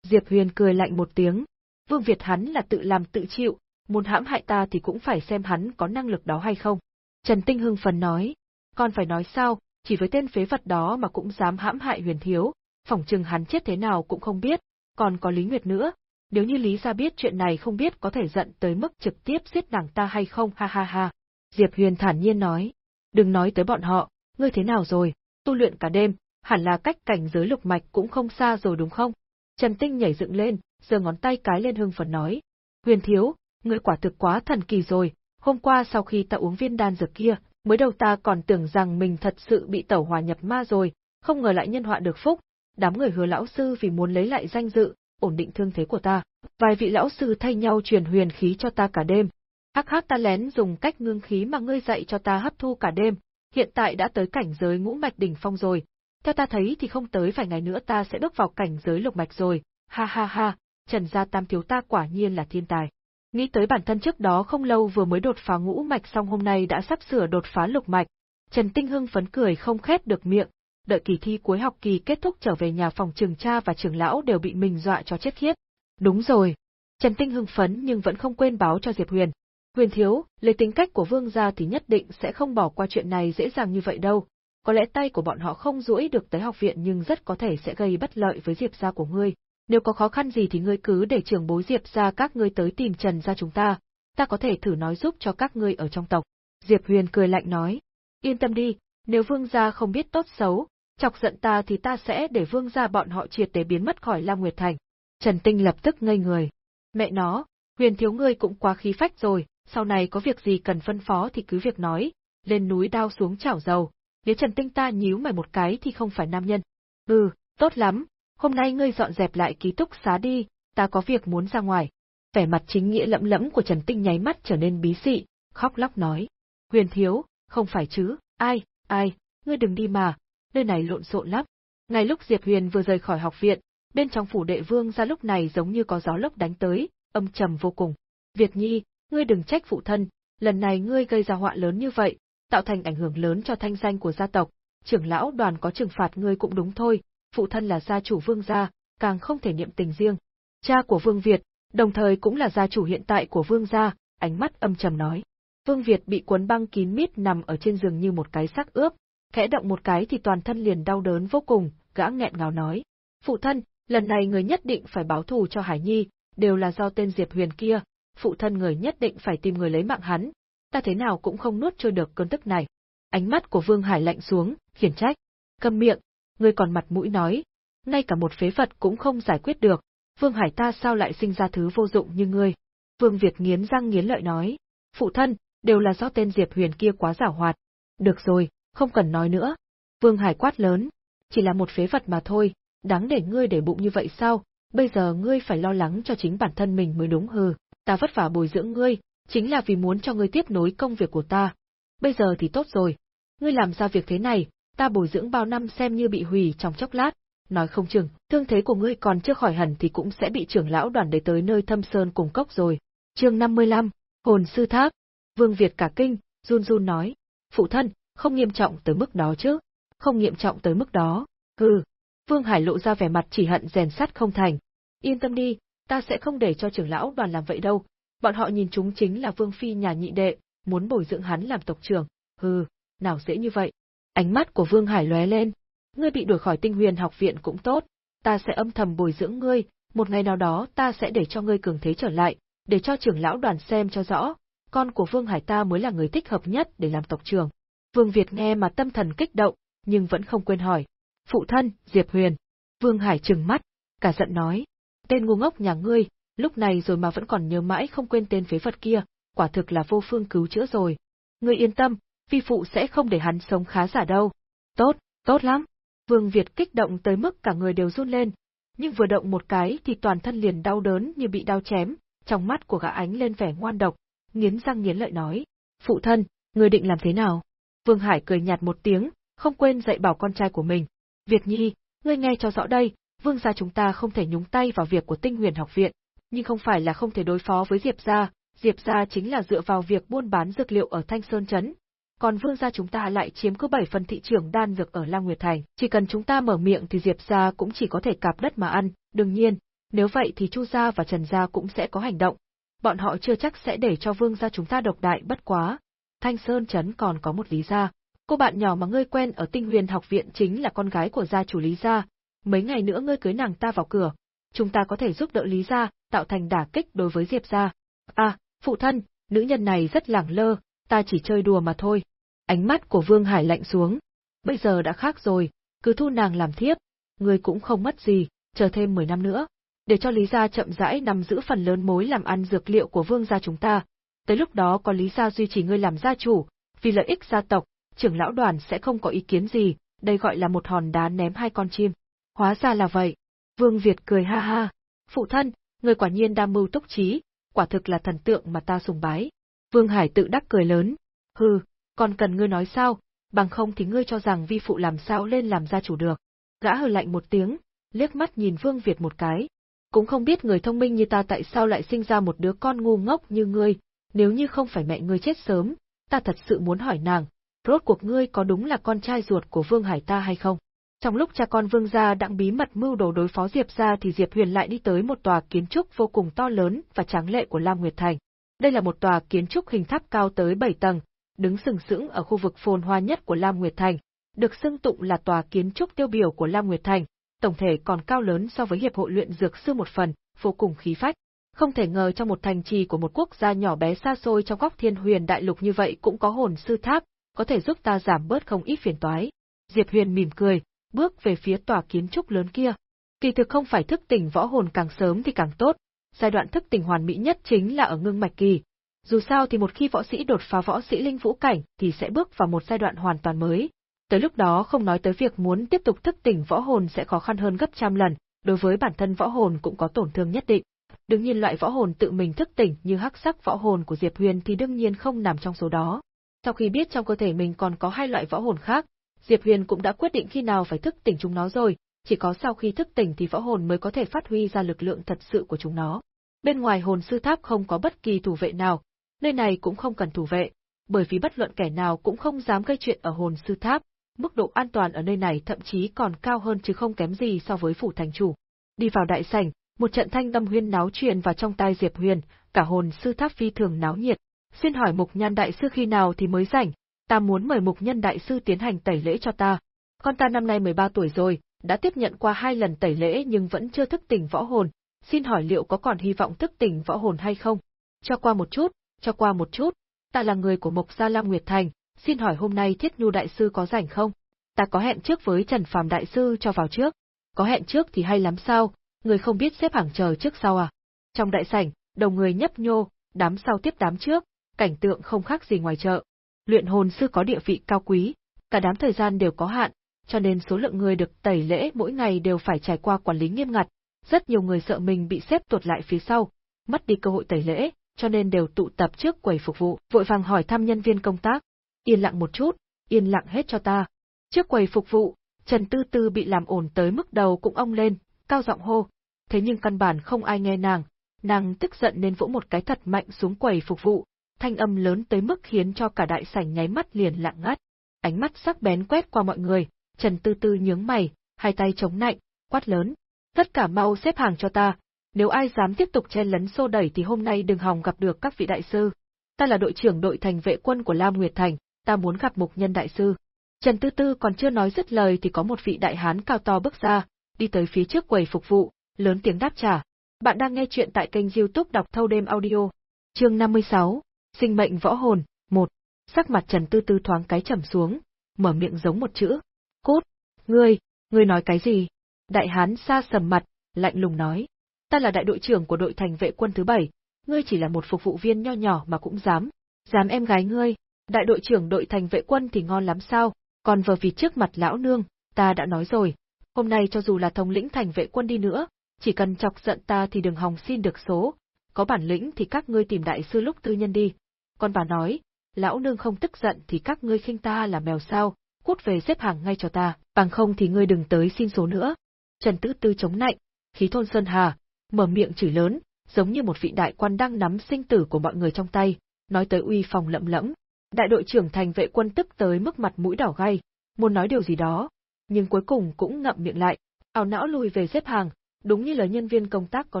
Diệp Huyền cười lạnh một tiếng, Vương Việt hắn là tự làm tự chịu, muốn hãm hại ta thì cũng phải xem hắn có năng lực đó hay không. Trần Tinh hưng phấn nói, con phải nói sao, chỉ với tên phế vật đó mà cũng dám hãm hại huyền thiếu, phỏng chừng hắn chết thế nào cũng không biết, còn có Lý Nguyệt nữa, nếu như Lý gia biết chuyện này không biết có thể giận tới mức trực tiếp giết nàng ta hay không ha ha ha. Diệp Huyền thản nhiên nói, đừng nói tới bọn họ, ngươi thế nào rồi, tu luyện cả đêm, hẳn là cách cảnh giới lục mạch cũng không xa rồi đúng không? Trần Tinh nhảy dựng lên, giơ ngón tay cái lên hưng phấn nói, Huyền thiếu, ngươi quả thực quá thần kỳ rồi, hôm qua sau khi ta uống viên đan dược kia, mới đầu ta còn tưởng rằng mình thật sự bị tẩu hòa nhập ma rồi, không ngờ lại nhân họa được phúc, đám người hứa lão sư vì muốn lấy lại danh dự, ổn định thương thế của ta. Vài vị lão sư thay nhau truyền huyền khí cho ta cả đêm. Hắc hắc ta lén dùng cách ngưng khí mà ngươi dạy cho ta hấp thu cả đêm, hiện tại đã tới cảnh giới ngũ mạch đỉnh phong rồi. Theo ta thấy thì không tới vài ngày nữa ta sẽ bước vào cảnh giới lục mạch rồi. Ha ha ha, Trần gia tam thiếu ta quả nhiên là thiên tài. Nghĩ tới bản thân trước đó không lâu vừa mới đột phá ngũ mạch xong hôm nay đã sắp sửa đột phá lục mạch. Trần Tinh Hưng phấn cười không khép được miệng, đợi kỳ thi cuối học kỳ kết thúc trở về nhà phòng trường cha và trưởng lão đều bị mình dọa cho chết khiếp. Đúng rồi. Trần Tinh hưng phấn nhưng vẫn không quên báo cho Diệp Huyền. Huyền thiếu, lấy tính cách của vương gia thì nhất định sẽ không bỏ qua chuyện này dễ dàng như vậy đâu. có lẽ tay của bọn họ không duỗi được tới học viện nhưng rất có thể sẽ gây bất lợi với Diệp gia của ngươi. Nếu có khó khăn gì thì ngươi cứ để trưởng bối Diệp gia các ngươi tới tìm Trần gia chúng ta, ta có thể thử nói giúp cho các ngươi ở trong tộc. Diệp Huyền cười lạnh nói, yên tâm đi, nếu vương gia không biết tốt xấu, chọc giận ta thì ta sẽ để vương gia bọn họ triệt để biến mất khỏi Lam Nguyệt Thành. Trần Tinh lập tức ngây người. Mẹ nó, huyền thiếu ngươi cũng quá khí phách rồi, sau này có việc gì cần phân phó thì cứ việc nói, lên núi đao xuống chảo dầu, nếu Trần Tinh ta nhíu mày một cái thì không phải nam nhân. Ừ, tốt lắm, hôm nay ngươi dọn dẹp lại ký túc xá đi, ta có việc muốn ra ngoài. Vẻ mặt chính nghĩa lẫm lẫm của Trần Tinh nháy mắt trở nên bí xị, khóc lóc nói. Huyền thiếu, không phải chứ, ai, ai, ngươi đừng đi mà, nơi này lộn xộn lắm. Ngay lúc Diệp Huyền vừa rời khỏi học viện, bên trong phủ đệ vương ra lúc này giống như có gió lốc đánh tới, âm trầm vô cùng. Việt Nhi, ngươi đừng trách phụ thân, lần này ngươi gây ra họa lớn như vậy, tạo thành ảnh hưởng lớn cho thanh danh của gia tộc, trưởng lão đoàn có trừng phạt ngươi cũng đúng thôi, phụ thân là gia chủ vương gia, càng không thể niệm tình riêng. Cha của Vương Việt, đồng thời cũng là gia chủ hiện tại của Vương gia, ánh mắt âm trầm nói. Vương Việt bị cuốn băng kín mít nằm ở trên giường như một cái xác ướp, khẽ động một cái thì toàn thân liền đau đớn vô cùng, gã nghẹn ngào nói. Phụ thân, lần này người nhất định phải báo thù cho Hải Nhi, đều là do tên Diệp Huyền kia, phụ thân người nhất định phải tìm người lấy mạng hắn, ta thế nào cũng không nuốt trôi được cơn tức này. Ánh mắt của Vương Hải lạnh xuống, khiển trách. Cầm miệng, ngươi còn mặt mũi nói, ngay cả một phế vật cũng không giải quyết được, Vương Hải ta sao lại sinh ra thứ vô dụng như ngươi. Vương Việt nghiến răng nghiến lợi nói, phụ thân, đều là do tên Diệp Huyền kia quá giảo hoạt. Được rồi, không cần nói nữa. Vương Hải quát lớn, chỉ là một phế vật mà thôi, đáng để ngươi để bụng như vậy sao, bây giờ ngươi phải lo lắng cho chính bản thân mình mới đúng hừ, ta vất vả bồi dưỡng ngươi, chính là vì muốn cho ngươi tiếp nối công việc của ta. Bây giờ thì tốt rồi, ngươi làm ra việc thế này, ta bồi dưỡng bao năm xem như bị hủy trong chốc lát, nói không chừng, thương thế của ngươi còn chưa khỏi hẳn thì cũng sẽ bị trưởng lão đoàn đẩy tới nơi thâm sơn cùng cốc rồi. Chương 55, Hồn sư tháp. Vương Việt cả kinh, run run nói, phụ thân, không nghiêm trọng tới mức đó chứ, không nghiêm trọng tới mức đó, hừ. Vương Hải lộ ra vẻ mặt chỉ hận rèn sắt không thành. Yên tâm đi, ta sẽ không để cho trưởng lão đoàn làm vậy đâu, bọn họ nhìn chúng chính là Vương Phi nhà nhị đệ, muốn bồi dưỡng hắn làm tộc trưởng, hừ, nào dễ như vậy. Ánh mắt của Vương Hải lóe lên, ngươi bị đuổi khỏi tinh huyền học viện cũng tốt, ta sẽ âm thầm bồi dưỡng ngươi, một ngày nào đó ta sẽ để cho ngươi cường thế trở lại, để cho trưởng lão đoàn xem cho rõ, con của Vương Hải ta mới là người thích hợp nhất để làm tộc trưởng. Vương Việt nghe mà tâm thần kích động, nhưng vẫn không quên hỏi. Phụ thân, Diệp Huyền. Vương Hải trừng mắt, cả giận nói. Tên ngu ngốc nhà ngươi, lúc này rồi mà vẫn còn nhớ mãi không quên tên phế vật kia, quả thực là vô phương cứu chữa rồi. Ngươi yên tâm, vi phụ sẽ không để hắn sống khá giả đâu. Tốt, tốt lắm. Vương Việt kích động tới mức cả người đều run lên, nhưng vừa động một cái thì toàn thân liền đau đớn như bị đau chém, trong mắt của gã ánh lên vẻ ngoan độc, nghiến răng nghiến lợi nói, phụ thân, ngươi định làm thế nào? Vương Hải cười nhạt một tiếng, không quên dạy bảo con trai của mình. Việt Nhi, ngươi nghe cho rõ đây, vương gia chúng ta không thể nhúng tay vào việc của tinh huyền học viện, nhưng không phải là không thể đối phó với Diệp gia, Diệp gia chính là dựa vào việc buôn bán dược liệu ở Thanh Sơn Trấn. Còn vương gia chúng ta lại chiếm cứ 7 phần thị trường đan dược ở Lang Nguyệt Thành, chỉ cần chúng ta mở miệng thì Diệp gia cũng chỉ có thể cạp đất mà ăn, đương nhiên, nếu vậy thì Chu gia và Trần gia cũng sẽ có hành động. Bọn họ chưa chắc sẽ để cho vương gia chúng ta độc đại bất quá. Thanh Sơn Trấn còn có một lý gia. Cô bạn nhỏ mà ngươi quen ở tinh huyền học viện chính là con gái của gia chủ Lý gia. Mấy ngày nữa ngươi cưới nàng ta vào cửa, chúng ta có thể giúp đỡ Lý gia, tạo thành đả kích đối với Diệp gia. À, phụ thân, nữ nhân này rất lẳng lơ, ta chỉ chơi đùa mà thôi. Ánh mắt của Vương Hải lạnh xuống. Bây giờ đã khác rồi, cứ thu nàng làm thiếp, ngươi cũng không mất gì, chờ thêm 10 năm nữa. Để cho Lý gia chậm rãi nắm giữ phần lớn mối làm ăn dược liệu của Vương gia chúng ta. Tới lúc đó có Lý gia duy trì ngươi làm gia chủ, vì lợi ích gia tộc, trưởng lão đoàn sẽ không có ý kiến gì, đây gọi là một hòn đá ném hai con chim. Hóa ra là vậy. Vương Việt cười ha ha. Phụ thân, người quả nhiên đam mưu túc trí, quả thực là thần tượng mà ta sùng bái. Vương Hải tự đắc cười lớn. Hừ, còn cần ngươi nói sao, bằng không thì ngươi cho rằng vi phụ làm sao lên làm gia chủ được. Gã hừ lạnh một tiếng, liếc mắt nhìn Vương Việt một cái. Cũng không biết người thông minh như ta tại sao lại sinh ra một đứa con ngu ngốc như ngươi, nếu như không phải mẹ ngươi chết sớm, ta thật sự muốn hỏi nàng, rốt cuộc ngươi có đúng là con trai ruột của Vương Hải ta hay không? Trong lúc cha con Vương gia đang bí mật mưu đồ đối phó Diệp gia thì Diệp Huyền lại đi tới một tòa kiến trúc vô cùng to lớn và tráng lệ của Lam Nguyệt Thành. Đây là một tòa kiến trúc hình tháp cao tới 7 tầng, đứng sừng sững ở khu vực phồn hoa nhất của Lam Nguyệt Thành, được xưng tụng là tòa kiến trúc tiêu biểu của Lam Nguyệt Thành, tổng thể còn cao lớn so với hiệp hội luyện dược sư một phần, vô cùng khí phách. Không thể ngờ trong một thành trì của một quốc gia nhỏ bé xa xôi trong góc thiên huyền đại lục như vậy cũng có hồn sư tháp, có thể giúp ta giảm bớt không ít phiền toái. Diệp Huyền mỉm cười, bước về phía tòa kiến trúc lớn kia. Kỳ thực không phải thức tỉnh võ hồn càng sớm thì càng tốt, giai đoạn thức tỉnh hoàn mỹ nhất chính là ở ngưng mạch kỳ. Dù sao thì một khi võ sĩ đột phá võ sĩ linh vũ cảnh thì sẽ bước vào một giai đoạn hoàn toàn mới. Tới lúc đó không nói tới việc muốn tiếp tục thức tỉnh võ hồn sẽ khó khăn hơn gấp trăm lần, đối với bản thân võ hồn cũng có tổn thương nhất định. Đương nhiên loại võ hồn tự mình thức tỉnh như hắc sắc võ hồn của Diệp Huyền thì đương nhiên không nằm trong số đó. Sau khi biết trong cơ thể mình còn có hai loại võ hồn khác, Diệp Huyền cũng đã quyết định khi nào phải thức tỉnh chúng nó rồi, chỉ có sau khi thức tỉnh thì võ hồn mới có thể phát huy ra lực lượng thật sự của chúng nó. Bên ngoài hồn sư tháp không có bất kỳ thủ vệ nào, nơi này cũng không cần thủ vệ, bởi vì bất luận kẻ nào cũng không dám gây chuyện ở hồn sư tháp, mức độ an toàn ở nơi này thậm chí còn cao hơn chứ không kém gì so với phủ thành chủ. Đi vào đại sảnh, một trận thanh tâm huyên náo truyền vào trong tai Diệp Huyền, cả hồn sư tháp phi thường náo nhiệt. Xin hỏi Mục Nhan đại sư khi nào thì mới rảnh, ta muốn mời Mục Nhân đại sư tiến hành tẩy lễ cho ta. Con ta năm nay 13 tuổi rồi, đã tiếp nhận qua hai lần tẩy lễ nhưng vẫn chưa thức tỉnh võ hồn, xin hỏi liệu có còn hy vọng thức tỉnh võ hồn hay không? Cho qua một chút, cho qua một chút, ta là người của Mộc Gia Lam Nguyệt Thành, xin hỏi hôm nay Thiết Nhu đại sư có rảnh không? Ta có hẹn trước với Trần Phàm đại sư cho vào trước. Có hẹn trước thì hay lắm sao, người không biết xếp hàng chờ trước sau à? Trong đại sảnh, đầu người nhấp nhô, đám sau tiếp đám trước, cảnh tượng không khác gì ngoài chợ. Luyện hồn sư có địa vị cao quý, cả đám thời gian đều có hạn, cho nên số lượng người được tẩy lễ mỗi ngày đều phải trải qua quản lý nghiêm ngặt. Rất nhiều người sợ mình bị xếp tuột lại phía sau, mất đi cơ hội tẩy lễ, cho nên đều tụ tập trước quầy phục vụ, vội vàng hỏi thăm nhân viên công tác. Yên lặng một chút, yên lặng hết cho ta. Trước quầy phục vụ, Trần Tư Tư bị làm ổn tới mức đầu cũng ong lên, cao giọng hô. Thế nhưng căn bản không ai nghe nàng, nàng tức giận nên vỗ một cái thật mạnh xuống quầy phục vụ, thanh âm lớn tới mức khiến cho cả đại sảnh nháy mắt liền lặng ngắt. Ánh mắt sắc bén quét qua mọi người, Trần Tư Tư nhướng mày, hai tay chống nạnh, quát lớn. Tất cả mau xếp hàng cho ta, nếu ai dám tiếp tục chen lấn xô đẩy thì hôm nay đừng hòng gặp được các vị đại sư. Ta là đội trưởng đội thành vệ quân của Lam Nguyệt Thành, ta muốn gặp mục nhân đại sư. Trần Tư Tư còn chưa nói dứt lời thì có một vị đại hán cao to bước ra, đi tới phía trước quầy phục vụ, lớn tiếng đáp trả. Bạn đang nghe chuyện tại kênh youtube đọc thâu đêm audio. Chương 56, Sinh mệnh võ hồn, một Sắc mặt Trần Tư Tư thoáng cái trầm xuống, mở miệng giống một chữ. Cút! Ngươi, ngươi nói cái gì? Đại hán xa sầm mặt, lạnh lùng nói. Ta là đại đội trưởng của đội thành vệ quân thứ bảy, ngươi chỉ là một phục vụ viên nho nhỏ mà cũng dám. Dám em gái ngươi, đại đội trưởng đội thành vệ quân thì ngon lắm sao, còn vờ vì trước mặt lão nương, ta đã nói rồi, hôm nay cho dù là thống lĩnh thành vệ quân đi nữa, chỉ cần chọc giận ta thì đừng hòng xin được số, có bản lĩnh thì các ngươi tìm đại sư lúc tư nhân đi con bà nói, lão nương không tức giận thì các ngươi khinh ta là mèo sao, cút về xếp hàng ngay cho ta, bằng không thì ngươi đừng tới xin số nữa. Trần tư Tư chống nạnh, khí thôn Sơn Hà, mở miệng chửi lớn, giống như một vị đại quan đang nắm sinh tử của mọi người trong tay, nói tới uy phòng lẫm lẫm. Đại đội trưởng thành vệ quân tức tới mức mặt mũi đỏ gay, muốn nói điều gì đó, nhưng cuối cùng cũng ngậm miệng lại, ảo não lùi về xếp hàng, đúng như lời nhân viên công tác có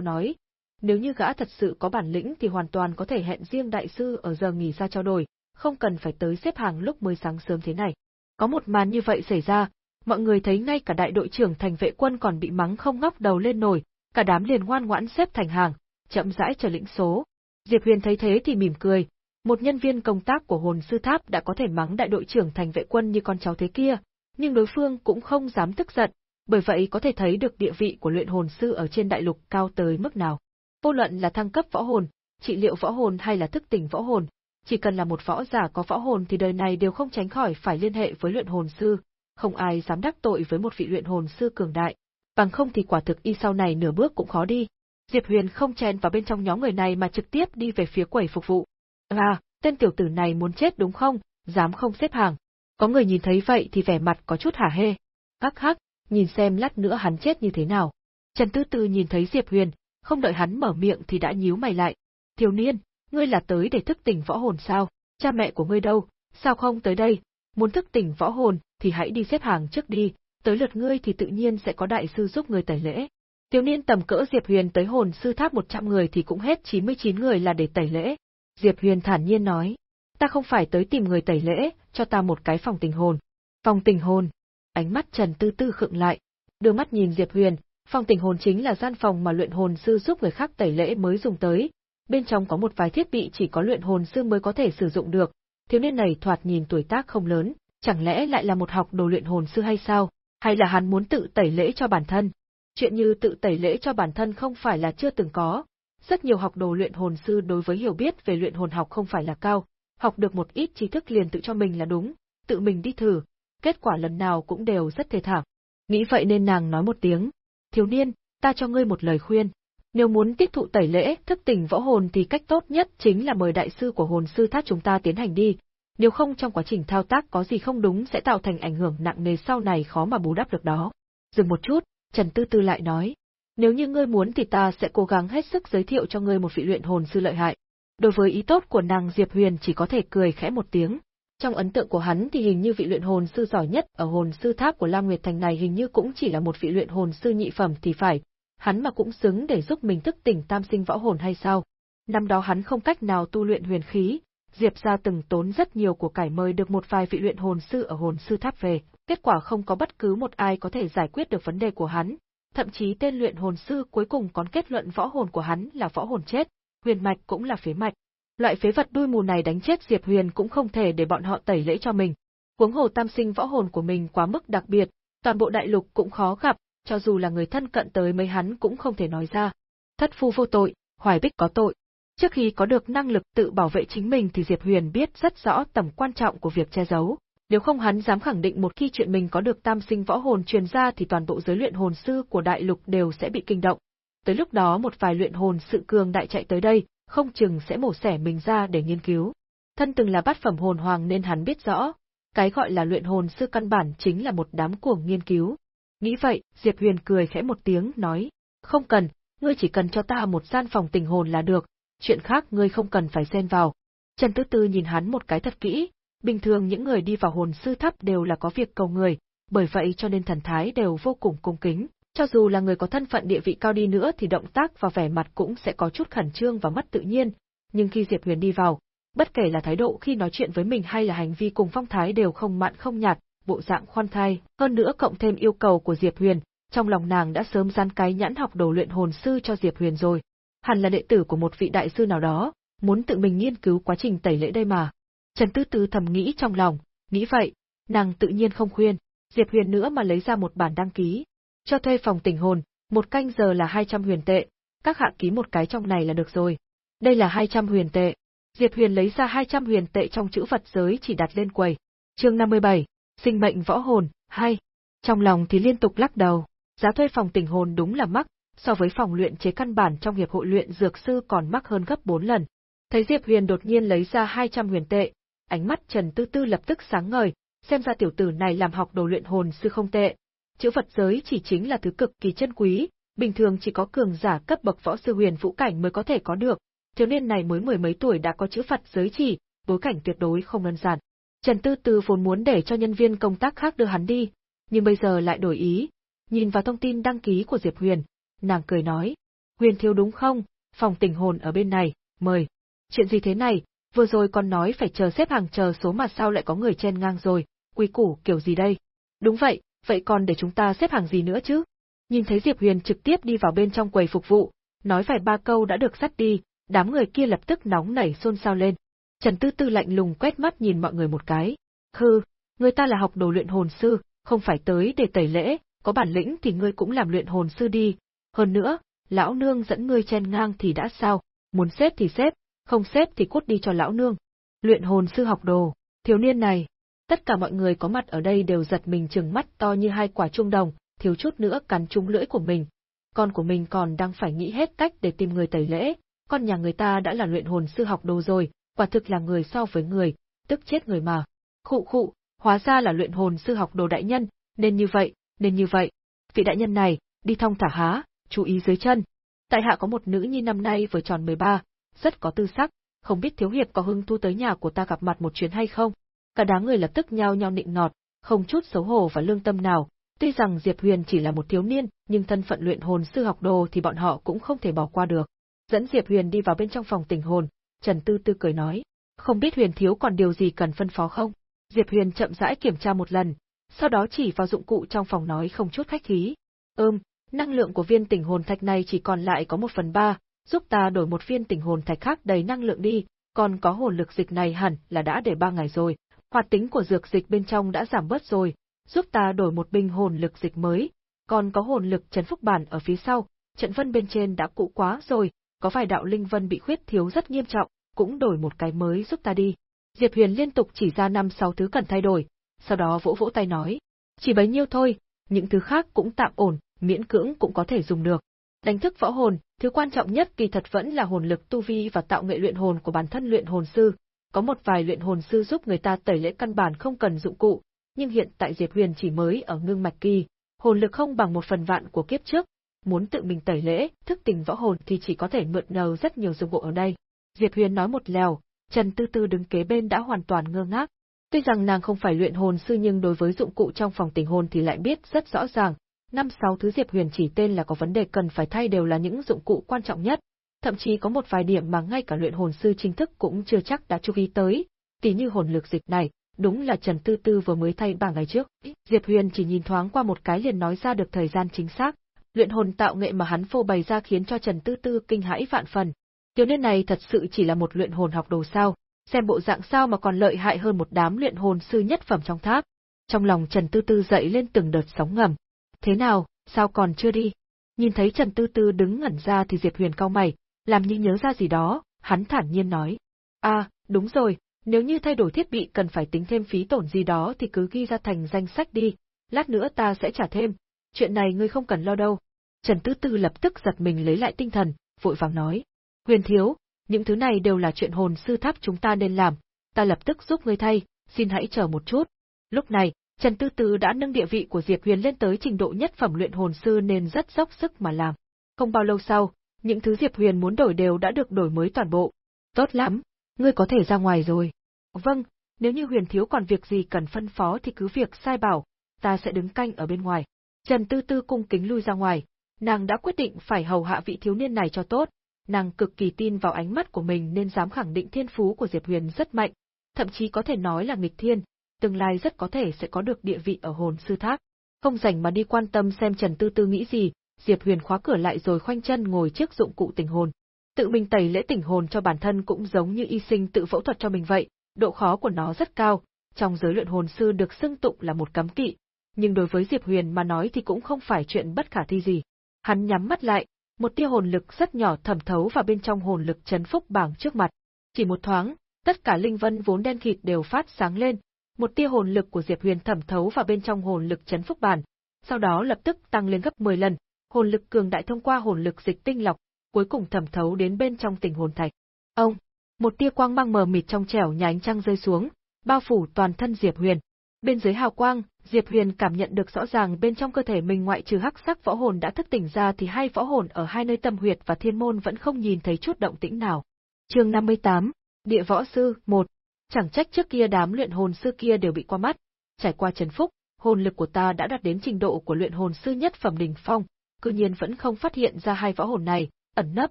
nói. Nếu như gã thật sự có bản lĩnh thì hoàn toàn có thể hẹn riêng đại sư ở giờ nghỉ ra trao đổi, không cần phải tới xếp hàng lúc mới sáng sớm thế này. Có một màn như vậy xảy ra, mọi người thấy ngay cả đại đội trưởng thành vệ quân còn bị mắng không ngóc đầu lên nổi, cả đám liền ngoan ngoãn xếp thành hàng, chậm rãi chờ lĩnh số. Diệp Huyền thấy thế thì mỉm cười, một nhân viên công tác của hồn sư tháp đã có thể mắng đại đội trưởng thành vệ quân như con cháu thế kia, nhưng đối phương cũng không dám tức giận, bởi vậy có thể thấy được địa vị của luyện hồn sư ở trên đại lục cao tới mức nào. Vô luận là thăng cấp võ hồn, trị liệu võ hồn hay là thức tỉnh võ hồn, chỉ cần là một võ giả có võ hồn thì đời này đều không tránh khỏi phải liên hệ với luyện hồn sư, không ai dám đắc tội với một vị luyện hồn sư cường đại, bằng không thì quả thực y sau này nửa bước cũng khó đi. Diệp Huyền không chen vào bên trong nhóm người này mà trực tiếp đi về phía quầy phục vụ. À, tên tiểu tử này muốn chết đúng không, dám không xếp hàng. Có người nhìn thấy vậy thì vẻ mặt có chút hả hê. Hắc hắc, nhìn xem lát nữa hắn chết như thế nào. Trần Tư Tư nhìn thấy Diệp Huyền, không đợi hắn mở miệng thì đã nhíu mày lại. Thiếu niên, ngươi là tới để thức tỉnh võ hồn sao? Cha mẹ của ngươi đâu? Sao không tới đây? Muốn thức tỉnh võ hồn thì hãy đi xếp hàng trước đi, tới lượt ngươi thì tự nhiên sẽ có đại sư giúp ngươi tẩy lễ. Thiếu niên tầm cỡ Diệp Huyền tới hồn sư tháp 100 người thì cũng hết 99 người là để tẩy lễ. Diệp Huyền thản nhiên nói, ta không phải tới tìm người tẩy lễ, cho ta một cái phòng tình hồn. Phòng tình hồn. Ánh mắt Trần Tư Tư khựng lại, đưa mắt nhìn Diệp Huyền, phong tình hồn chính là gian phòng mà luyện hồn sư giúp người khác tẩy lễ mới dùng tới. Bên trong có một vài thiết bị chỉ có luyện hồn sư mới có thể sử dụng được. Thiếu niên này thoạt nhìn tuổi tác không lớn, chẳng lẽ lại là một học đồ luyện hồn sư hay sao? Hay là hắn muốn tự tẩy lễ cho bản thân? Chuyện như tự tẩy lễ cho bản thân không phải là chưa từng có. Rất nhiều học đồ luyện hồn sư đối với hiểu biết về luyện hồn học không phải là cao, học được một ít tri thức liền tự cho mình là đúng, tự mình đi thử, kết quả lần nào cũng đều rất thê thảm. Nghĩ vậy nên nàng nói một tiếng, thiếu niên, ta cho ngươi một lời khuyên. Nếu muốn tiếp thụ tẩy lễ, thức tỉnh võ hồn thì cách tốt nhất chính là mời đại sư của hồn sư tháp chúng ta tiến hành đi. Nếu không trong quá trình thao tác có gì không đúng sẽ tạo thành ảnh hưởng nặng nề sau này khó mà bù đắp được đó. Dừng một chút, Trần Tư Tư lại nói. Nếu như ngươi muốn thì ta sẽ cố gắng hết sức giới thiệu cho ngươi một vị luyện hồn sư lợi hại. Đối với ý tốt của nàng Diệp Huyền chỉ có thể cười khẽ một tiếng. Trong ấn tượng của hắn thì hình như vị luyện hồn sư giỏi nhất ở hồn sư tháp của Lam Nguyệt Thành này hình như cũng chỉ là một vị luyện hồn sư nhị phẩm thì phải, hắn mà cũng xứng để giúp mình thức tỉnh tam sinh võ hồn hay sao? Năm đó hắn không cách nào tu luyện huyền khí, Diệp gia từng tốn rất nhiều của cải mời được một vài vị luyện hồn sư ở hồn sư tháp về, kết quả không có bất cứ một ai có thể giải quyết được vấn đề của hắn, thậm chí tên luyện hồn sư cuối cùng còn kết luận võ hồn của hắn là võ hồn chết, huyền mạch cũng là phế mạch. Loại phế vật đuôi mù này đánh chết Diệp Huyền cũng không thể để bọn họ tẩy lễ cho mình. Huống hồ tam sinh võ hồn của mình quá mức đặc biệt, toàn bộ đại lục cũng khó gặp, cho dù là người thân cận tới mấy hắn cũng không thể nói ra. Thất phu vô tội, hoài bích có tội. Trước khi có được năng lực tự bảo vệ chính mình thì Diệp Huyền biết rất rõ tầm quan trọng của việc che giấu. Nếu không hắn dám khẳng định một khi chuyện mình có được tam sinh võ hồn truyền ra thì toàn bộ giới luyện hồn sư của đại lục đều sẽ bị kinh động. Tới lúc đó một vài luyện hồn sự cường đại chạy tới đây, không chừng sẽ mổ xẻ mình ra để nghiên cứu. Thân từng là bát phẩm hồn hoàng nên hắn biết rõ, cái gọi là luyện hồn sư căn bản chính là một đám cuồng nghiên cứu. Nghĩ vậy, Diệp Huyền cười khẽ một tiếng, nói, không cần, ngươi chỉ cần cho ta một gian phòng tình hồn là được, chuyện khác ngươi không cần phải xen vào. Trần Tư Tư nhìn hắn một cái thật kỹ, bình thường những người đi vào hồn sư tháp đều là có việc cầu người, bởi vậy cho nên thần thái đều vô cùng cung kính. Cho dù là người có thân phận địa vị cao đi nữa thì động tác và vẻ mặt cũng sẽ có chút khẩn trương và mất tự nhiên, nhưng khi Diệp Huyền đi vào, bất kể là thái độ khi nói chuyện với mình hay là hành vi cùng phong thái đều không mặn không nhạt, bộ dạng khoan thai, hơn nữa cộng thêm yêu cầu của Diệp Huyền, trong lòng nàng đã sớm dán cái nhãn học đồ luyện hồn sư cho Diệp Huyền rồi. Hẳn là đệ tử của một vị đại sư nào đó, muốn tự mình nghiên cứu quá trình tẩy lễ đây mà. Trần Tư Tư thầm nghĩ trong lòng, nghĩ vậy, nàng tự nhiên không khuyên, Diệp Huyền nữa mà lấy ra một bản đăng ký, cho thuê phòng tỉnh hồn, một canh giờ là 200 huyền tệ, các hạ ký một cái trong này là được rồi. Đây là 200 huyền tệ. Diệp Huyền lấy ra 200 huyền tệ trong chữ vật giới chỉ đặt lên quầy. Chương 57, Sinh mệnh võ hồn, hay. Trong lòng thì liên tục lắc đầu, giá thuê phòng tỉnh hồn đúng là mắc, so với phòng luyện chế căn bản trong hiệp hội luyện dược sư còn mắc hơn gấp 4 lần. Thấy Diệp Huyền đột nhiên lấy ra 200 huyền tệ, ánh mắt Trần Tư Tư lập tức sáng ngời, xem ra tiểu tử này làm học đồ luyện hồn sư không tệ, chữ vật giới chỉ chính là thứ cực kỳ chân quý, bình thường chỉ có cường giả cấp bậc võ sư huyền vũ cảnh mới có thể có được. Thiếu niên này mới mười mấy tuổi đã có chữ phật giới chỉ, bối cảnh tuyệt đối không đơn giản. Trần Tư Tư vốn muốn để cho nhân viên công tác khác đưa hắn đi, nhưng bây giờ lại đổi ý. Nhìn vào thông tin đăng ký của Diệp Huyền, nàng cười nói, Huyền thiếu đúng không, phòng tình hồn ở bên này, mời. Chuyện gì thế này, vừa rồi còn nói phải chờ xếp hàng chờ số mà sao lại có người chen ngang rồi, quy củ kiểu gì đây? Đúng vậy, vậy còn để chúng ta xếp hàng gì nữa chứ? Nhìn thấy Diệp Huyền trực tiếp đi vào bên trong quầy phục vụ, nói vài ba câu đã được dắt đi, đám người kia lập tức nóng nảy xôn xao lên. Trần Tư Tư lạnh lùng quét mắt nhìn mọi người một cái. Hừ, người ta là học đồ luyện hồn sư, không phải tới để tẩy lễ, có bản lĩnh thì ngươi cũng làm luyện hồn sư đi. Hơn nữa, lão nương dẫn ngươi chen ngang thì đã sao, muốn xếp thì xếp, không xếp thì cút đi cho lão nương. Luyện hồn sư học đồ, thiếu niên này, Tất cả mọi người có mặt ở đây đều giật mình trừng mắt to như hai quả trung đồng, thiếu chút nữa cắn trúng lưỡi của mình. Con của mình còn đang phải nghĩ hết cách để tìm người tẩy lễ, con nhà người ta đã là luyện hồn sư học đồ rồi, quả thực là người so với người, tức chết người mà. Khụ khụ, hóa ra là luyện hồn sư học đồ đại nhân, nên như vậy, nên như vậy. Vị đại nhân này, đi thong thả há, chú ý dưới chân. Tại hạ có một nữ nhi năm nay vừa tròn 13, rất có tư sắc, không biết thiếu hiệp có hưng thu tới nhà của ta gặp mặt một chuyến hay không? Cả đám người lập tức nhao nhao nịnh nọt, không chút xấu hổ và lương tâm nào. Tuy rằng Diệp Huyền chỉ là một thiếu niên, nhưng thân phận luyện hồn sư học đồ thì bọn họ cũng không thể bỏ qua được. Dẫn Diệp Huyền đi vào bên trong phòng tình hồn, Trần Tư Tư cười nói, không biết Huyền thiếu còn điều gì cần phân phó không? Diệp Huyền chậm rãi kiểm tra một lần, sau đó chỉ vào dụng cụ trong phòng nói không chút khách khí. Ừm, năng lượng của viên tỉnh hồn thạch này chỉ còn lại có một phần ba, giúp ta đổi một viên tỉnh hồn thạch khác đầy năng lượng đi, còn có hồn lực dịch này hẳn là đã để ba ngày rồi, hoạt tính của dược dịch bên trong đã giảm bớt rồi, giúp ta đổi một bình hồn lực dịch mới, còn có hồn lực trấn phúc bản ở phía sau, trận vân bên trên đã cũ quá rồi, có vài đạo linh vân bị khuyết thiếu rất nghiêm trọng, cũng đổi một cái mới giúp ta đi. Diệp Huyền liên tục chỉ ra năm sáu thứ cần thay đổi, sau đó vỗ vỗ tay nói, chỉ bấy nhiêu thôi, những thứ khác cũng tạm ổn, miễn cưỡng cũng có thể dùng được. Đánh thức võ hồn, thứ quan trọng nhất kỳ thật vẫn là hồn lực tu vi và tạo nghệ luyện hồn của bản thân luyện hồn sư. Có một vài luyện hồn sư giúp người ta tẩy lễ căn bản không cần dụng cụ, nhưng hiện tại Diệp Huyền chỉ mới ở ngưng mạch kỳ, hồn lực không bằng một phần vạn của kiếp trước, muốn tự mình tẩy lễ, thức tỉnh võ hồn thì chỉ có thể mượn nhờ rất nhiều dụng cụ ở đây. Diệp Huyền nói một lèo, Trần Tư Tư đứng kế bên đã hoàn toàn ngơ ngác. Tuy rằng nàng không phải luyện hồn sư nhưng đối với dụng cụ trong phòng tình hồn thì lại biết rất rõ ràng, năm sáu thứ Diệp Huyền chỉ tên là có vấn đề cần phải thay đều là những dụng cụ quan trọng nhất, thậm chí có một vài điểm mà ngay cả luyện hồn sư chính thức cũng chưa chắc đã chú ý tới, tí như hồn lực dịch này, đúng là Trần Tư Tư vừa mới thay bảng ngày trước. Diệp Huyền chỉ nhìn thoáng qua một cái liền nói ra được thời gian chính xác, luyện hồn tạo nghệ mà hắn phô bày ra khiến cho Trần Tư Tư kinh hãi vạn phần. Tiểu niên này thật sự chỉ là một luyện hồn học đồ sao, xem bộ dạng sao mà còn lợi hại hơn một đám luyện hồn sư nhất phẩm trong tháp. Trong lòng Trần Tư Tư dậy lên từng đợt sóng ngầm. Thế nào, sao còn chưa đi? Nhìn thấy Trần Tư Tư đứng ngẩn ra thì Diệp Huyền cau mày, làm như nhớ ra gì đó, hắn thản nhiên nói. À, đúng rồi, nếu như thay đổi thiết bị cần phải tính thêm phí tổn gì đó thì cứ ghi ra thành danh sách đi, lát nữa ta sẽ trả thêm. Chuyện này ngươi không cần lo đâu. Trần Tư Tư lập tức giật mình lấy lại tinh thần, vội vàng nói. Huyền thiếu, những thứ này đều là chuyện hồn sư tháp chúng ta nên làm, ta lập tức giúp ngươi thay, xin hãy chờ một chút. Lúc này, Trần Tư Tư đã nâng địa vị của Diệp Huyền lên tới trình độ nhất phẩm luyện hồn sư nên rất dốc sức mà làm. Không bao lâu sau, những thứ Diệp Huyền muốn đổi đều đã được đổi mới toàn bộ. Tốt lắm, ngươi có thể ra ngoài rồi. Vâng, nếu như Huyền thiếu còn việc gì cần phân phó thì cứ việc sai bảo, ta sẽ đứng canh ở bên ngoài. Trần Tư Tư cung kính lui ra ngoài, nàng đã quyết định phải hầu hạ vị thiếu niên này cho tốt, nàng cực kỳ tin vào ánh mắt của mình nên dám khẳng định thiên phú của Diệp Huyền rất mạnh, thậm chí có thể nói là nghịch thiên, tương lai rất có thể sẽ có được địa vị ở hồn sư tháp. Không rảnh mà đi quan tâm xem Trần Tư Tư nghĩ gì, Diệp Huyền khóa cửa lại rồi khoanh chân ngồi trước dụng cụ tình hồn. Tự mình tẩy lễ tỉnh hồn cho bản thân cũng giống như y sinh tự phẫu thuật cho mình vậy, độ khó của nó rất cao, trong giới luyện hồn sư được xưng tụng là một cấm kỵ, nhưng đối với Diệp Huyền mà nói thì cũng không phải chuyện bất khả thi gì. Hắn nhắm mắt lại, một tia hồn lực rất nhỏ thẩm thấu vào bên trong hồn lực chấn phúc bảng trước mặt. Chỉ một thoáng, tất cả linh vân vốn đen kịt đều phát sáng lên, một tia hồn lực của Diệp Huyền thẩm thấu vào bên trong hồn lực chấn phúc bản, sau đó lập tức tăng lên gấp 10 lần, hồn lực cường đại thông qua hồn lực dịch tinh lọc, cuối cùng thẩm thấu đến bên trong tình hồn thạch. Ông, một tia quang mang mờ mịt trong trẻo nhánh trăng rơi xuống, bao phủ toàn thân Diệp Huyền. Bên dưới hào quang, Diệp Huyền cảm nhận được rõ ràng bên trong cơ thể mình ngoại trừ hắc sắc võ hồn đã thức tỉnh ra thì hai võ hồn ở hai nơi tâm huyệt và thiên môn vẫn không nhìn thấy chút động tĩnh nào. Chương 58, Địa võ sư 1. Chẳng trách trước kia đám luyện hồn sư kia đều bị qua mắt, trải qua trần phúc, hồn lực của ta đã đạt đến trình độ của luyện hồn sư nhất phẩm đỉnh phong, cư nhiên vẫn không phát hiện ra hai võ hồn này, ẩn nấp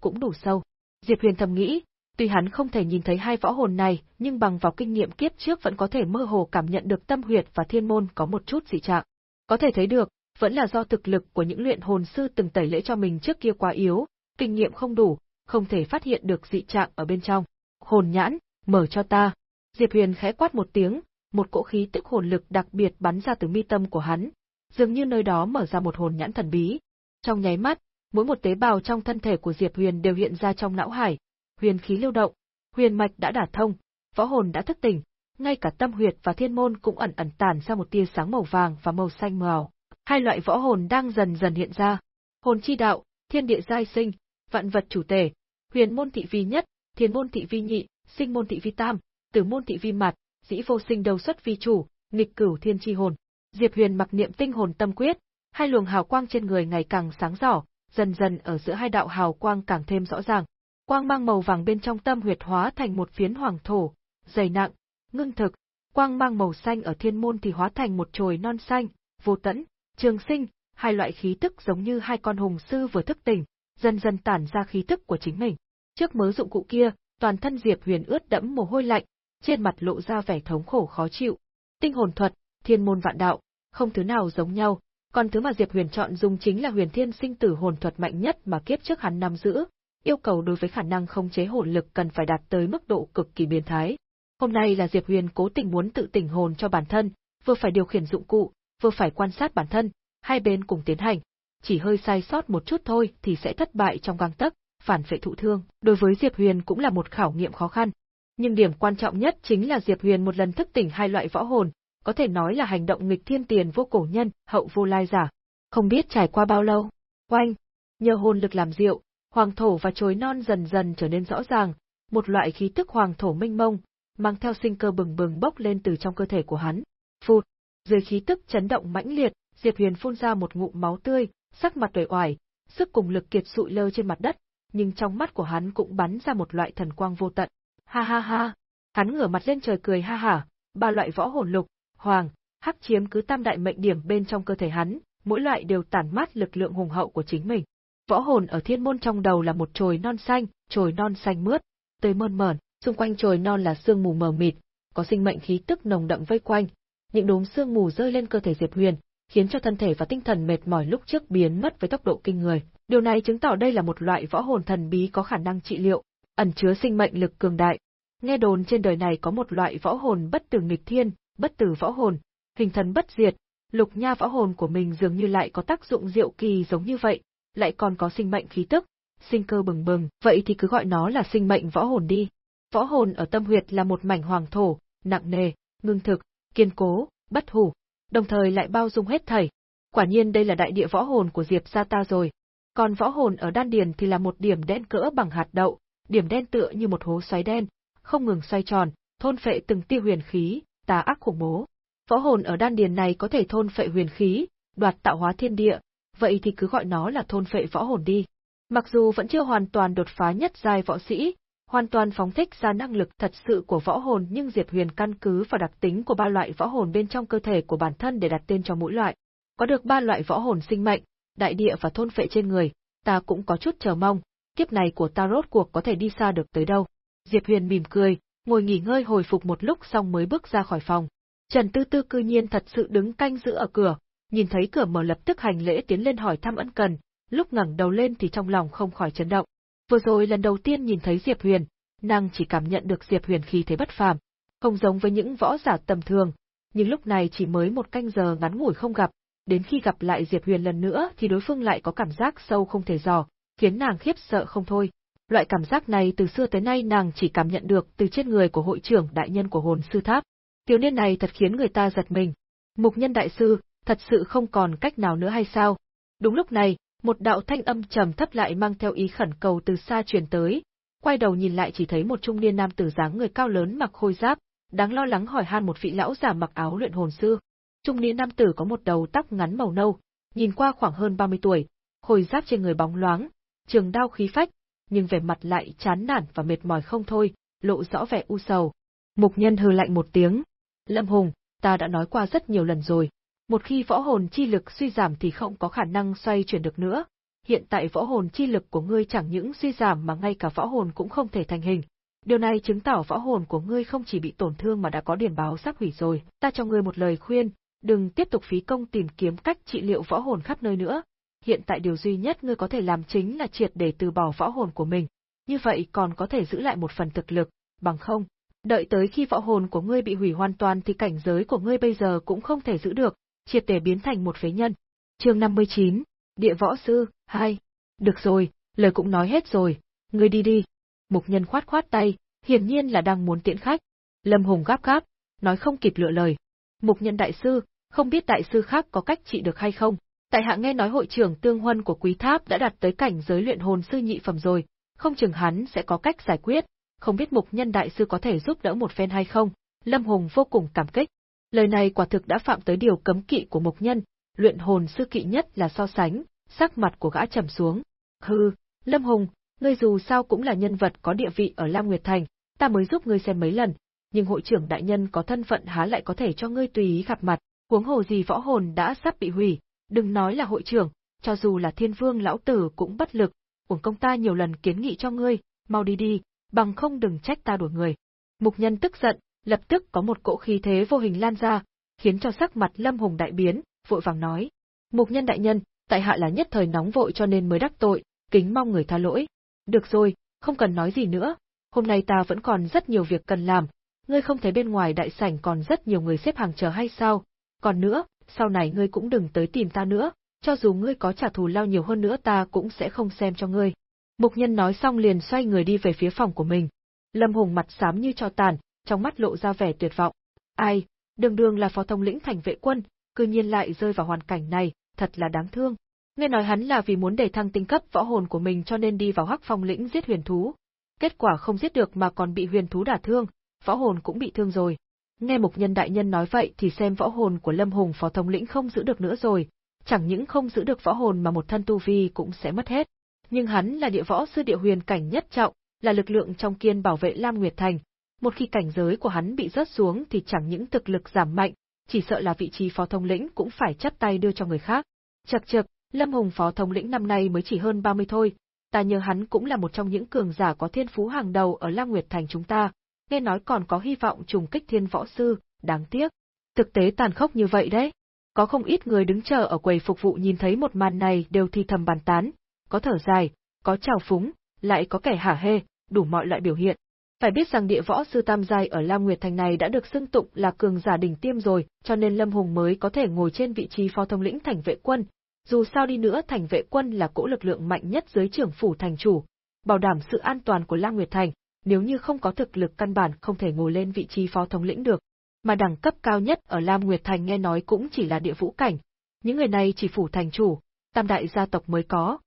cũng đủ sâu. Diệp Huyền thầm nghĩ, tuy hắn không thể nhìn thấy hai võ hồn này, nhưng bằng vào kinh nghiệm kiếp trước vẫn có thể mơ hồ cảm nhận được tâm huyệt và thiên môn có một chút dị trạng. Có thể thấy được, vẫn là do thực lực của những luyện hồn sư từng tẩy lễ cho mình trước kia quá yếu, kinh nghiệm không đủ, không thể phát hiện được dị trạng ở bên trong. Hồn nhãn, mở cho ta. Diệp Huyền khẽ quát một tiếng, một cỗ khí tức hồn lực đặc biệt bắn ra từ mi tâm của hắn, dường như nơi đó mở ra một hồn nhãn thần bí. Trong nháy mắt, mỗi một tế bào trong thân thể của Diệp Huyền đều hiện ra trong não hải, huyền khí lưu động, huyền mạch đã đả thông, võ hồn đã thức tỉnh, ngay cả tâm huyệt và thiên môn cũng ẩn ẩn tản ra một tia sáng màu vàng và màu xanh mờ. Hai loại võ hồn đang dần dần hiện ra. Hồn chi đạo, thiên địa giai sinh, vạn vật chủ tể, huyền môn thị vi nhất, thiên môn thị vi nhị, sinh môn thị vi tam, tử môn thị vi mặt, dĩ vô sinh đầu xuất vi chủ, nghịch cửu thiên chi hồn. Diệp Huyền mặc niệm tinh hồn tâm quyết, hai luồng hào quang trên người ngày càng sáng rõ, dần dần ở giữa hai đạo hào quang càng thêm rõ ràng. Quang mang màu vàng bên trong tâm huyệt hóa thành một phiến hoàng thổ, dày nặng, ngưng thực, quang mang màu xanh ở thiên môn thì hóa thành một chồi non xanh, vô tẫn, trường sinh, hai loại khí tức giống như hai con hùng sư vừa thức tỉnh, dần dần tản ra khí tức của chính mình. Trước mớ dụng cụ kia, toàn thân Diệp Huyền ướt đẫm mồ hôi lạnh, trên mặt lộ ra vẻ thống khổ khó chịu. Tinh hồn thuật, thiên môn vạn đạo, không thứ nào giống nhau, còn thứ mà Diệp Huyền chọn dùng chính là Huyền Thiên Sinh Tử hồn thuật mạnh nhất mà kiếp trước hắn nắm giữ, yêu cầu đối với khả năng khống chế hồn lực cần phải đạt tới mức độ cực kỳ biến thái. Hôm nay là Diệp Huyền cố tình muốn tự tỉnh hồn cho bản thân, vừa phải điều khiển dụng cụ, vừa phải quan sát bản thân, hai bên cùng tiến hành. Chỉ hơi sai sót một chút thôi thì sẽ thất bại trong gang tấc, phản phệ thụ thương. Đối với Diệp Huyền cũng là một khảo nghiệm khó khăn. Nhưng điểm quan trọng nhất chính là Diệp Huyền một lần thức tỉnh hai loại võ hồn, có thể nói là hành động nghịch thiên tiền vô cổ nhân, hậu vô lai giả. Không biết trải qua bao lâu, oanh, nhờ hồn lực làm rượu, hoàng thổ và chối non dần dần trở nên rõ ràng, một loại khí tức hoàng thổ minh mông, mang theo sinh cơ bừng bừng bốc lên từ trong cơ thể của hắn. Phụt, dưới khí tức chấn động mãnh liệt, Diệp Huyền phun ra một ngụm máu tươi, sắc mặt uể oải, sức cùng lực kiệt sụi lơ trên mặt đất, nhưng trong mắt của hắn cũng bắn ra một loại thần quang vô tận. Ha ha ha, hắn ngửa mặt lên trời cười ha hả, ba loại võ hồn lục, hoàng, hắc chiếm cứ tam đại mệnh điểm bên trong cơ thể hắn, mỗi loại đều tản mát lực lượng hùng hậu của chính mình. Võ hồn ở thiên môn trong đầu là một chồi non xanh, chồi non xanh mướt, tươi mơn mởn, xung quanh chồi non là sương mù mờ mịt, có sinh mệnh khí tức nồng đậm vây quanh. Những đốm sương mù rơi lên cơ thể Diệp Huyền, khiến cho thân thể và tinh thần mệt mỏi lúc trước biến mất với tốc độ kinh người. Điều này chứng tỏ đây là một loại võ hồn thần bí có khả năng trị liệu, ẩn chứa sinh mệnh lực cường đại. Nghe đồn trên đời này có một loại võ hồn bất tử nghịch thiên, bất tử võ hồn, hình thần bất diệt, lục nha võ hồn của mình dường như lại có tác dụng diệu kỳ giống như vậy, lại còn có sinh mệnh khí tức, sinh cơ bừng bừng, vậy thì cứ gọi nó là sinh mệnh võ hồn đi. Võ hồn ở tâm huyệt là một mảnh hoàng thổ, nặng nề, ngưng thực, kiên cố, bất hủ, đồng thời lại bao dung hết thảy. Quả nhiên đây là đại địa võ hồn của Diệp gia ta rồi. Còn võ hồn ở đan điền thì là một điểm đen cỡ bằng hạt đậu, điểm đen tựa như một hố xoáy đen, không ngừng xoay tròn, thôn phệ từng tia huyền khí, tà ác khủng bố. Võ hồn ở đan điền này có thể thôn phệ huyền khí, đoạt tạo hóa thiên địa, vậy thì cứ gọi nó là thôn phệ võ hồn đi. Mặc dù vẫn chưa hoàn toàn đột phá nhất giai võ sĩ, hoàn toàn phóng thích ra năng lực thật sự của võ hồn nhưng Diệp Huyền căn cứ vào đặc tính của ba loại võ hồn bên trong cơ thể của bản thân để đặt tên cho mỗi loại. Có được ba loại võ hồn sinh mệnh, đại địa và thôn phệ trên người, ta cũng có chút chờ mong, kiếp này của ta rốt cuộc có thể đi xa được tới đâu. Diệp Huyền mỉm cười, ngồi nghỉ ngơi hồi phục một lúc xong mới bước ra khỏi phòng. Trần Tư Tư cư nhiên thật sự đứng canh giữ ở cửa, nhìn thấy cửa mở lập tức hành lễ tiến lên hỏi thăm ân cần, lúc ngẩng đầu lên thì trong lòng không khỏi chấn động. Vừa rồi lần đầu tiên nhìn thấy Diệp Huyền, nàng chỉ cảm nhận được Diệp Huyền khí thế bất phàm, không giống với những võ giả tầm thường, nhưng lúc này chỉ mới một canh giờ ngắn ngủi không gặp, đến khi gặp lại Diệp Huyền lần nữa thì đối phương lại có cảm giác sâu không thể dò, khiến nàng khiếp sợ không thôi. Loại cảm giác này từ xưa tới nay nàng chỉ cảm nhận được từ trên người của hội trưởng đại nhân của hồn sư tháp. Tiểu niên này thật khiến người ta giật mình. Mục nhân đại sư, thật sự không còn cách nào nữa hay sao? Đúng lúc này, một đạo thanh âm trầm thấp lại mang theo ý khẩn cầu từ xa truyền tới, quay đầu nhìn lại chỉ thấy một trung niên nam tử dáng người cao lớn mặc khôi giáp, đáng lo lắng hỏi han một vị lão giả mặc áo luyện hồn sư. Trung niên nam tử có một đầu tóc ngắn màu nâu, nhìn qua khoảng hơn 30 tuổi, khôi giáp trên người bóng loáng, trường đao khí phách, nhưng vẻ mặt lại chán nản và mệt mỏi không thôi, lộ rõ vẻ u sầu. Mục nhân hừ lạnh một tiếng. Lâm Hùng, ta đã nói qua rất nhiều lần rồi, một khi võ hồn chi lực suy giảm thì không có khả năng xoay chuyển được nữa. Hiện tại võ hồn chi lực của ngươi chẳng những suy giảm mà ngay cả võ hồn cũng không thể thành hình. Điều này chứng tỏ võ hồn của ngươi không chỉ bị tổn thương mà đã có điển báo sắp hủy rồi. Ta cho ngươi một lời khuyên, đừng tiếp tục phí công tìm kiếm cách trị liệu võ hồn khắp nơi nữa. Hiện tại điều duy nhất ngươi có thể làm chính là triệt để từ bỏ võ hồn của mình. Như vậy còn có thể giữ lại một phần thực lực, bằng không, đợi tới khi võ hồn của ngươi bị hủy hoàn toàn thì cảnh giới của ngươi bây giờ cũng không thể giữ được, triệt để biến thành một phế nhân. Chương 59, Địa võ sư, 2. Được rồi, lời cũng nói hết rồi, ngươi đi đi. Mục nhân khoát khoát tay, hiển nhiên là đang muốn tiễn khách. Lâm Hùng gáp gáp, nói không kịp lựa lời. Mục nhân đại sư, không biết đại sư khác có cách trị được hay không? Tại hạ nghe nói hội trưởng tương huân của quý tháp đã đạt tới cảnh giới luyện hồn sư nhị phẩm rồi, không chừng hắn sẽ có cách giải quyết, không biết mục nhân đại sư có thể giúp đỡ một phen hay không? Lâm Hùng vô cùng cảm kích. Lời này quả thực đã phạm tới điều cấm kỵ của mục nhân, luyện hồn sư kỵ nhất là so sánh, sắc mặt của gã trầm xuống. Hừ, Lâm Hùng, ngươi dù sao cũng là nhân vật có địa vị ở Lam Nguyệt Thành, ta mới giúp ngươi xem mấy lần, nhưng hội trưởng đại nhân có thân phận há lại có thể cho ngươi tùy ý gặp mặt, huống hồ gì võ hồn đã sắp bị hủy, đừng nói là hội trưởng, cho dù là thiên vương lão tử cũng bất lực, uổng công ta nhiều lần kiến nghị cho ngươi, mau đi đi, bằng không đừng trách ta đuổi người. Mục nhân tức giận, lập tức có một cỗ khí thế vô hình lan ra, khiến cho sắc mặt Lâm Hùng đại biến, vội vàng nói: "Mục nhân đại nhân, tại hạ là nhất thời nóng vội cho nên mới đắc tội, kính mong người tha lỗi." "Được rồi, không cần nói gì nữa, hôm nay ta vẫn còn rất nhiều việc cần làm, ngươi không thấy bên ngoài đại sảnh còn rất nhiều người xếp hàng chờ hay sao? Còn nữa, sau này ngươi cũng đừng tới tìm ta nữa, cho dù ngươi có trả thù lao nhiều hơn nữa ta cũng sẽ không xem cho ngươi. Mục nhân nói xong liền xoay người đi về phía phòng của mình. Lâm Hùng mặt xám như cho tàn, trong mắt lộ ra vẻ tuyệt vọng. Ai, đường đường là phó thống lĩnh thành vệ quân, cư nhiên lại rơi vào hoàn cảnh này, thật là đáng thương. Nghe nói hắn là vì muốn để thăng tinh cấp võ hồn của mình cho nên đi vào hắc phong lĩnh giết huyền thú. Kết quả không giết được mà còn bị huyền thú đả thương, võ hồn cũng bị thương rồi. Nghe mục nhân đại nhân nói vậy thì xem võ hồn của Lâm Hùng phó thống lĩnh không giữ được nữa rồi, chẳng những không giữ được võ hồn mà một thân tu vi cũng sẽ mất hết. Nhưng hắn là địa võ sư địa huyền cảnh nhất trọng, là lực lượng trong kiên bảo vệ Lam Nguyệt Thành. Một khi cảnh giới của hắn bị rớt xuống thì chẳng những thực lực giảm mạnh, chỉ sợ là vị trí phó thống lĩnh cũng phải chắt tay đưa cho người khác. Chật chật, Lâm Hùng phó thống lĩnh năm nay mới chỉ hơn 30 thôi, ta nhớ hắn cũng là một trong những cường giả có thiên phú hàng đầu ở Lam Nguyệt Thành chúng ta, nghe nói còn có hy vọng trùng kích thiên võ sư, đáng tiếc. Thực tế tàn khốc như vậy đấy. Có không ít người đứng chờ ở quầy phục vụ nhìn thấy một màn này đều thi thầm bàn tán, có thở dài, có trào phúng, lại có kẻ hả hê, đủ mọi loại biểu hiện. Phải biết rằng địa võ sư tam giai ở Lam Nguyệt Thành này đã được xưng tụng là cường giả đỉnh tiêm rồi, cho nên Lâm Hùng mới có thể ngồi trên vị trí phó thống lĩnh thành vệ quân. Dù sao đi nữa thành vệ quân là cỗ lực lượng mạnh nhất dưới trưởng phủ thành chủ, bảo đảm sự an toàn của Lam Nguyệt Thành, nếu như không có thực lực căn bản không thể ngồi lên vị trí phó thống lĩnh được. Mà đẳng cấp cao nhất ở Lam Nguyệt Thành nghe nói cũng chỉ là địa vũ cảnh. Những người này chỉ phủ thành chủ, tam đại gia tộc mới có.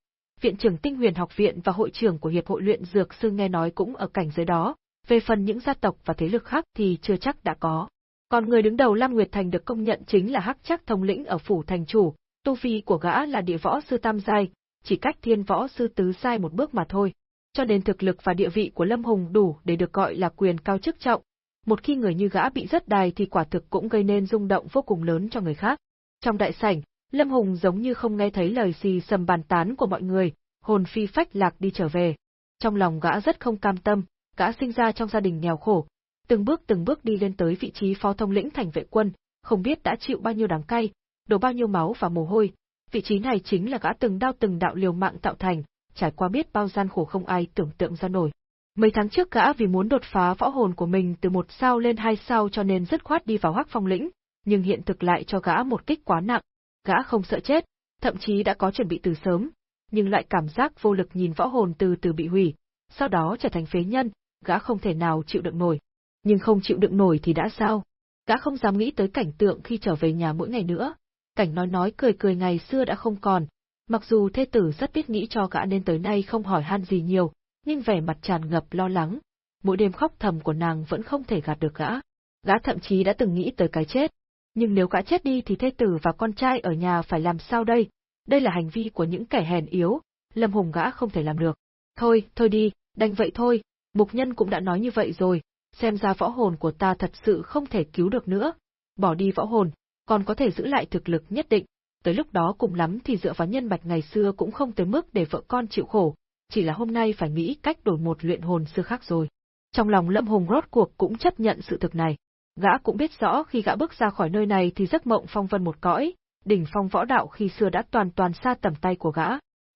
Viện trưởng Tinh Huyền Học viện và hội trưởng của Hiệp hội luyện dược sư nghe nói cũng ở cảnh giới đó, về phần những gia tộc và thế lực khác thì chưa chắc đã có. Còn người đứng đầu Lam Nguyệt Thành được công nhận chính là Hắc Chắc thống lĩnh ở phủ thành chủ, tu vi của gã là địa võ sư tam giai, chỉ cách thiên võ sư tứ giai một bước mà thôi cho nên thực lực và địa vị của Lâm Hùng đủ để được gọi là quyền cao chức trọng. Một khi người như gã bị rất đài thì quả thực cũng gây nên rung động vô cùng lớn cho người khác. Trong đại sảnh, Lâm Hùng giống như không nghe thấy lời xì sầm bàn tán của mọi người, hồn phi phách lạc đi trở về. Trong lòng gã rất không cam tâm, gã sinh ra trong gia đình nghèo khổ, từng bước từng bước đi lên tới vị trí phó thông lĩnh thành vệ quân, không biết đã chịu bao nhiêu đắng cay, đổ bao nhiêu máu và mồ hôi. Vị trí này chính là gã từng đao từng đạo liều mạng tạo thành, trải qua biết bao gian khổ không ai tưởng tượng ra nổi. Mấy tháng trước gã vì muốn đột phá võ hồn của mình từ một sao lên hai sao cho nên dứt khoát đi vào hắc phong lĩnh, nhưng hiện thực lại cho gã một kích quá nặng. Gã không sợ chết, thậm chí đã có chuẩn bị từ sớm, nhưng lại cảm giác vô lực nhìn võ hồn từ từ bị hủy, sau đó trở thành phế nhân, gã không thể nào chịu đựng nổi. Nhưng không chịu đựng nổi thì đã sao? Gã không dám nghĩ tới cảnh tượng khi trở về nhà mỗi ngày nữa. Cảnh nói nói cười cười ngày xưa đã không còn, Mặc dù thê tử rất biết nghĩ cho gã nên tới nay không hỏi han gì nhiều, nhưng vẻ mặt tràn ngập lo lắng, mỗi đêm khóc thầm của nàng vẫn không thể gạt được gã. Gã thậm chí đã từng nghĩ tới cái chết. Nhưng nếu gã chết đi thì thê tử và con trai ở nhà phải làm sao đây? Đây là hành vi của những kẻ hèn yếu, Lâm Hùng gã không thể làm được. Thôi, thôi đi, đành vậy thôi, mục nhân cũng đã nói như vậy rồi, xem ra võ hồn của ta thật sự không thể cứu được nữa. Bỏ đi võ hồn, còn có thể giữ lại thực lực nhất định, tới lúc đó cùng lắm thì dựa vào nhân mạch ngày xưa cũng không tới mức để vợ con chịu khổ, chỉ là hôm nay phải nghĩ cách đổi một luyện hồn xưa khác rồi. Trong lòng Lâm Hùng rốt cuộc cũng chấp nhận sự thực này. Gã cũng biết rõ khi gã bước ra khỏi nơi này thì giấc mộng phong vân một cõi, đỉnh phong võ đạo khi xưa đã toàn toàn xa tầm tay của gã.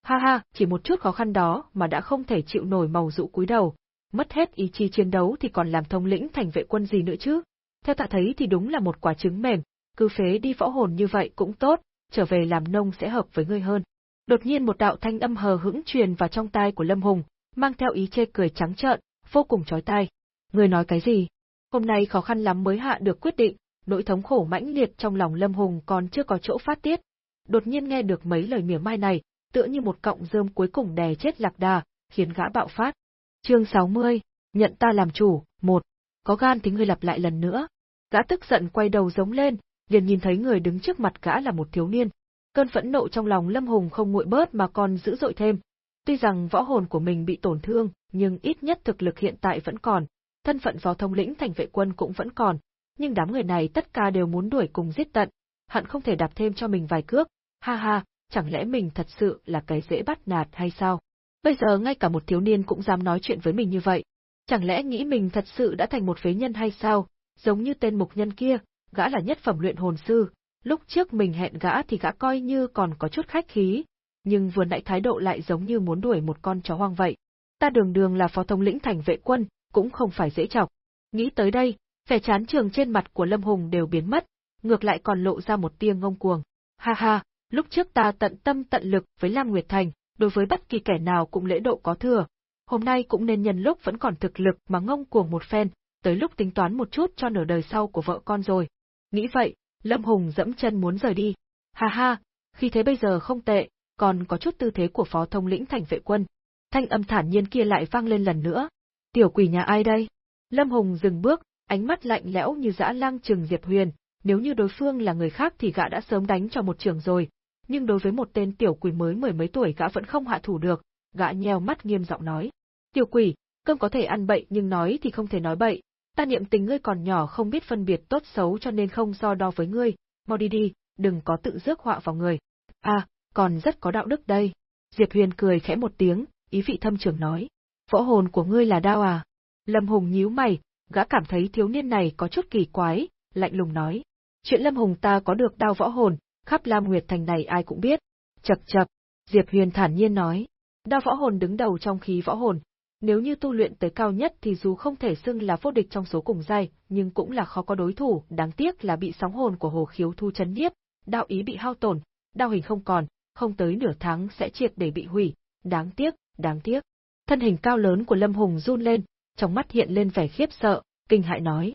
Ha ha, chỉ một chút khó khăn đó mà đã không thể chịu nổi màu dụ cúi đầu, mất hết ý chí chiến đấu thì còn làm thông lĩnh thành vệ quân gì nữa chứ. Theo tạ thấy thì đúng là một quả trứng mềm, cứ phế đi võ hồn như vậy cũng tốt, trở về làm nông sẽ hợp với ngươi hơn. Đột nhiên một đạo thanh âm hờ hững truyền vào trong tai của Lâm Hùng, mang theo ý chê cười trắng trợn, vô cùng chói tai. Ngươi nói cái gì? Hôm nay khó khăn lắm mới hạ được quyết định, nỗi thống khổ mãnh liệt trong lòng Lâm Hùng còn chưa có chỗ phát tiết. Đột nhiên nghe được mấy lời mỉa mai này, tựa như một cọng rơm cuối cùng đè chết lạc đà, khiến gã bạo phát. Chương 60, nhận ta làm chủ, một. Có gan thì ngươi lặp lại lần nữa. Gã tức giận quay đầu giống lên, liền nhìn thấy người đứng trước mặt gã là một thiếu niên. Cơn phẫn nộ trong lòng Lâm Hùng không nguội bớt mà còn dữ dội thêm. Tuy rằng võ hồn của mình bị tổn thương, nhưng ít nhất thực lực hiện tại vẫn còn, thân phận phó thông lĩnh thành vệ quân cũng vẫn còn, nhưng đám người này tất cả đều muốn đuổi cùng giết tận, hận không thể đạp thêm cho mình vài cước, ha ha, chẳng lẽ mình thật sự là cái dễ bắt nạt hay sao? Bây giờ ngay cả một thiếu niên cũng dám nói chuyện với mình như vậy, chẳng lẽ nghĩ mình thật sự đã thành một phế nhân hay sao, giống như tên mục nhân kia, gã là nhất phẩm luyện hồn sư, lúc trước mình hẹn gã thì gã coi như còn có chút khách khí, nhưng vừa nãy thái độ lại giống như muốn đuổi một con chó hoang vậy. Ta đường đường là phó thống lĩnh thành vệ quân, cũng không phải dễ chọc. Nghĩ tới đây, vẻ chán trường trên mặt của Lâm Hùng đều biến mất, ngược lại còn lộ ra một tia ngông cuồng. Ha ha, lúc trước ta tận tâm tận lực với Lam Nguyệt Thành, đối với bất kỳ kẻ nào cũng lễ độ có thừa. Hôm nay cũng nên nhân lúc vẫn còn thực lực mà ngông cuồng một phen, tới lúc tính toán một chút cho nửa đời sau của vợ con rồi. Nghĩ vậy, Lâm Hùng dẫm chân muốn rời đi. Ha ha, khi thế bây giờ không tệ, còn có chút tư thế của phó thông lĩnh thành vệ quân. Thanh âm thản nhiên kia lại vang lên lần nữa. Tiểu quỷ nhà ai đây? Lâm Hùng dừng bước, ánh mắt lạnh lẽo như dã lang trừng Diệp Huyền, nếu như đối phương là người khác thì gã đã sớm đánh cho một trường rồi, nhưng đối với một tên tiểu quỷ mới mười mấy tuổi gã vẫn không hạ thủ được, gã nheo mắt nghiêm giọng nói. Tiểu quỷ, cơm có thể ăn bậy nhưng nói thì không thể nói bậy, ta niệm tình ngươi còn nhỏ không biết phân biệt tốt xấu cho nên không so đo với ngươi, mau đi đi, đừng có tự rước họa vào người. À, còn rất có đạo đức đây. Diệp Huyền cười khẽ một tiếng, ý vị thâm trường nói. Võ hồn của ngươi là đao à? Lâm Hùng nhíu mày, gã cảm thấy thiếu niên này có chút kỳ quái, lạnh lùng nói. Chuyện Lâm Hùng ta có được đao võ hồn, khắp Lam Nguyệt Thành này ai cũng biết. Chập chập, Diệp Huyền thản nhiên nói. Đao võ hồn đứng đầu trong khí võ hồn. Nếu như tu luyện tới cao nhất thì dù không thể xưng là vô địch trong số cùng giai, nhưng cũng là khó có đối thủ, đáng tiếc là bị sóng hồn của hồ khiếu thu chấn nhiếp, đạo ý bị hao tổn, đạo hình không còn, không tới nửa tháng sẽ triệt để bị hủy, đáng tiếc, đáng tiếc. Thân hình cao lớn của Lâm Hùng run lên, trong mắt hiện lên vẻ khiếp sợ, kinh hại nói.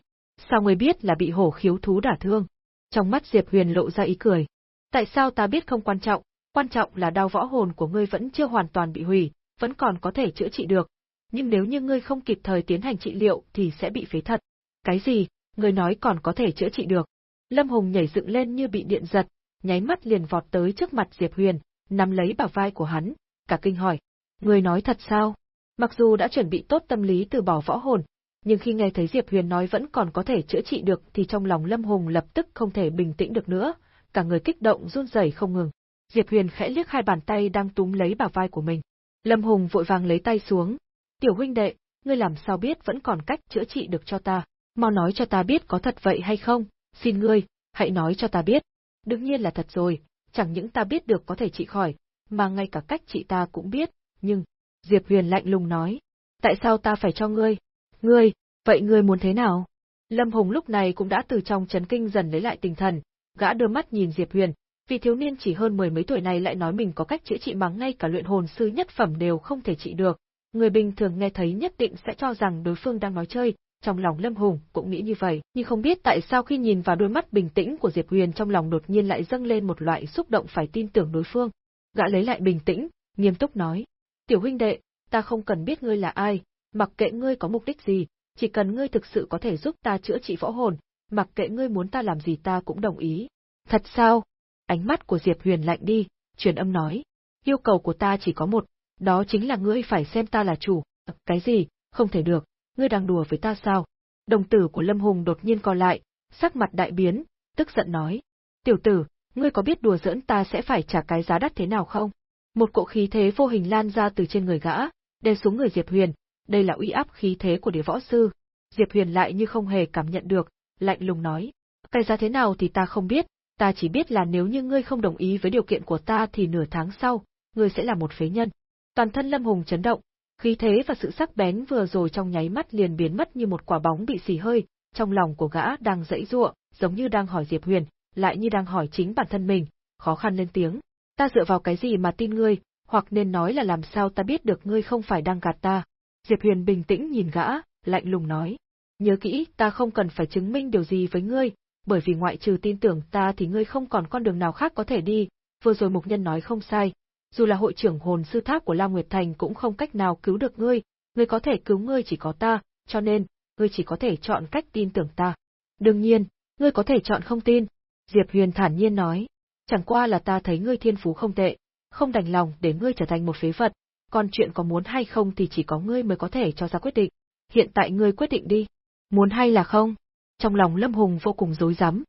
Sao người biết là bị hổ khiếu thú đả thương? Trong mắt Diệp Huyền lộ ra ý cười. Tại sao ta biết không quan trọng, quan trọng là đau võ hồn của ngươi vẫn chưa hoàn toàn bị hủy, vẫn còn có thể chữa trị được. Nhưng nếu như ngươi không kịp thời tiến hành trị liệu thì sẽ bị phế thật. Cái gì, ngươi nói còn có thể chữa trị được. Lâm Hùng nhảy dựng lên như bị điện giật, nháy mắt liền vọt tới trước mặt Diệp Huyền, nắm lấy bả vai của hắn, cả kinh hỏi. Ngươi nói thật sao? Mặc dù đã chuẩn bị tốt tâm lý từ bỏ võ hồn, nhưng khi nghe thấy Diệp Huyền nói vẫn còn có thể chữa trị được thì trong lòng Lâm Hùng lập tức không thể bình tĩnh được nữa, cả người kích động run rẩy không ngừng. Diệp Huyền khẽ liếc hai bàn tay đang túm lấy bả vai của mình. Lâm Hùng vội vàng lấy tay xuống. Tiểu huynh đệ, ngươi làm sao biết vẫn còn cách chữa trị được cho ta? Mau nói cho ta biết có thật vậy hay không, xin ngươi, hãy nói cho ta biết. Đương nhiên là thật rồi, chẳng những ta biết được có thể trị khỏi, mà ngay cả cách trị ta cũng biết, nhưng... Diệp Huyền lạnh lùng nói. Tại sao ta phải cho ngươi? Ngươi, vậy ngươi muốn thế nào? Lâm Hùng lúc này cũng đã từ trong chấn kinh dần lấy lại tinh thần, gã đưa mắt nhìn Diệp Huyền, vì thiếu niên chỉ hơn mười mấy tuổi này lại nói mình có cách chữa trị mà ngay cả luyện hồn sư nhất phẩm đều không thể trị được. Người bình thường nghe thấy nhất định sẽ cho rằng đối phương đang nói chơi, trong lòng Lâm Hùng cũng nghĩ như vậy, nhưng không biết tại sao khi nhìn vào đôi mắt bình tĩnh của Diệp Huyền trong lòng đột nhiên lại dâng lên một loại xúc động phải tin tưởng đối phương. Gã lấy lại bình tĩnh, nghiêm túc nói: "Tiểu huynh đệ, ta không cần biết ngươi là ai, mặc kệ ngươi có mục đích gì, chỉ cần ngươi thực sự có thể giúp ta chữa trị võ hồn, mặc kệ ngươi muốn ta làm gì ta cũng đồng ý. Thật sao? Ánh mắt của Diệp Huyền lạnh đi, truyền âm nói. Yêu cầu của ta chỉ có một, đó chính là ngươi phải xem ta là chủ. Cái gì? Không thể được, ngươi đang đùa với ta sao? Đồng tử của Lâm Hùng đột nhiên co lại, sắc mặt đại biến, tức giận nói. Tiểu tử, ngươi có biết đùa giỡn ta sẽ phải trả cái giá đắt thế nào không? Một cỗ khí thế vô hình lan ra từ trên người gã, đè xuống người Diệp Huyền, đây là uy áp khí thế của đế võ sư. Diệp Huyền lại như không hề cảm nhận được, lạnh lùng nói. Cái giá thế nào thì ta không biết, ta chỉ biết là nếu như ngươi không đồng ý với điều kiện của ta thì nửa tháng sau, ngươi sẽ là một phế nhân. Toàn thân Lâm Hùng chấn động, khí thế và sự sắc bén vừa rồi trong nháy mắt liền biến mất như một quả bóng bị xì hơi, trong lòng của gã đang dãy giụa, giống như đang hỏi Diệp Huyền, lại như đang hỏi chính bản thân mình, khó khăn lên tiếng. Ta dựa vào cái gì mà tin ngươi, hoặc nên nói là làm sao ta biết được ngươi không phải đang gạt ta. Diệp Huyền bình tĩnh nhìn gã, lạnh lùng nói. Nhớ kỹ, ta không cần phải chứng minh điều gì với ngươi, bởi vì ngoại trừ tin tưởng ta thì ngươi không còn con đường nào khác có thể đi, vừa rồi mục nhân nói không sai. Dù là hội trưởng hồn sư tháp của Lam Nguyệt Thành cũng không cách nào cứu được ngươi, ngươi có thể cứu ngươi chỉ có ta, cho nên, ngươi chỉ có thể chọn cách tin tưởng ta. Đương nhiên, ngươi có thể chọn không tin. Diệp Huyền thản nhiên nói. Chẳng qua là ta thấy ngươi thiên phú không tệ, không đành lòng để ngươi trở thành một phế vật, còn chuyện có muốn hay không thì chỉ có ngươi mới có thể cho ra quyết định. Hiện tại ngươi quyết định đi. Muốn hay là không? Trong lòng Lâm Hùng vô cùng rối rắm,